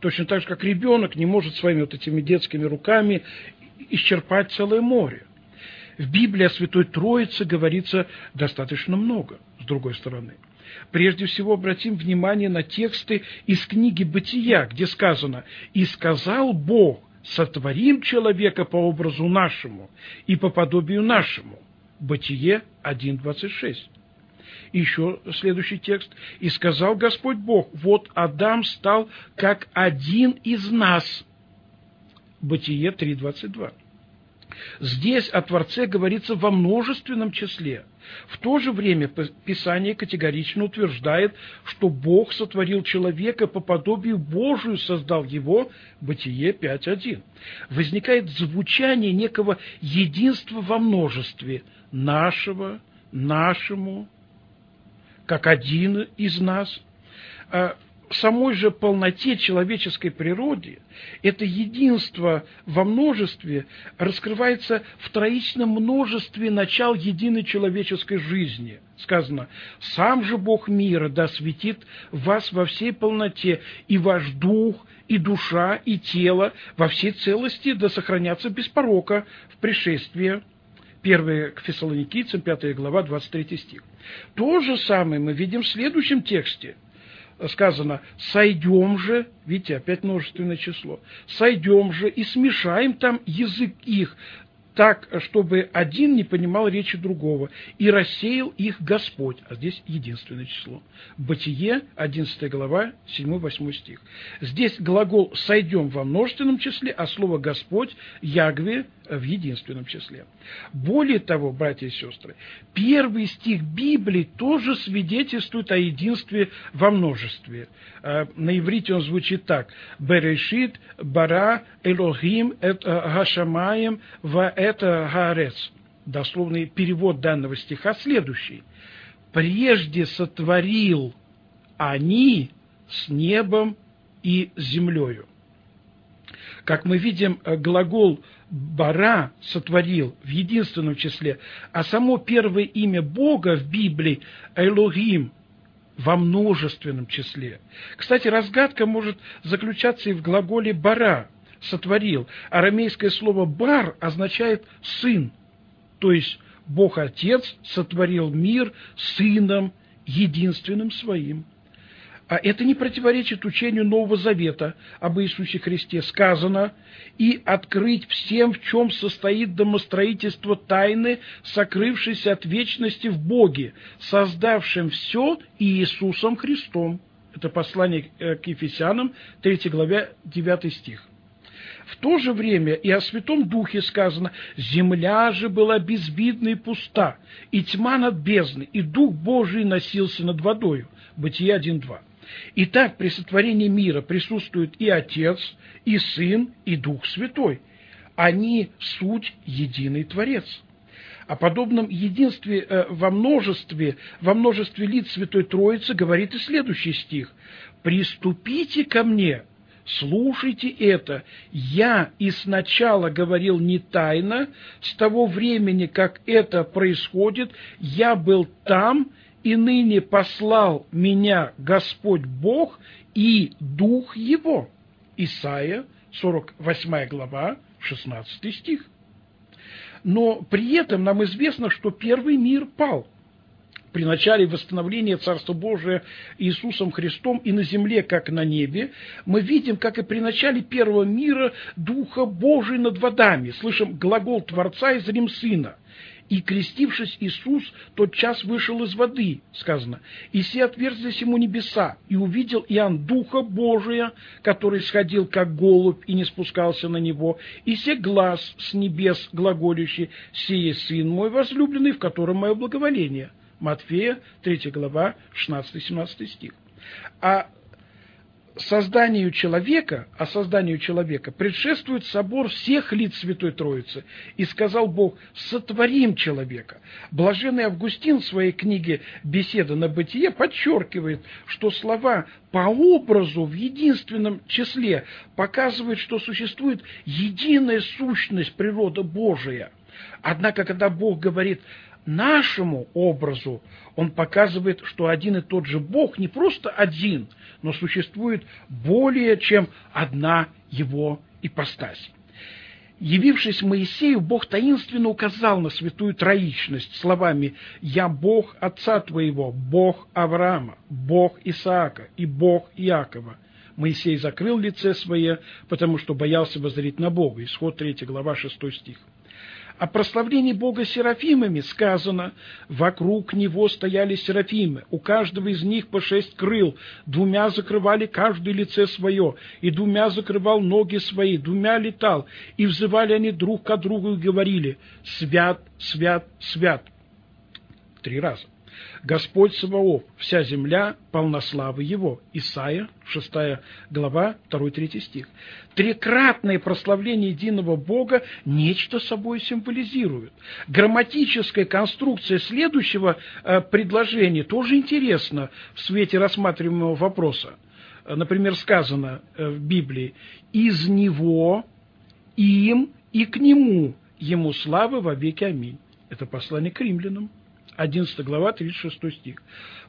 Точно так же, как ребенок не может своими вот этими детскими руками исчерпать целое море. В Библии о Святой Троице говорится достаточно много, с другой стороны. Прежде всего обратим внимание на тексты из книги «Бытия», где сказано «И сказал Бог, сотворим человека по образу нашему и по подобию нашему. Бытие 1.26. Еще следующий текст. «И сказал Господь Бог, вот Адам стал как один из нас». Бытие 3.22. Здесь о Творце говорится во множественном числе. В то же время Писание категорично утверждает, что Бог сотворил человека по подобию Божию, создал его, Бытие 5.1. Возникает звучание некого единства во множестве, нашего, нашему, как один из нас. Самой же полноте человеческой природы это единство во множестве раскрывается в троичном множестве начал единой человеческой жизни. Сказано, «Сам же Бог мира да светит вас во всей полноте, и ваш дух, и душа, и тело во всей целости да сохранятся без порока в пришествии 1 к Фессалоникийцам, 5 глава, 23 стих. То же самое мы видим в следующем тексте – сказано, сойдем же, видите, опять множественное число, сойдем же и смешаем там язык их, так, чтобы один не понимал речи другого, и рассеял их Господь. А здесь единственное число. Бытие, 11 глава, 7-8 стих. Здесь глагол «сойдем» во множественном числе, а слово «Господь» Ягве в единственном числе. Более того, братья и сестры, первый стих Библии тоже свидетельствует о единстве во множестве. А, на иврите он звучит так. «Берешит бара Элохим эт гашамаем ва это гаарец». Дословный перевод данного стиха следующий. «Прежде сотворил они с небом и землею». Как мы видим, э, глагол «бара» сотворил в единственном числе, а само первое имя Бога в Библии «Элогим» во множественном числе. Кстати, разгадка может заключаться и в глаголе «бара» – «сотворил». Арамейское слово «бар» означает «сын», то есть Бог Отец сотворил мир Сыном единственным Своим. А это не противоречит учению Нового Завета об Иисусе Христе. Сказано, и открыть всем, в чем состоит домостроительство тайны, сокрывшейся от вечности в Боге, создавшим все Иисусом Христом. Это послание э, к Ефесянам, 3 главе, 9 стих. В то же время и о Святом Духе сказано, «Земля же была безбидна и пуста, и тьма над бездной, и Дух Божий носился над водою». Бытие 1.2. Итак, при сотворении мира присутствует и Отец, и Сын, и Дух Святой. Они суть единый Творец. О подобном единстве э, во множестве, во множестве лиц Святой Троицы говорит и следующий стих. «Приступите ко мне, слушайте это. Я и сначала говорил не тайно, с того времени, как это происходит, я был там и ныне послал меня Господь Бог и Дух Его. Исайя, 48 глава, 16 стих. Но при этом нам известно, что первый мир пал при начале восстановления Царства Божия Иисусом Христом и на земле, как на небе, мы видим, как и при начале первого мира Духа Божий над водами. Слышим глагол Творца из Рим Сына. И, крестившись Иисус, тот час вышел из воды, сказано, и все отверзлись ему небеса, и увидел Иоанн Духа Божия, который сходил, как голубь, и не спускался на него, и все глаз с небес глаголющий, сие Сын мой возлюбленный, в котором мое благоволение». Матфея, 3 глава, 16-17 стих. А созданию человека, а созданию человека предшествует собор всех лиц Святой Троицы. И сказал Бог, сотворим человека. Блаженный Августин в своей книге «Беседа на бытие» подчеркивает, что слова по образу в единственном числе показывают, что существует единая сущность природа Божия. Однако, когда Бог говорит нашему образу он показывает, что один и тот же Бог не просто один, но существует более чем одна его ипостась. Явившись Моисею, Бог таинственно указал на святую троичность словами «Я Бог Отца твоего, Бог Авраама, Бог Исаака и Бог Иакова». Моисей закрыл лице свое, потому что боялся воззреть на Бога. Исход 3 глава 6 стих. О прославлении Бога серафимами сказано, вокруг него стояли серафимы, у каждого из них по шесть крыл, двумя закрывали каждое лице свое, и двумя закрывал ноги свои, двумя летал, и взывали они друг к другу и говорили, «Свят, свят, свят» три раза. Господь Саваоф, вся земля полна славы Его. Исайя, 6 глава, 2-3 стих. Трикратное прославление единого Бога нечто собой символизирует. Грамматическая конструкция следующего э, предложения тоже интересна в свете рассматриваемого вопроса. Например, сказано э, в Библии «из Него, им и к Нему, Ему слава во веки. Аминь». Это послание к римлянам. 11 глава, 36 стих.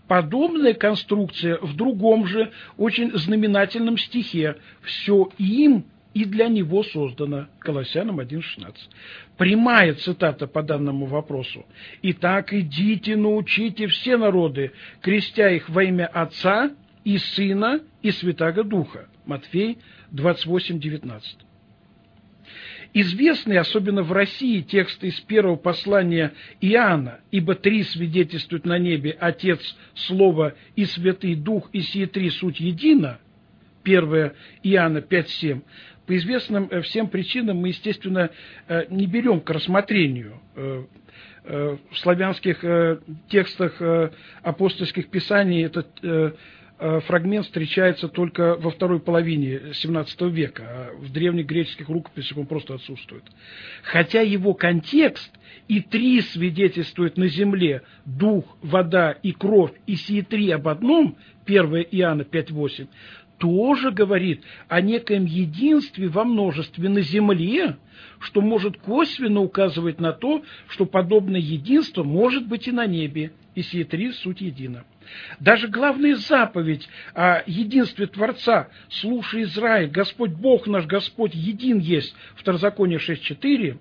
Подобная конструкция в другом же очень знаменательном стихе «Все им и для него создано» Колоссянам 1.16. Прямая цитата по данному вопросу. «Итак, идите, научите все народы, крестя их во имя Отца и Сына и Святаго Духа». Матфей 28.19. Известны, особенно в России, тексты из первого послания Иоанна, ибо три свидетельствуют на небе Отец, Слово и Святый Дух, и сие три суть едино, 1 Иоанна 5.7, по известным э, всем причинам мы, естественно, э, не берем к рассмотрению э, в славянских текстах апостольских писаний этот фрагмент встречается только во второй половине XVII века, а в древних греческих рукописях он просто отсутствует. Хотя его контекст и три свидетельствуют на земле – дух, вода и кровь, и сие три об одном, 1 Иоанна 5.8, тоже говорит о некоем единстве во множестве на земле, что может косвенно указывать на то, что подобное единство может быть и на небе, и сие три суть едино. Даже главная заповедь о единстве Творца «Слушай, Израиль, Господь Бог наш, Господь един есть» Второзаконие 6.4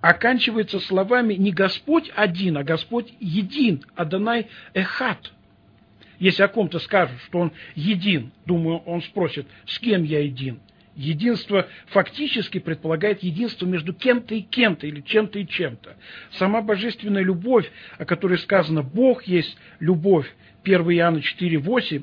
оканчивается словами не Господь один, а Господь един, Адонай Эхат. Если о ком-то скажут, что он един, думаю, он спросит, с кем я един? Единство фактически предполагает единство между кем-то и кем-то, или чем-то и чем-то. Сама божественная любовь, о которой сказано «Бог есть любовь», 1 Иоанна 4,8,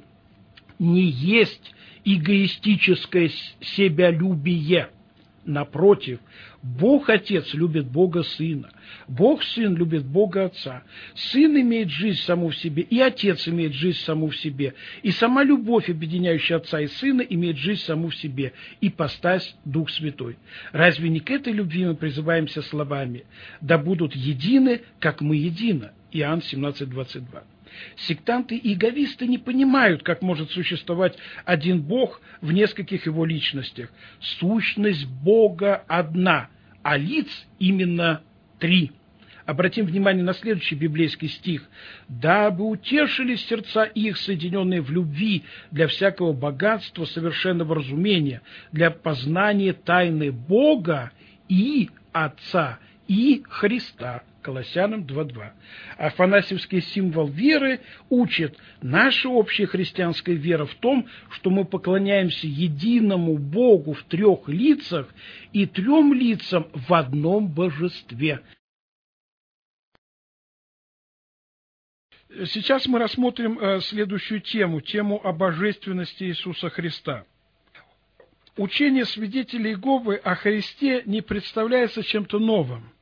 не есть эгоистическое себялюбие – Напротив, Бог Отец любит Бога Сына, Бог Сын любит Бога Отца. Сын имеет жизнь саму в себе, и Отец имеет жизнь саму в себе. И сама любовь, объединяющая Отца и Сына, имеет жизнь саму в себе, и постась Дух Святой. Разве не к этой любви мы призываемся словами «Да будут едины, как мы едины» Иоанн 17, 22. Сектанты и говисты не понимают, как может существовать один Бог в нескольких его личностях. Сущность Бога одна, а лиц именно три. Обратим внимание на следующий библейский стих. «Дабы утешились сердца их, соединенные в любви, для всякого богатства, совершенного разумения, для познания тайны Бога и Отца, и Христа». Колоссянам 2.2. Афанасьевский символ веры учит, наша общая христианская вера в том, что мы поклоняемся единому Богу в трех лицах и трем лицам в одном божестве. Сейчас мы рассмотрим э, следующую тему, тему о божественности Иисуса Христа. Учение свидетелей Иеговы о Христе не представляется чем-то новым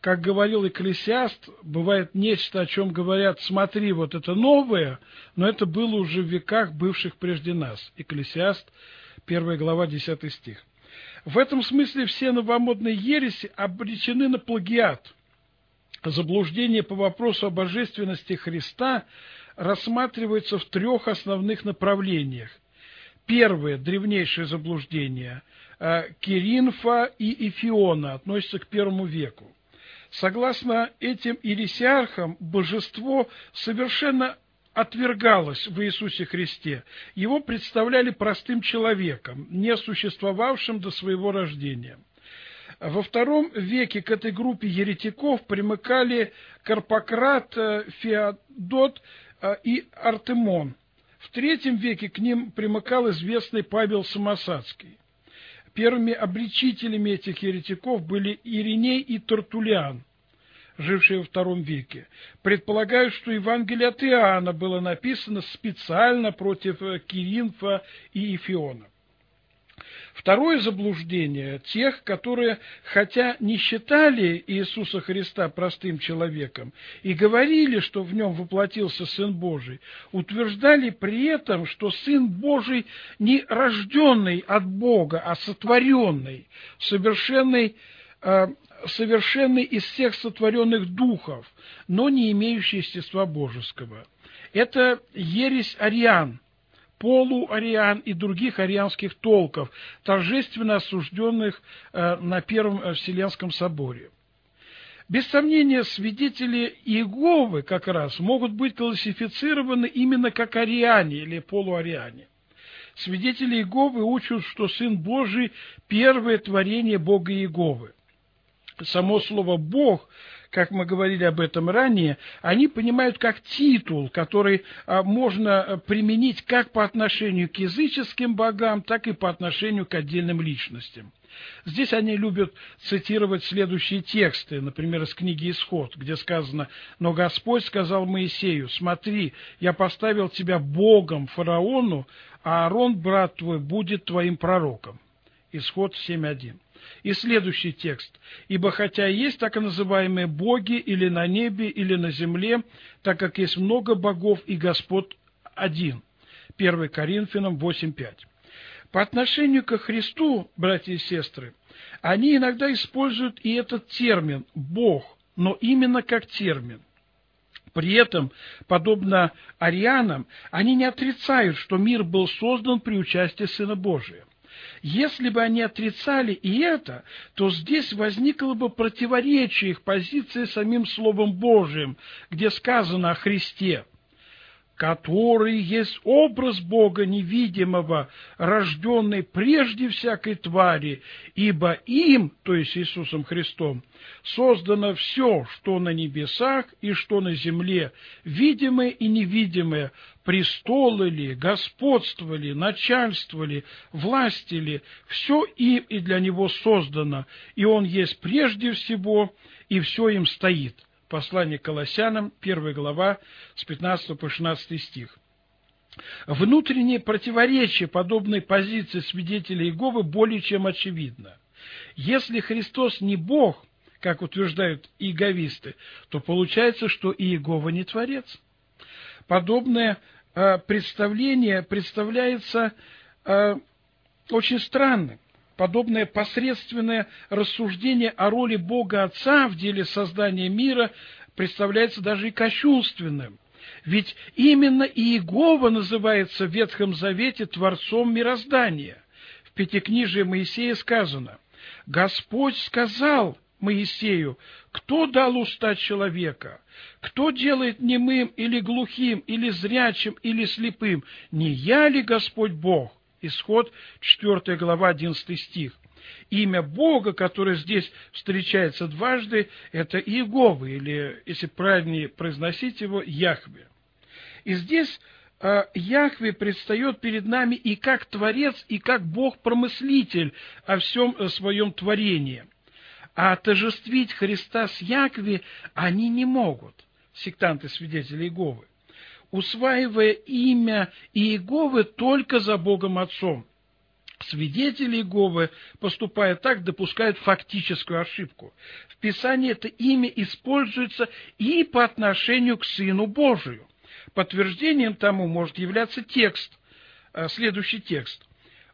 как говорил Экклесиаст, бывает нечто, о чем говорят, смотри, вот это новое, но это было уже в веках, бывших прежде нас. Экклесиаст, 1 глава, 10 стих. В этом смысле все новомодные ереси обречены на плагиат. Заблуждение по вопросу о божественности Христа рассматривается в трех основных направлениях. Первое, древнейшее заблуждение, э, Киринфа и Эфиона, относится к первому веку. Согласно этим ирисиархам, божество совершенно отвергалось в Иисусе Христе. Его представляли простым человеком, не существовавшим до своего рождения. Во втором веке к этой группе еретиков примыкали Карпократ, э, Феодот э, и Артемон. В третьем веке к ним примыкал известный Павел Самосадский. Первыми обличителями этих еретиков были Ириней и Тартулиан, жившие во втором веке. Предполагают, что Евангелие от Иоанна было написано специально против э, Киринфа и Ифиона. Второе заблуждение тех, которые, хотя не считали Иисуса Христа простым человеком и говорили, что в нем воплотился Сын Божий, утверждали при этом, что Сын Божий не рожденный от Бога, а сотворенный, совершенный, э, совершенный из всех сотворенных духов, но не имеющий естества божеского. Это ересь ариан – полуариан и других арианских толков, торжественно осужденных э, на Первом э, Вселенском соборе. Без сомнения, свидетели Иеговы как раз могут быть классифицированы именно как ариане или полуариане. Свидетели Иеговы учат, что Сын Божий – первое творение Бога Иеговы. Само слово «Бог» как мы говорили об этом ранее, они понимают как титул, который а, можно а, применить как по отношению к языческим богам, так и по отношению к отдельным личностям. Здесь они любят цитировать следующие тексты, например, из книги «Исход», где сказано «Но Господь сказал Моисею, смотри, я поставил тебя Богом фараону, а Аарон, брат твой, будет твоим пророком». Исход 7.1. И следующий текст. «Ибо хотя есть так называемые боги или на небе, или на земле, так как есть много богов и Господь один». 1 Коринфянам 8.5. По отношению к Христу, братья и сестры, они иногда используют и этот термин «Бог», но именно как термин. При этом, подобно арианам, они не отрицают, что мир был создан при участии Сына Божия. Если бы они отрицали и это, то здесь возникло бы противоречие их позиции самим Словом Божиим, где сказано о Христе который есть образ Бога невидимого, рожденный прежде всякой твари, ибо им, то есть Иисусом Христом, создано все, что на небесах и что на земле, видимое и невидимое, престолы ли, господство ли, начальство ли, власти ли, все им и для него создано, и он есть прежде всего, и все им стоит. Послание к Колоссянам, 1 глава, с 15 по 16 стих. Внутреннее противоречие подобной позиции свидетелей Иеговы более чем очевидно. Если Христос не Бог, как утверждают иеговисты, то получается, что Иегова не Творец. Подобное э, представление представляется э, очень странным подобное посредственное рассуждение о роли Бога Отца в деле создания мира представляется даже и кощунственным. Ведь именно Иегова называется в Ветхом Завете Творцом мироздания. В Пятикнижии Моисея сказано «Господь сказал Моисею, кто дал уста человека? Кто делает немым или глухим, или зрячим, или слепым? Не я ли Господь Бог? Исход 4 глава 11 стих. Имя Бога, которое здесь встречается дважды, это Иегова, или, если правильнее произносить его, Яхве. И здесь э, Яхве предстает перед нами и как Творец, и как Бог-промыслитель о всем э, своем творении. А отожествить Христа с Яхве они не могут, сектанты-свидетели Иеговы усваивая имя Иеговы только за Богом Отцом. Свидетели Иеговы, поступая так, допускают фактическую ошибку. В Писании это имя используется и по отношению к Сыну Божию. Подтверждением тому может являться текст, э, следующий текст.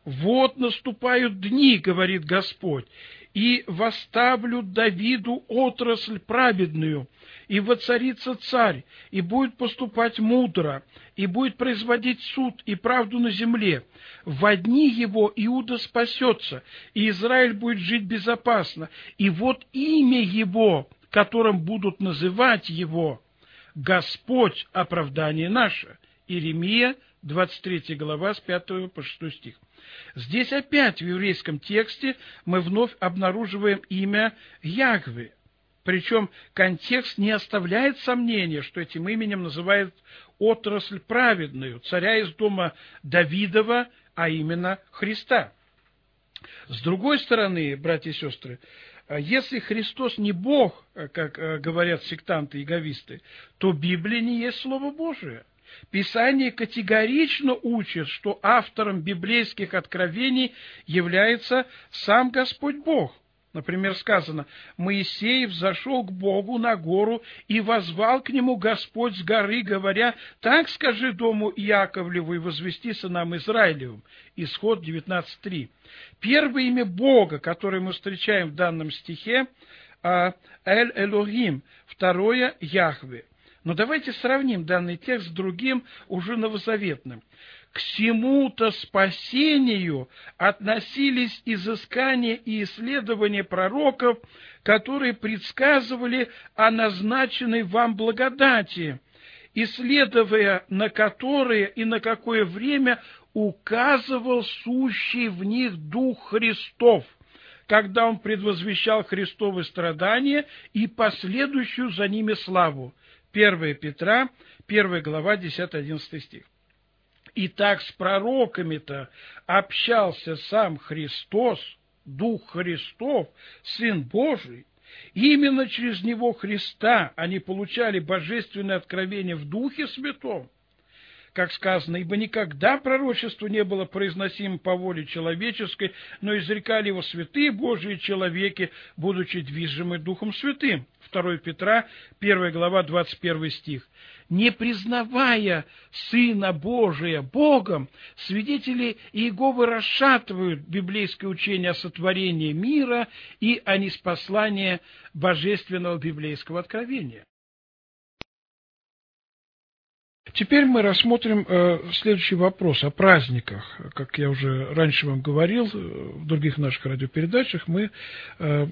«Вот наступают дни, — говорит Господь, — и восставлю Давиду отрасль праведную, и воцарится царь, и будет поступать мудро, и будет производить суд и правду на земле. В дни его Иуда спасется, и Израиль будет жить безопасно. И вот имя его, которым будут называть его, Господь оправдание наше. Иеремия, 23 глава, с 5 по 6 стих. Здесь опять в еврейском тексте мы вновь обнаруживаем имя Ягве, причем контекст не оставляет сомнения, что этим именем называют отрасль праведную, царя из дома Давидова, а именно Христа. С другой стороны, братья и сестры, если Христос не Бог, как э, говорят сектанты и говисты, то Библия не есть Слово Божие. Писание категорично учит, что автором библейских откровений является сам Господь Бог – Например, сказано, Моисей взошел к Богу на гору и возвал к нему Господь с горы, говоря, так скажи дому Иаковлеву и возвести сынам Израилевым. Исход 19.3. Первое имя Бога, которое мы встречаем в данном стихе, а, Эль Элохим, второе – Яхве. Но давайте сравним данный текст с другим, уже новозаветным к всему-то спасению относились изыскания и исследования пророков, которые предсказывали о назначенной вам благодати, исследуя на которые и на какое время указывал сущий в них Дух Христов, когда он предвозвещал Христовы страдания и последующую за ними славу. 1 Петра, 1 глава, 10-11 стих. И так с пророками-то общался сам Христос, Дух Христов, Сын Божий. Именно через Него Христа они получали божественное откровение в Духе Святом как сказано, ибо никогда пророчество не было произносимо по воле человеческой, но изрекали его святые Божии человеки, будучи движимы Духом Святым. 2 Петра, 1 глава, 21 стих. Не признавая Сына Божия Богом, свидетели Иеговы расшатывают библейское учение о сотворении мира и о неспослании божественного библейского откровения. Теперь мы рассмотрим э, следующий вопрос о праздниках. Как я уже раньше вам говорил, э, в других наших радиопередачах мы э,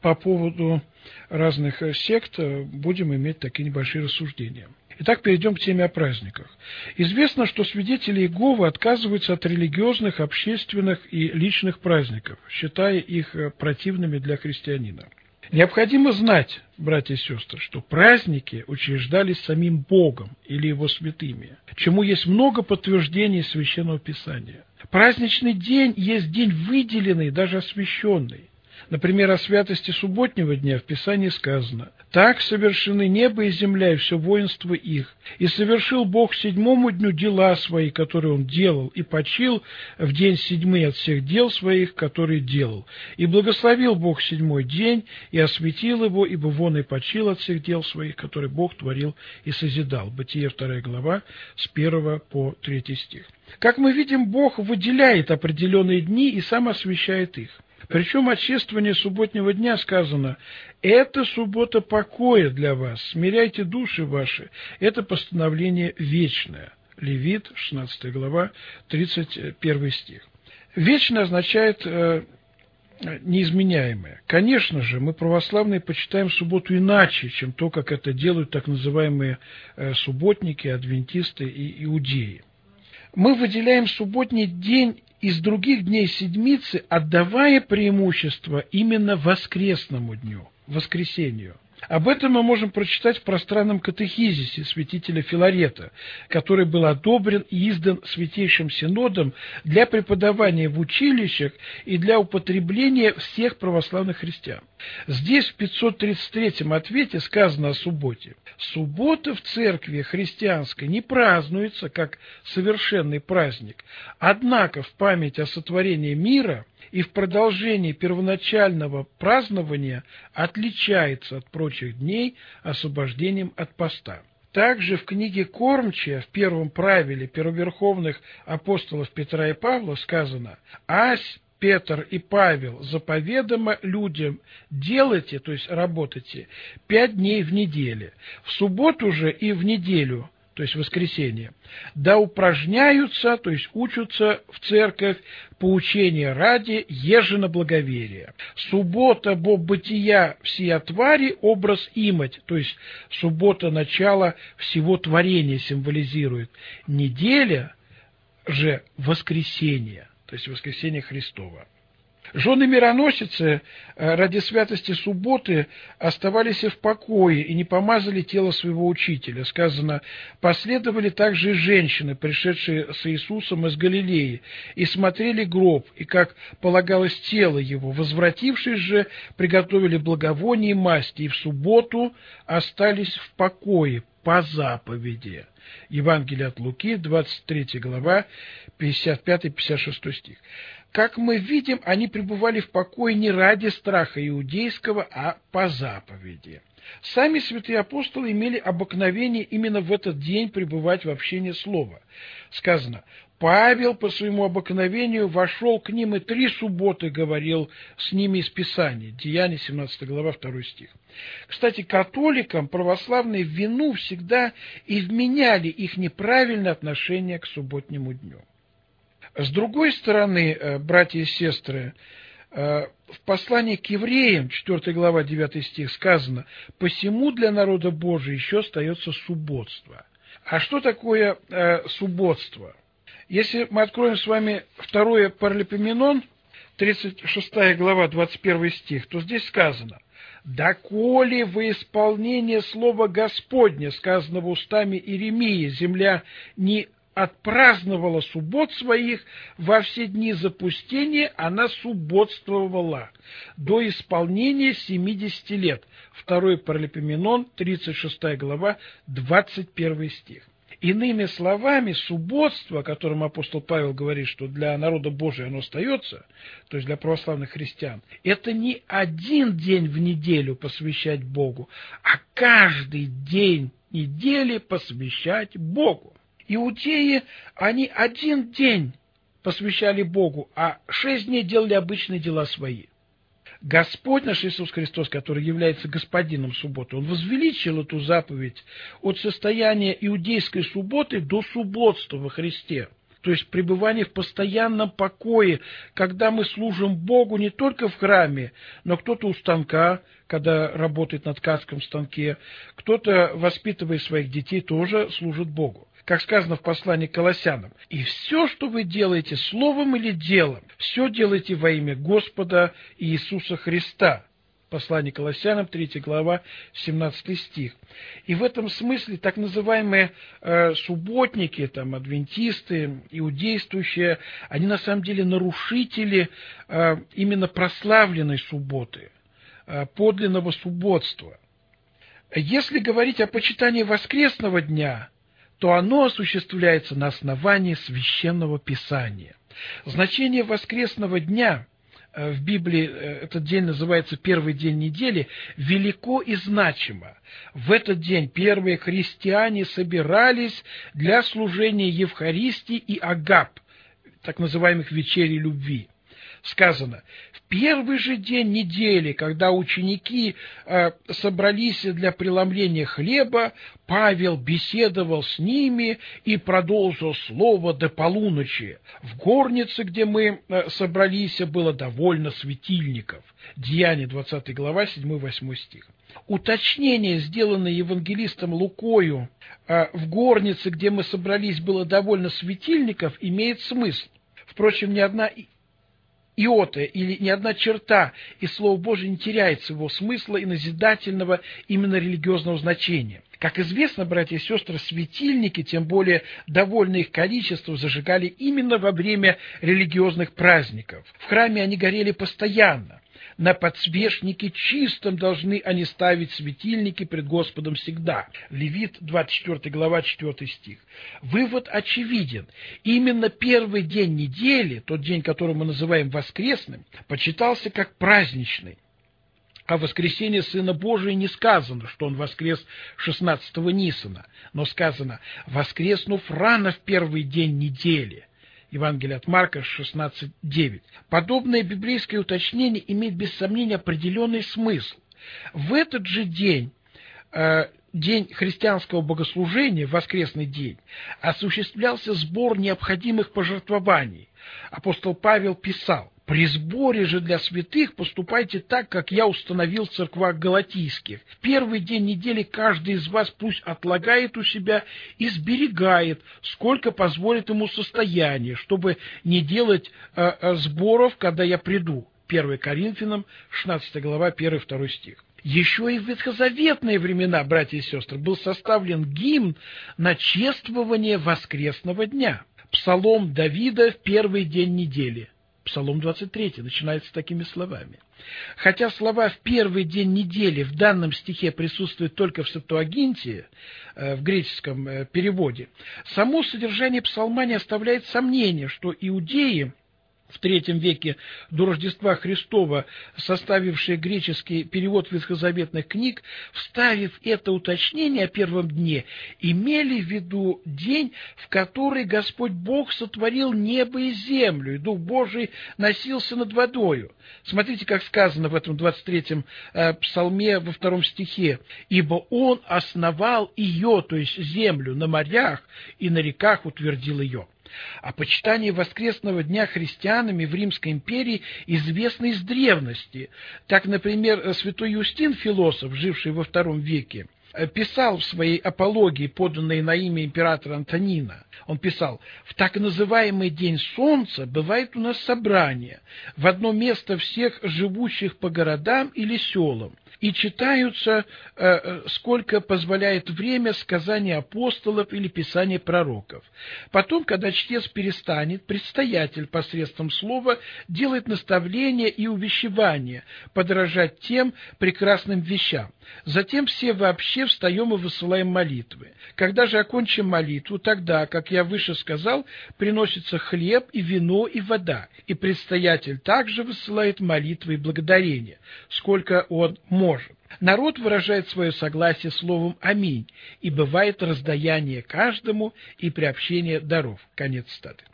по поводу разных сект э, будем иметь такие небольшие рассуждения. Итак, перейдем к теме о праздниках. Известно, что свидетели Иеговы отказываются от религиозных, общественных и личных праздников, считая их э, противными для христианина. Необходимо знать, братья и сестры, что праздники учреждались самим Богом или Его святыми, чему есть много подтверждений Священного Писания. Праздничный день есть день выделенный, даже освященный. Например, о святости субботнего дня в Писании сказано «Так совершены небо и земля и все воинство их, и совершил Бог седьмому дню дела свои, которые Он делал, и почил в день седьмый от всех дел своих, которые делал. И благословил Бог седьмой день, и осветил его, ибо вон и почил от всех дел своих, которые Бог творил и созидал». Бытие 2 глава, с 1 по 3 стих. Как мы видим, Бог выделяет определенные дни и сам освещает их. Причем от чествования субботнего дня сказано, это суббота покоя для вас, смиряйте души ваши, это постановление вечное. Левит, 16 глава, 31 стих. Вечное означает э, неизменяемое. Конечно же, мы православные почитаем субботу иначе, чем то, как это делают так называемые э, субботники, адвентисты и иудеи. Мы выделяем субботний день из других дней седмицы, отдавая преимущество именно воскресному дню, воскресению. Об этом мы можем прочитать в пространном катехизисе святителя Филарета, который был одобрен и издан Святейшим Синодом для преподавания в училищах и для употребления всех православных христиан. Здесь в 533 ответе сказано о субботе. Суббота в церкви христианской не празднуется как совершенный праздник, однако в память о сотворении мира – и в продолжении первоначального празднования отличается от прочих дней освобождением от поста. Также в книге Кормчия, в первом правиле первоверховных апостолов Петра и Павла сказано «Ась, Петр и Павел заповедомо людям делайте, то есть работайте, пять дней в неделе, в субботу же и в неделю то есть воскресенье, да упражняются, то есть учатся в церковь поучения ради ежено благоверия. Суббота бо бытия всея твари образ имать, то есть суббота начало всего творения символизирует. Неделя же воскресенье, то есть воскресенье Христова. Жены мироносицы э, ради святости субботы оставались и в покое и не помазали тело своего учителя. Сказано, последовали также и женщины, пришедшие с Иисусом из Галилеи, и смотрели гроб, и, как полагалось, тело его. Возвратившись же, приготовили благовоние и масти, и в субботу остались в покое по заповеди. Евангелие от Луки, 23 глава, 55-56 стих. Как мы видим, они пребывали в покое не ради страха иудейского, а по заповеди. Сами святые апостолы имели обыкновение именно в этот день пребывать в общении слова. Сказано, Павел по своему обыкновению вошел к ним и три субботы говорил с ними из Писания. Деяние 17 глава 2 стих. Кстати, католикам православные вину всегда и вменяли их неправильное отношение к субботнему дню. С другой стороны, э, братья и сестры, э, в послании к евреям, 4 глава, 9 стих, сказано, «Посему для народа Божия еще остается субботство». А что такое э, субботство? Если мы откроем с вами второе Паралипоменон, 36 глава, 21 стих, то здесь сказано, «Доколе во исполнение слова Господня, сказанного устами Иеремии, земля не отпраздновала суббот своих, во все дни запустения она субботствовала до исполнения 70 лет. Второй Паралипоменон, 36 глава, 21 стих. Иными словами, субботство, о котором апостол Павел говорит, что для народа Божия оно остается, то есть для православных христиан, это не один день в неделю посвящать Богу, а каждый день недели посвящать Богу. Иудеи, они один день посвящали Богу, а шесть дней делали обычные дела свои. Господь наш Иисус Христос, который является господином субботы, Он возвеличил эту заповедь от состояния иудейской субботы до субботства во Христе то есть пребывание в постоянном покое, когда мы служим Богу не только в храме, но кто-то у станка, когда работает на ткацком станке, кто-то, воспитывая своих детей, тоже служит Богу. Как сказано в послании к Колоссянам, «И все, что вы делаете словом или делом, все делайте во имя Господа Иисуса Христа, Послание Колоссянам, 3 глава, 17 стих. И в этом смысле так называемые э, субботники, там, адвентисты, иудействующие, они на самом деле нарушители э, именно прославленной субботы, э, подлинного субботства. Если говорить о почитании воскресного дня, то оно осуществляется на основании священного писания. Значение воскресного дня – Э, в Библии э, этот день называется первый день недели, велико и значимо. В этот день первые христиане собирались для служения Евхаристии и Агап, так называемых вечерей любви сказано, первый же день недели, когда ученики э, собрались для преломления хлеба, Павел беседовал с ними и продолжил слово до полуночи. В горнице, где мы э, собрались, было довольно светильников. Деяние 20 глава, 7-8 стих. Уточнение, сделанное евангелистом Лукою э, в горнице, где мы собрались, было довольно светильников, имеет смысл. Впрочем, ни одна иота или ни одна черта из Слова Божия не теряет своего смысла и назидательного именно религиозного значения. Как известно, братья и сестры, светильники, тем более довольно их количество, зажигали именно во время религиозных праздников. В храме они горели постоянно на подсвечнике чистом должны они ставить светильники пред Господом всегда. Левит, 24 глава, 4 стих. Вывод очевиден. Именно первый день недели, тот день, который мы называем воскресным, почитался как праздничный. А воскресенье Сына Божия не сказано, что Он воскрес 16-го Нисона, но сказано «воскреснув рано в первый день недели». Евангелие от Марка 16.9. Подобное библейское уточнение имеет без сомнения определенный смысл. В этот же день, э, день христианского богослужения, воскресный день, осуществлялся сбор необходимых пожертвований. Апостол Павел писал, при сборе же для святых поступайте так, как я установил в церквах галатийских. В первый день недели каждый из вас пусть отлагает у себя и сберегает, сколько позволит ему состояние, чтобы не делать э, э, сборов, когда я приду. 1 Коринфянам, 16 глава, 1-2 стих. Еще и в ветхозаветные времена, братья и сестры, был составлен гимн на чествование воскресного дня. Псалом Давида в первый день недели. Псалом 23 начинается такими словами. Хотя слова «в первый день недели» в данном стихе присутствуют только в Септуагинте, э, в греческом э, переводе, само содержание псалма не оставляет сомнения, что иудеи – в третьем веке до Рождества Христова, составившие греческий перевод ветхозаветных книг, вставив это уточнение о первом дне, имели в виду день, в который Господь Бог сотворил небо и землю, и Дух Божий носился над водою. Смотрите, как сказано в этом 23-м э, псалме во втором стихе. «Ибо Он основал ее, то есть землю, на морях и на реках утвердил ее». А почитание воскресного дня христианами в Римской империи известно из древности. Так, например, святой Юстин, философ, живший во втором веке, писал в своей апологии, поданной на имя императора Антонина, он писал, в так называемый День Солнца бывает у нас собрание, в одно место всех живущих по городам или селам, и читаются, э, э, сколько позволяет время сказания апостолов или писания пророков. Потом, когда чтец перестанет, предстоятель посредством слова делает наставление и увещевание, подражать тем прекрасным вещам. Затем все вообще встаем и высылаем молитвы. Когда же окончим молитву, тогда, как я выше сказал, приносится хлеб и вино и вода, и предстоятель также высылает молитвы и благодарения, сколько он может. Народ выражает свое согласие словом «Аминь», и бывает раздаяние каждому и приобщение даров. Конец статы.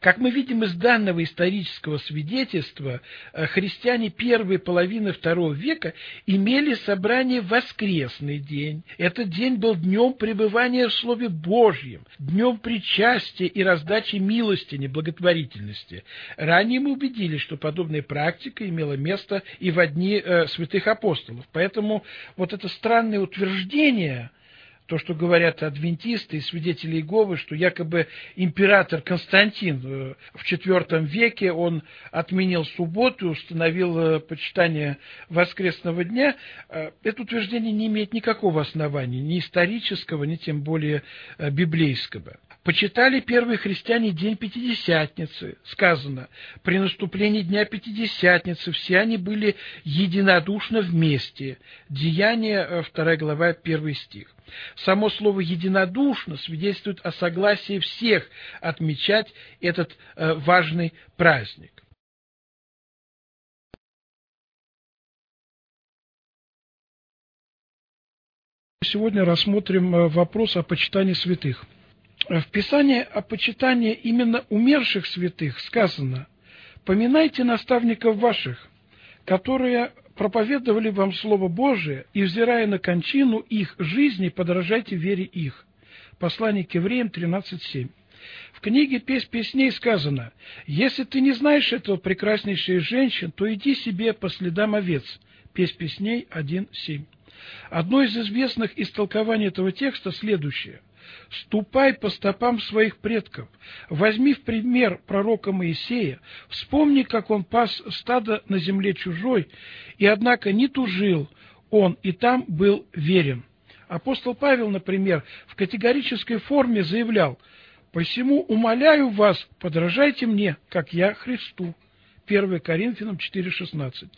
Как мы видим из данного исторического свидетельства, э, христиане первой половины второго века имели собрание в воскресный день. Этот день был днем пребывания в Слове Божьем, днем причастия и раздачи милостини, благотворительности. Ранее мы убедились, что подобная практика имела место и в дни э, святых апостолов. Поэтому вот это странное утверждение – то, что говорят адвентисты и свидетели Иеговы, что якобы император Константин э, в IV веке, он отменил субботу, установил э, почитание воскресного дня, э, это утверждение не имеет никакого основания, ни исторического, ни тем более библейского. Почитали первые христиане день Пятидесятницы. Сказано, при наступлении дня Пятидесятницы все они были единодушно вместе. Деяние, 2 глава, 1 стих. Само слово «единодушно» свидетельствует о согласии всех отмечать этот э, важный праздник. Сегодня рассмотрим э, вопрос о почитании святых. В Писании о почитании именно умерших святых сказано «Поминайте наставников ваших, которые проповедовали вам Слово Божие, и, взирая на кончину их жизни, подражайте вере их». Послание к евреям 13.7. В книге «Песнь песней» сказано, «Если ты не знаешь этого прекраснейшей женщин, то иди себе по следам овец». Песнь песней 1.7. Одно из известных истолкований этого текста следующее. Ступай по стопам своих предков, возьми в пример пророка Моисея, вспомни, как он пас стадо на земле чужой, и, однако, не тужил он, и там был верен. Апостол Павел, например, в категорической форме заявлял, «Посему умоляю вас, подражайте мне, как я Христу». 1 Коринфянам 4,16.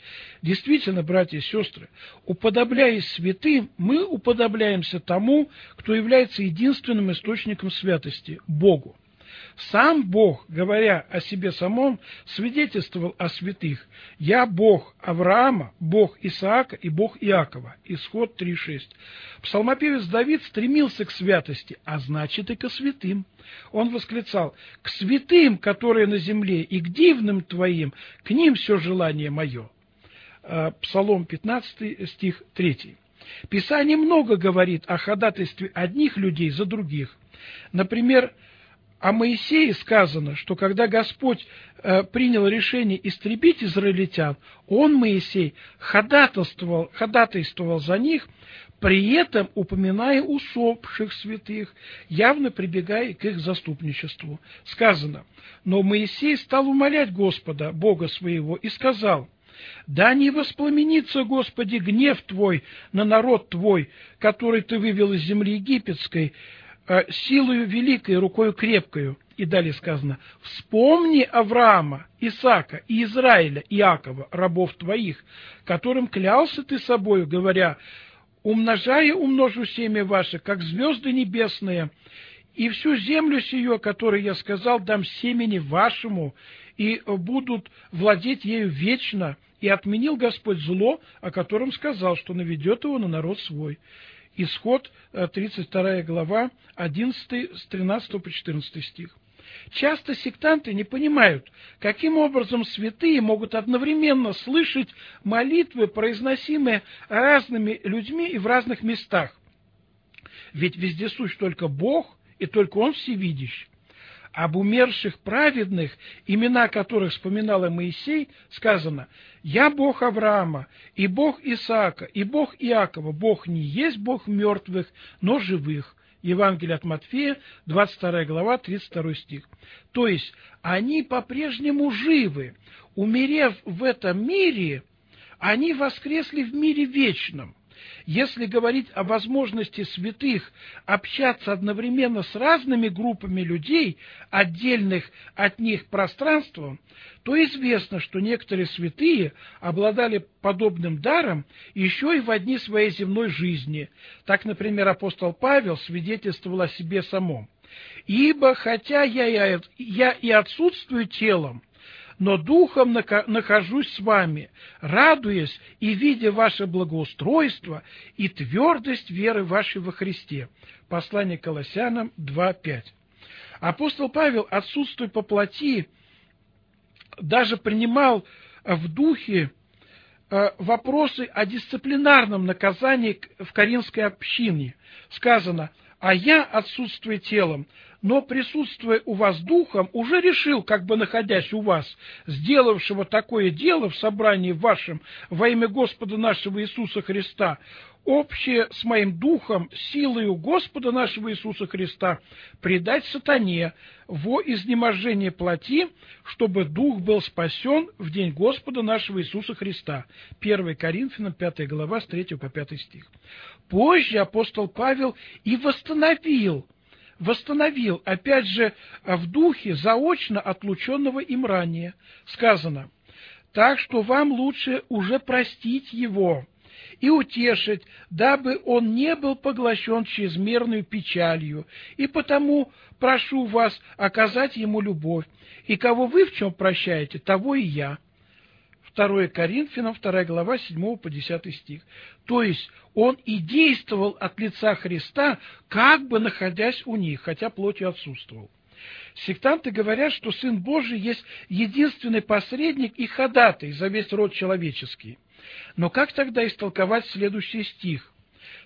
Действительно, братья и сестры, уподобляясь святым, мы уподобляемся тому, кто является единственным источником святости – Богу. Сам Бог, говоря о себе самом, свидетельствовал о святых. «Я Бог Авраама, Бог Исаака и Бог Иакова». Исход 3.6. Псалмопевец Давид стремился к святости, а значит и к святым. Он восклицал «К святым, которые на земле, и к дивным Твоим, к ним все желание мое». А, Псалом 15, стих 3. Писание много говорит о ходатайстве одних людей за других. Например, о Моисее сказано, что когда Господь э, принял решение истребить израильтян, он, Моисей, ходатайствовал, ходатайствовал за них, при этом упоминая усопших святых, явно прибегая к их заступничеству. Сказано, но Моисей стал умолять Господа, Бога своего, и сказал, «Да не воспламенится, Господи, гнев Твой на народ Твой, который Ты вывел из земли египетской, силою великой, рукою крепкою. И далее сказано, вспомни Авраама, Исаака и Израиля, Иакова, рабов твоих, которым клялся ты собою, говоря, умножая умножу семя ваше, как звезды небесные, и всю землю сию, которую я сказал, дам семени вашему, и будут владеть ею вечно, и отменил Господь зло, о котором сказал, что наведет его на народ свой. Исход, 32 э, глава, 11, с 13 по 14 стих. Часто сектанты не понимают, каким образом святые могут одновременно слышать молитвы, произносимые разными людьми и в разных местах. Ведь везде сущ только Бог, и только Он всевидящий об умерших праведных, имена которых вспоминала Моисей, сказано «Я Бог Авраама, и Бог Исаака, и Бог Иакова, Бог не есть Бог мертвых, но живых». Евангелие от Матфея, 22 глава, 32 стих. То есть они по-прежнему живы. Умерев в этом мире, они воскресли в мире вечном. Если говорить о возможности святых общаться одновременно с разными группами людей, отдельных от них пространством, то известно, что некоторые святые обладали подобным даром еще и в одни своей земной жизни. Так, например, апостол Павел свидетельствовал о себе самом. «Ибо, хотя я, и отсутствую телом, но духом нахожусь с вами, радуясь и видя ваше благоустройство и твердость веры вашей во Христе. Послание Колоссянам 2.5. Апостол Павел, отсутствуя по плоти, даже принимал в духе э, вопросы о дисциплинарном наказании в Каринской общине. Сказано, а я, отсутствуя телом, но присутствуя у вас духом, уже решил, как бы находясь у вас, сделавшего такое дело в собрании вашем во имя Господа нашего Иисуса Христа, общее с моим духом, силою Господа нашего Иисуса Христа, предать сатане во изнеможение плоти, чтобы дух был спасен в день Господа нашего Иисуса Христа. 1 Коринфянам 5 глава с 3 по 5 стих. Позже апостол Павел и восстановил восстановил, опять же, в духе заочно отлученного им ранее. Сказано, так что вам лучше уже простить его, и утешить, дабы он не был поглощен чрезмерной печалью, и потому прошу вас оказать ему любовь, и кого вы в чем прощаете, того и я». 2 Коринфянам, 2 глава, 7 по 10 стих. То есть он и действовал от лица Христа, как бы находясь у них, хотя плотью отсутствовал. Сектанты говорят, что Сын Божий есть единственный посредник и ходатай за весь род человеческий. Но как тогда истолковать следующий стих?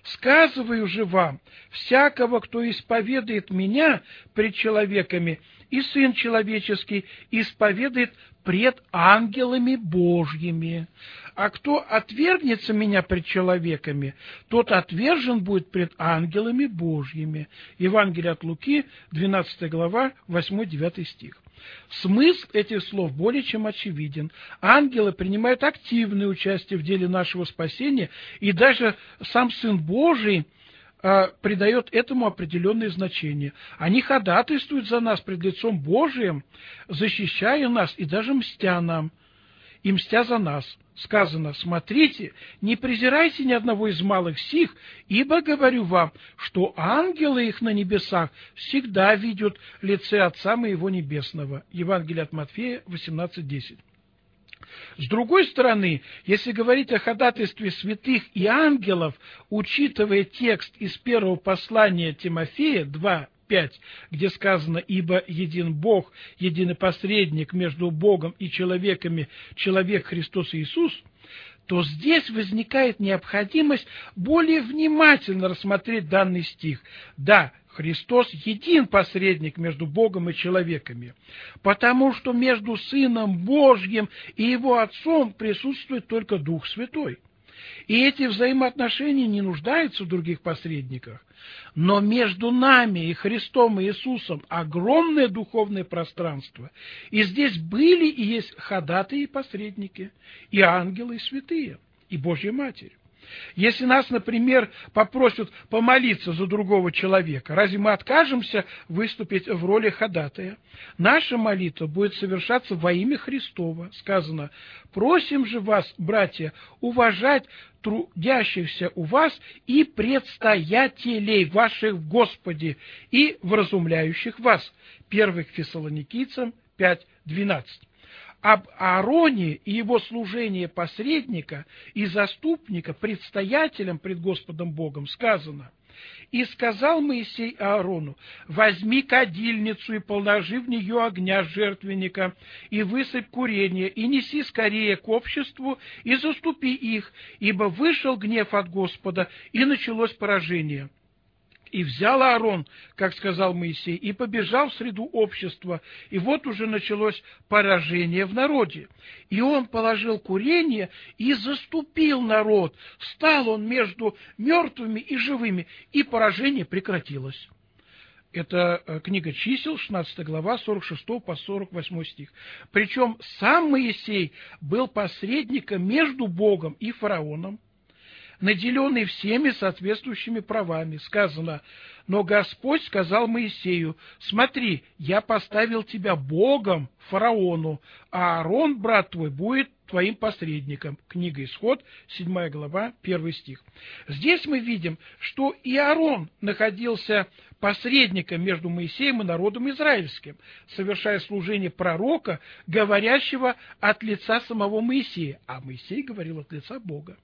«Сказываю же вам, всякого, кто исповедует меня пред человеками, и Сын Человеческий исповедует пред ангелами Божьими. А кто отвергнется меня пред человеками, тот отвержен будет пред ангелами Божьими. Евангелие от Луки, 12 глава, 8-9 стих. Смысл этих слов более чем очевиден. Ангелы принимают активное участие в деле нашего спасения, и даже сам Сын Божий а, придает этому определенное значение. Они ходатайствуют за нас пред лицом Божиим, защищая нас и даже мстя нам, и мстя за нас. Сказано, смотрите, не презирайте ни одного из малых сих, ибо говорю вам, что ангелы их на небесах всегда видят лице Отца Моего Небесного. Евангелие от Матфея 18.10. С другой стороны, если говорить о ходатайстве святых и ангелов, учитывая текст из первого послания Тимофея 2, 5, где сказано «Ибо един Бог, единый посредник между Богом и человеками, человек Христос Иисус», то здесь возникает необходимость более внимательно рассмотреть данный стих. Да, Христос един посредник между Богом и человеками, потому что между Сыном Божьим и Его Отцом присутствует только Дух Святой. И эти взаимоотношения не нуждаются в других посредниках. Но между нами и Христом и Иисусом огромное духовное пространство. И здесь были и есть ходатые и посредники, и ангелы, и святые, и Божья Матерь. Если нас, например, попросят помолиться за другого человека, разве мы откажемся выступить в роли ходатая? Наша молитва будет совершаться во имя Христова. Сказано, просим же вас, братья, уважать трудящихся у вас и предстоятелей ваших в Господе и вразумляющих вас. 1 Фессалоникийцам 5.12 об Аароне и его служении посредника и заступника, предстоятелем пред Господом Богом, сказано, «И сказал Моисей Аарону, возьми кадильницу и положи в нее огня жертвенника, и высыпь курение, и неси скорее к обществу, и заступи их, ибо вышел гнев от Господа, и началось поражение». И взял Аарон, как сказал Моисей, и побежал в среду общества. И вот уже началось поражение в народе. И он положил курение и заступил народ. Стал он между мертвыми и живыми, и поражение прекратилось. Это э, книга чисел, 16 глава, 46 по 48 стих. Причем сам Моисей был посредником между Богом и фараоном, наделенный всеми соответствующими правами. Сказано, но Господь сказал Моисею, смотри, я поставил тебя Богом фараону, а Аарон, брат твой, будет твоим посредником. Книга Исход, 7 глава, 1 стих. Здесь мы видим, что и Аарон находился посредником между Моисеем и народом израильским, совершая служение пророка, говорящего от лица самого Моисея, а Моисей говорил от лица Бога.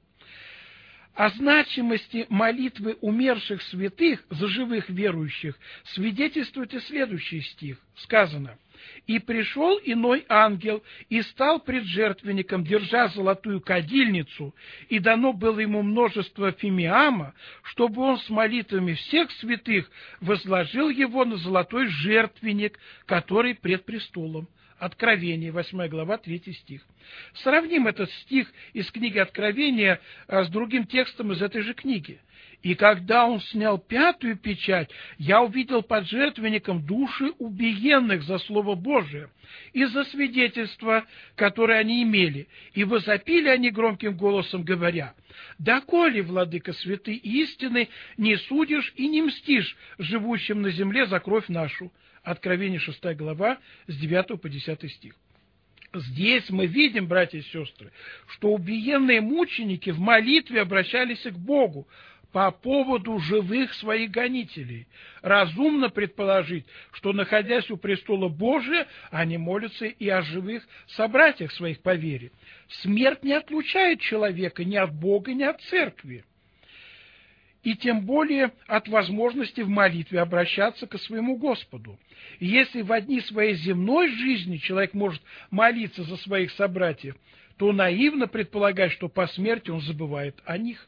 О значимости молитвы умерших святых за живых верующих свидетельствует и следующий стих. Сказано, «И пришел иной ангел, и стал пред жертвенником, держа золотую кадильницу, и дано было ему множество фимиама, чтобы он с молитвами всех святых возложил его на золотой жертвенник, который пред престолом». Откровение, 8 глава, 3 стих. Сравним этот стих из книги Откровения а, с другим текстом из этой же книги. «И когда он снял пятую печать, я увидел под жертвенником души убиенных за Слово Божие и за свидетельство, которое они имели, и возопили они громким голосом, говоря, «Доколе, владыка святый истины, не судишь и не мстишь живущим на земле за кровь нашу?» Откровение 6 глава с 9 по 10 стих. Здесь мы видим, братья и сестры, что убиенные мученики в молитве обращались к Богу по поводу живых своих гонителей. Разумно предположить, что, находясь у престола Божия, они молятся и о живых собратьях своих по вере. Смерть не отлучает человека ни от Бога, ни от церкви и тем более от возможности в молитве обращаться к своему Господу. И если в одни своей земной жизни человек может молиться за своих собратьев, то наивно предполагать, что по смерти он забывает о них.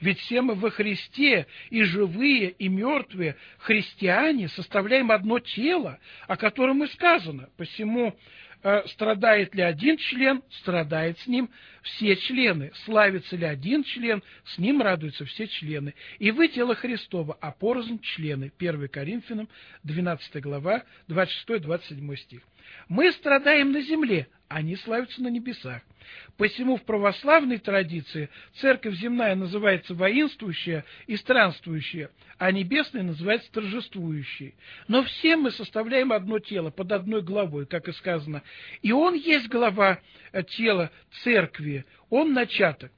Ведь все мы во Христе, и живые, и мертвые христиане составляем одно тело, о котором и сказано. Посему Э, страдает ли один член, страдает с ним все члены. Славится ли один член, с ним радуются все члены. И вы тело Христова, а порознь члены. 1 Коринфянам, 12 глава, 26-27 стих. Мы страдаем на земле, они славятся на небесах. Посему в православной традиции церковь земная называется воинствующая и странствующая, а небесная называется торжествующей. Но все мы составляем одно тело под одной главой, как и сказано. И он есть глава э, тела церкви, он начаток.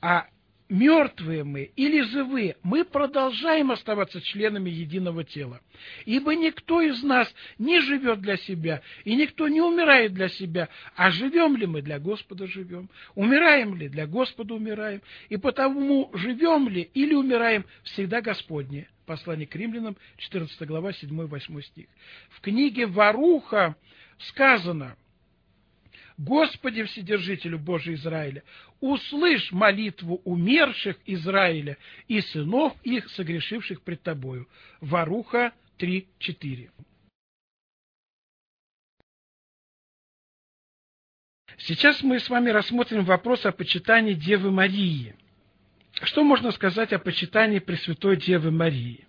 А мертвые мы или живые, мы продолжаем оставаться членами единого тела. Ибо никто из нас не живет для себя, и никто не умирает для себя. А живем ли мы для Господа живем? Умираем ли для Господа умираем? И потому живем ли или умираем всегда Господне. Послание к римлянам, 14 глава, 7-8 стих. В книге Варуха сказано – Господи Вседержителю Божий Израиля, услышь молитву умерших Израиля и сынов их, согрешивших пред Тобою. Варуха 3.4. Сейчас мы с вами рассмотрим вопрос о почитании Девы Марии. Что можно сказать о почитании Пресвятой Девы Марии?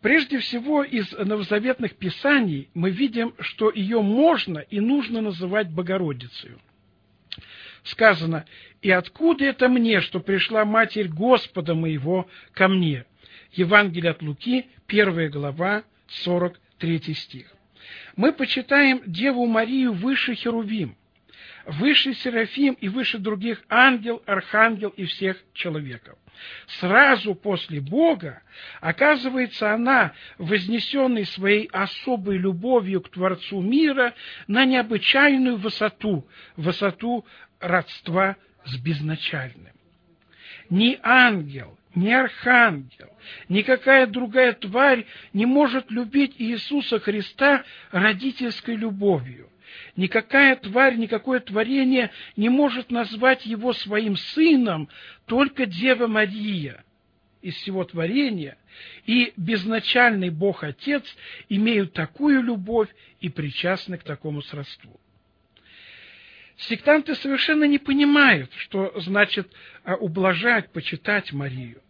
Прежде всего, из новозаветных писаний мы видим, что ее можно и нужно называть Богородицей. Сказано, «И откуда это мне, что пришла Матерь Господа моего ко мне?» Евангелие от Луки, 1 глава, 43 стих. Мы почитаем Деву Марию выше Херувим, выше Серафим и выше других ангел, архангел и всех человеков сразу после Бога, оказывается она, вознесенной своей особой любовью к Творцу мира, на необычайную высоту, высоту родства с безначальным. Ни ангел, ни архангел, никакая другая тварь не может любить Иисуса Христа родительской любовью. Никакая тварь, никакое творение не может назвать его своим сыном, только Дева Мария из всего творения и безначальный Бог Отец имеют такую любовь и причастны к такому сродству. Сектанты совершенно не понимают, что значит а, ублажать, почитать Марию.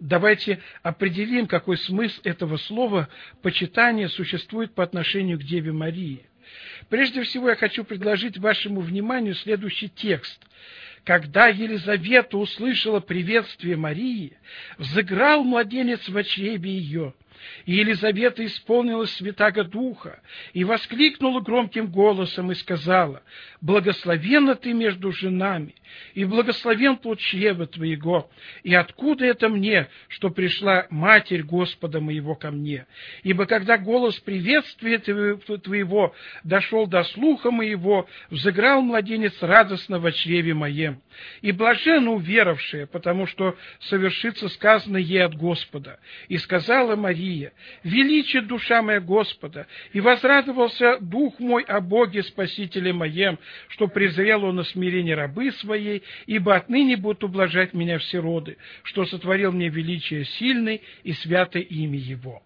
Давайте определим, какой смысл этого слова «почитание» существует по отношению к Деве Марии. Прежде всего я хочу предложить вашему вниманию следующий текст. Когда Елизавета услышала приветствие Марии, взыграл младенец в чреве ее, И Елизавета исполнилась святаго Духа и воскликнула громким голосом и сказала, «Благословенна ты между женами, и благословен плод чрева твоего, и откуда это мне, что пришла Матерь Господа моего ко мне? Ибо когда голос приветствия твоего дошел до слуха моего, взыграл младенец радостно в чреве моем. И блаженно уверовавшая, потому что совершится сказанное ей от Господа. И сказала Мария, «Величит душа моя Господа, и возрадовался дух мой о Боге Спасителе моем, что презрел он на смирение рабы своей, ибо отныне будут ублажать меня все роды, что сотворил мне величие сильный и святое имя Его».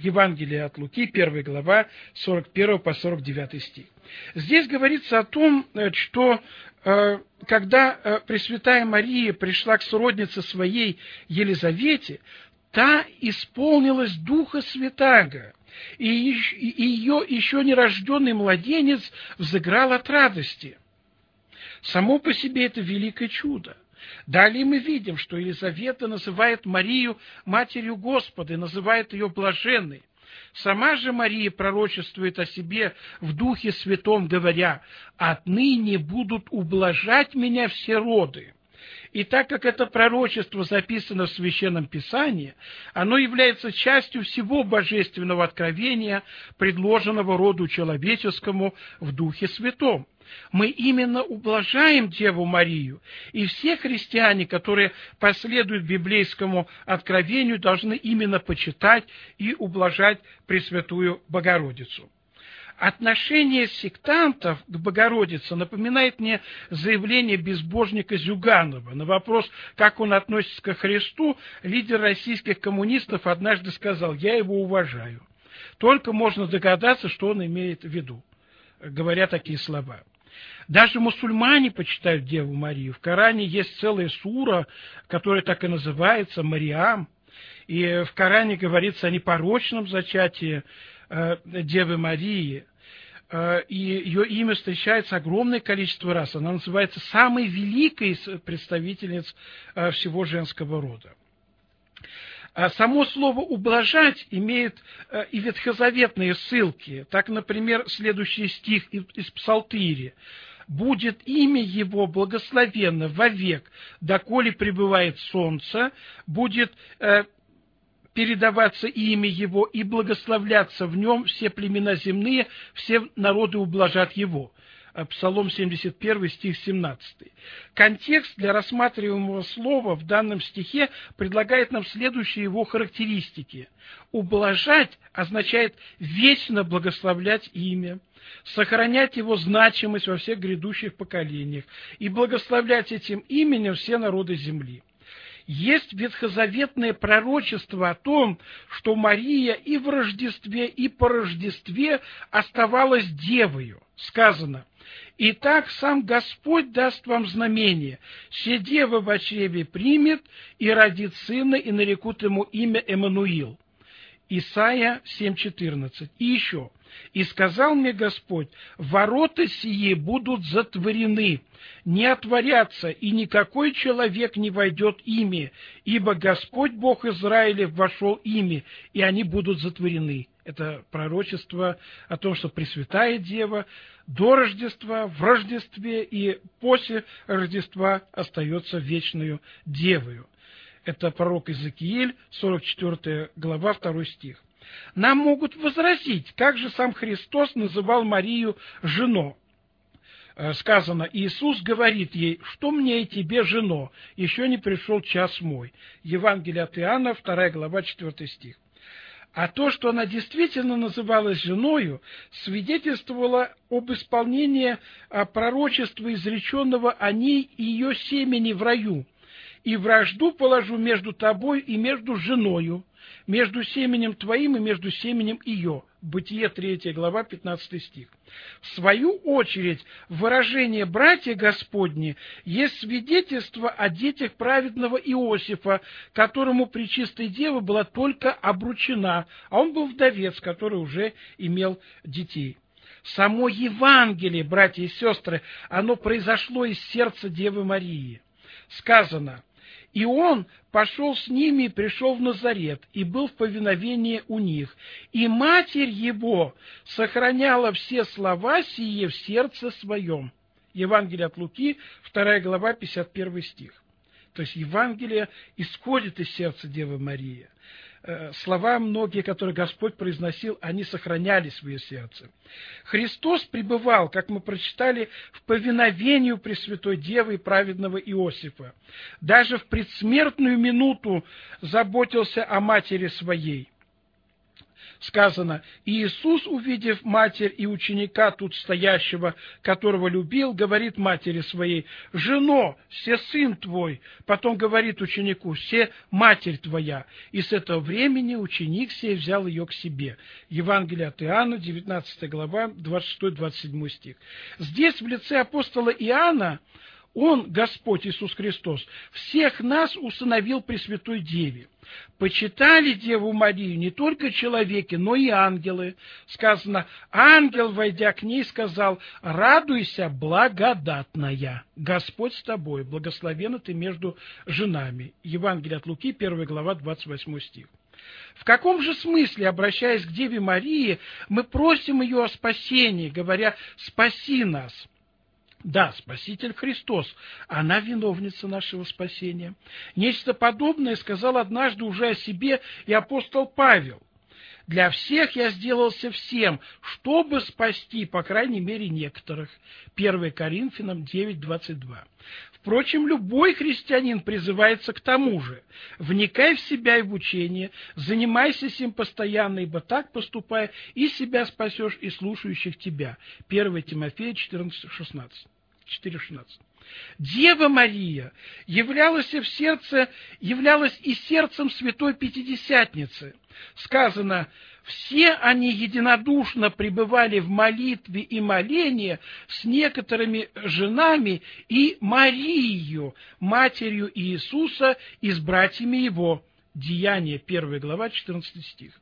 Евангелие от Луки, 1 глава, 41 по 49 стих. Здесь говорится о том, э, что э, когда э, Пресвятая Мария пришла к сроднице своей Елизавете, та исполнилась Духа Святаго, и ее еще нерожденный младенец взыграл от радости. Само по себе это великое чудо. Далее мы видим, что Елизавета называет Марию Матерью Господа и называет ее блаженной. Сама же Мария пророчествует о себе в Духе Святом, говоря, «Отныне будут ублажать меня все роды». И так как это пророчество записано в Священном Писании, оно является частью всего божественного откровения, предложенного роду человеческому в Духе Святом мы именно ублажаем Деву Марию, и все христиане, которые последуют библейскому откровению, должны именно почитать и ублажать Пресвятую Богородицу. Отношение сектантов к Богородице напоминает мне заявление безбожника Зюганова. На вопрос, как он относится к Христу, лидер российских коммунистов однажды сказал, я его уважаю. Только можно догадаться, что он имеет в виду, говоря такие слова. Даже мусульмане почитают Деву Марию. В Коране есть целая сура, которая так и называется, Мариам. И в Коране говорится о непорочном зачатии э, Девы Марии. Э, и ее имя встречается огромное количество раз. Она называется самой великой из представительниц э, всего женского рода. А само слово «ублажать» имеет э, и ветхозаветные ссылки. Так, например, следующий стих из Псалтири. «Будет имя его благословенно вовек, доколе пребывает солнце, будет передаваться имя его и благословляться в нем все племена земные, все народы ублажат его». Э, Псалом 71, стих 17. Контекст для рассматриваемого слова в данном стихе предлагает нам следующие его характеристики. Ублажать означает вечно благословлять имя, сохранять его значимость во всех грядущих поколениях и благословлять этим именем все народы земли. Есть ветхозаветное пророчество о том, что Мария и в Рождестве, и по Рождестве оставалась девою. Сказано, Итак, сам Господь даст вам знамение. Все дева в чреве примет и родит сына, и нарекут ему имя Эммануил. Исайя 7.14. И еще. «И сказал мне Господь, ворота сии будут затворены, не отворятся, и никакой человек не войдет ими, ибо Господь Бог Израилев вошел ими, и они будут затворены». Это пророчество о том, что Пресвятая Дева до Рождества, в Рождестве и после Рождества остается вечную Девою. Это пророк Иезекииль, 44 глава, 2 стих. Нам могут возразить, как же сам Христос называл Марию женой. Э, сказано, Иисус говорит ей, что мне и тебе, жено, еще не пришел час мой. Евангелие от Иоанна, 2 глава, 4 стих. А то, что она действительно называлась женою, свидетельствовало об исполнении а, пророчества, изреченного о ней и ее семени в раю. «И вражду положу между тобой и между женою, между семенем твоим и между семенем ее». Бытие 3 глава 15 стих. В свою очередь, выражение «братья Господни» есть свидетельство о детях праведного Иосифа, которому Пречистой Дева была только обручена, а он был вдовец, который уже имел детей. Само Евангелие, братья и сестры, оно произошло из сердца Девы Марии. Сказано – И он пошел с ними пришел в Назарет, и был в повиновении у них. И матерь его сохраняла все слова сие в сердце своем. Евангелие от Луки, 2 глава, 51 стих. То есть Евангелие исходит из сердца Девы Марии. Э, слова многие, которые Господь произносил, они сохранялись в ее сердце. Христос пребывал, как мы прочитали, в повиновению Пресвятой Девы и праведного Иосифа. Даже в предсмертную минуту заботился о матери своей сказано, «И Иисус, увидев матерь и ученика тут стоящего, которого любил, говорит матери своей, «Жено, все сын твой». Потом говорит ученику, «Все матерь твоя». И с этого времени ученик сей взял ее к себе. Евангелие от Иоанна, 19 глава, 26-27 стих. Здесь в лице апостола Иоанна он, Господь Иисус Христос, всех нас усыновил Пресвятой Деве. Почитали Деву Марию не только человеки, но и ангелы. Сказано, ангел, войдя к ней, сказал, радуйся, благодатная, Господь с тобой, благословена ты между женами. Евангелие от Луки, 1 глава, 28 стих. В каком же смысле, обращаясь к Деве Марии, мы просим ее о спасении, говоря «спаси нас»? Да, Спаситель Христос, она виновница нашего спасения. Нечто подобное сказал однажды уже о себе и апостол Павел. Для всех я сделался всем, чтобы спасти, по крайней мере, некоторых. 1 Коринфянам 9.22. Впрочем, любой христианин призывается к тому же. Вникай в себя и в учение, занимайся сим постоянно, ибо так поступая, и себя спасешь, и слушающих тебя. 1 Тимофея 14.16. 4.16. Дева Мария являлась в сердце, являлась и сердцем Святой Пятидесятницы. Сказано, все они единодушно пребывали в молитве и молении с некоторыми женами и Марией, матерью Иисуса и с братьями его. Деяние 1 глава, 14 стих.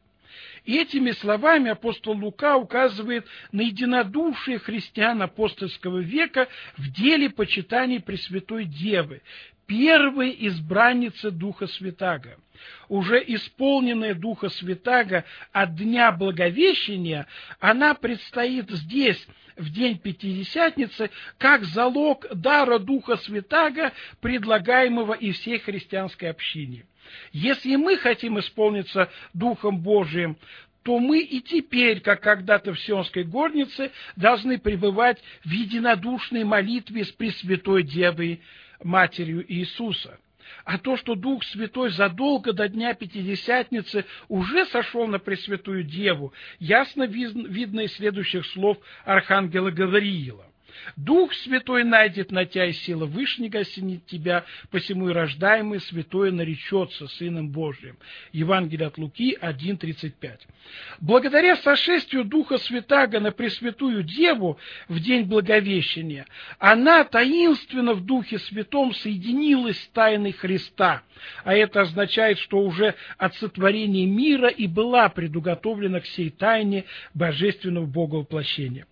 И этими словами апостол Лука указывает на единодушие христиан апостольского века в деле почитания Пресвятой Девы, первой избранницы Духа Святаго. Уже исполненная Духа Святаго от Дня Благовещения, она предстоит здесь, в день Пятидесятницы, как залог дара Духа Святаго, предлагаемого и всей христианской общине. Если мы хотим исполниться Духом Божиим, то мы и теперь, как когда-то в Сионской горнице, должны пребывать в единодушной молитве с Пресвятой Девой, Матерью Иисуса. А то, что Дух Святой задолго до Дня Пятидесятницы уже сошел на Пресвятую Деву, ясно видно из следующих слов Архангела Гавриила. Дух Святой найдет на тебя, и сила Вышнего осенит тебя, посему и рождаемый Святое наречется Сыном Божиим. Евангелие от Луки 1.35. Благодаря сошествию Духа Святаго на Пресвятую Деву в день Благовещения, она таинственно в Духе Святом соединилась с тайной Христа, а это означает, что уже от сотворения мира и была предуготовлена к сей тайне божественного Бога воплощения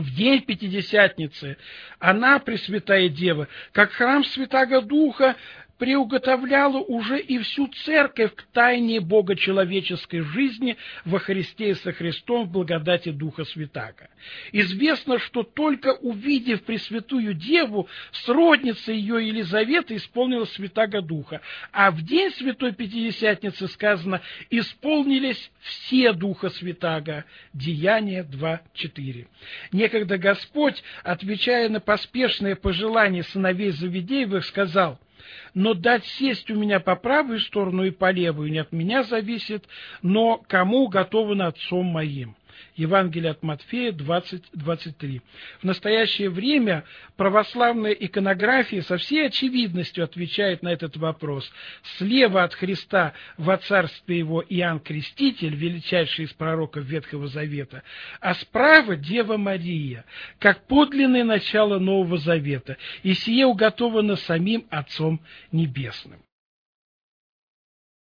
в день Пятидесятницы. Она, Пресвятая Дева, как храм Святаго Духа, приуготовляла уже и всю церковь к тайне богочеловеческой жизни во Христе и со Христом в благодати Духа Святаго. Известно, что только увидев Пресвятую Деву, сродница ее Елизавета исполнила Святаго Духа, а в день Святой Пятидесятницы сказано «исполнились все Духа Святаго» Деяние 2.4. Некогда Господь, отвечая на поспешное пожелание сыновей Завидеевых, сказал – но дать сесть у меня по правую сторону и по левую не от меня зависит, но кому готовы отцом моим. Евангелие от Матфея 20-23. В настоящее время православная иконография со всей очевидностью отвечает на этот вопрос. Слева от Христа во царстве его Иоанн Креститель, величайший из пророков Ветхого Завета, а справа Дева Мария, как подлинное начало Нового Завета, и сие уготовано самим Отцом Небесным.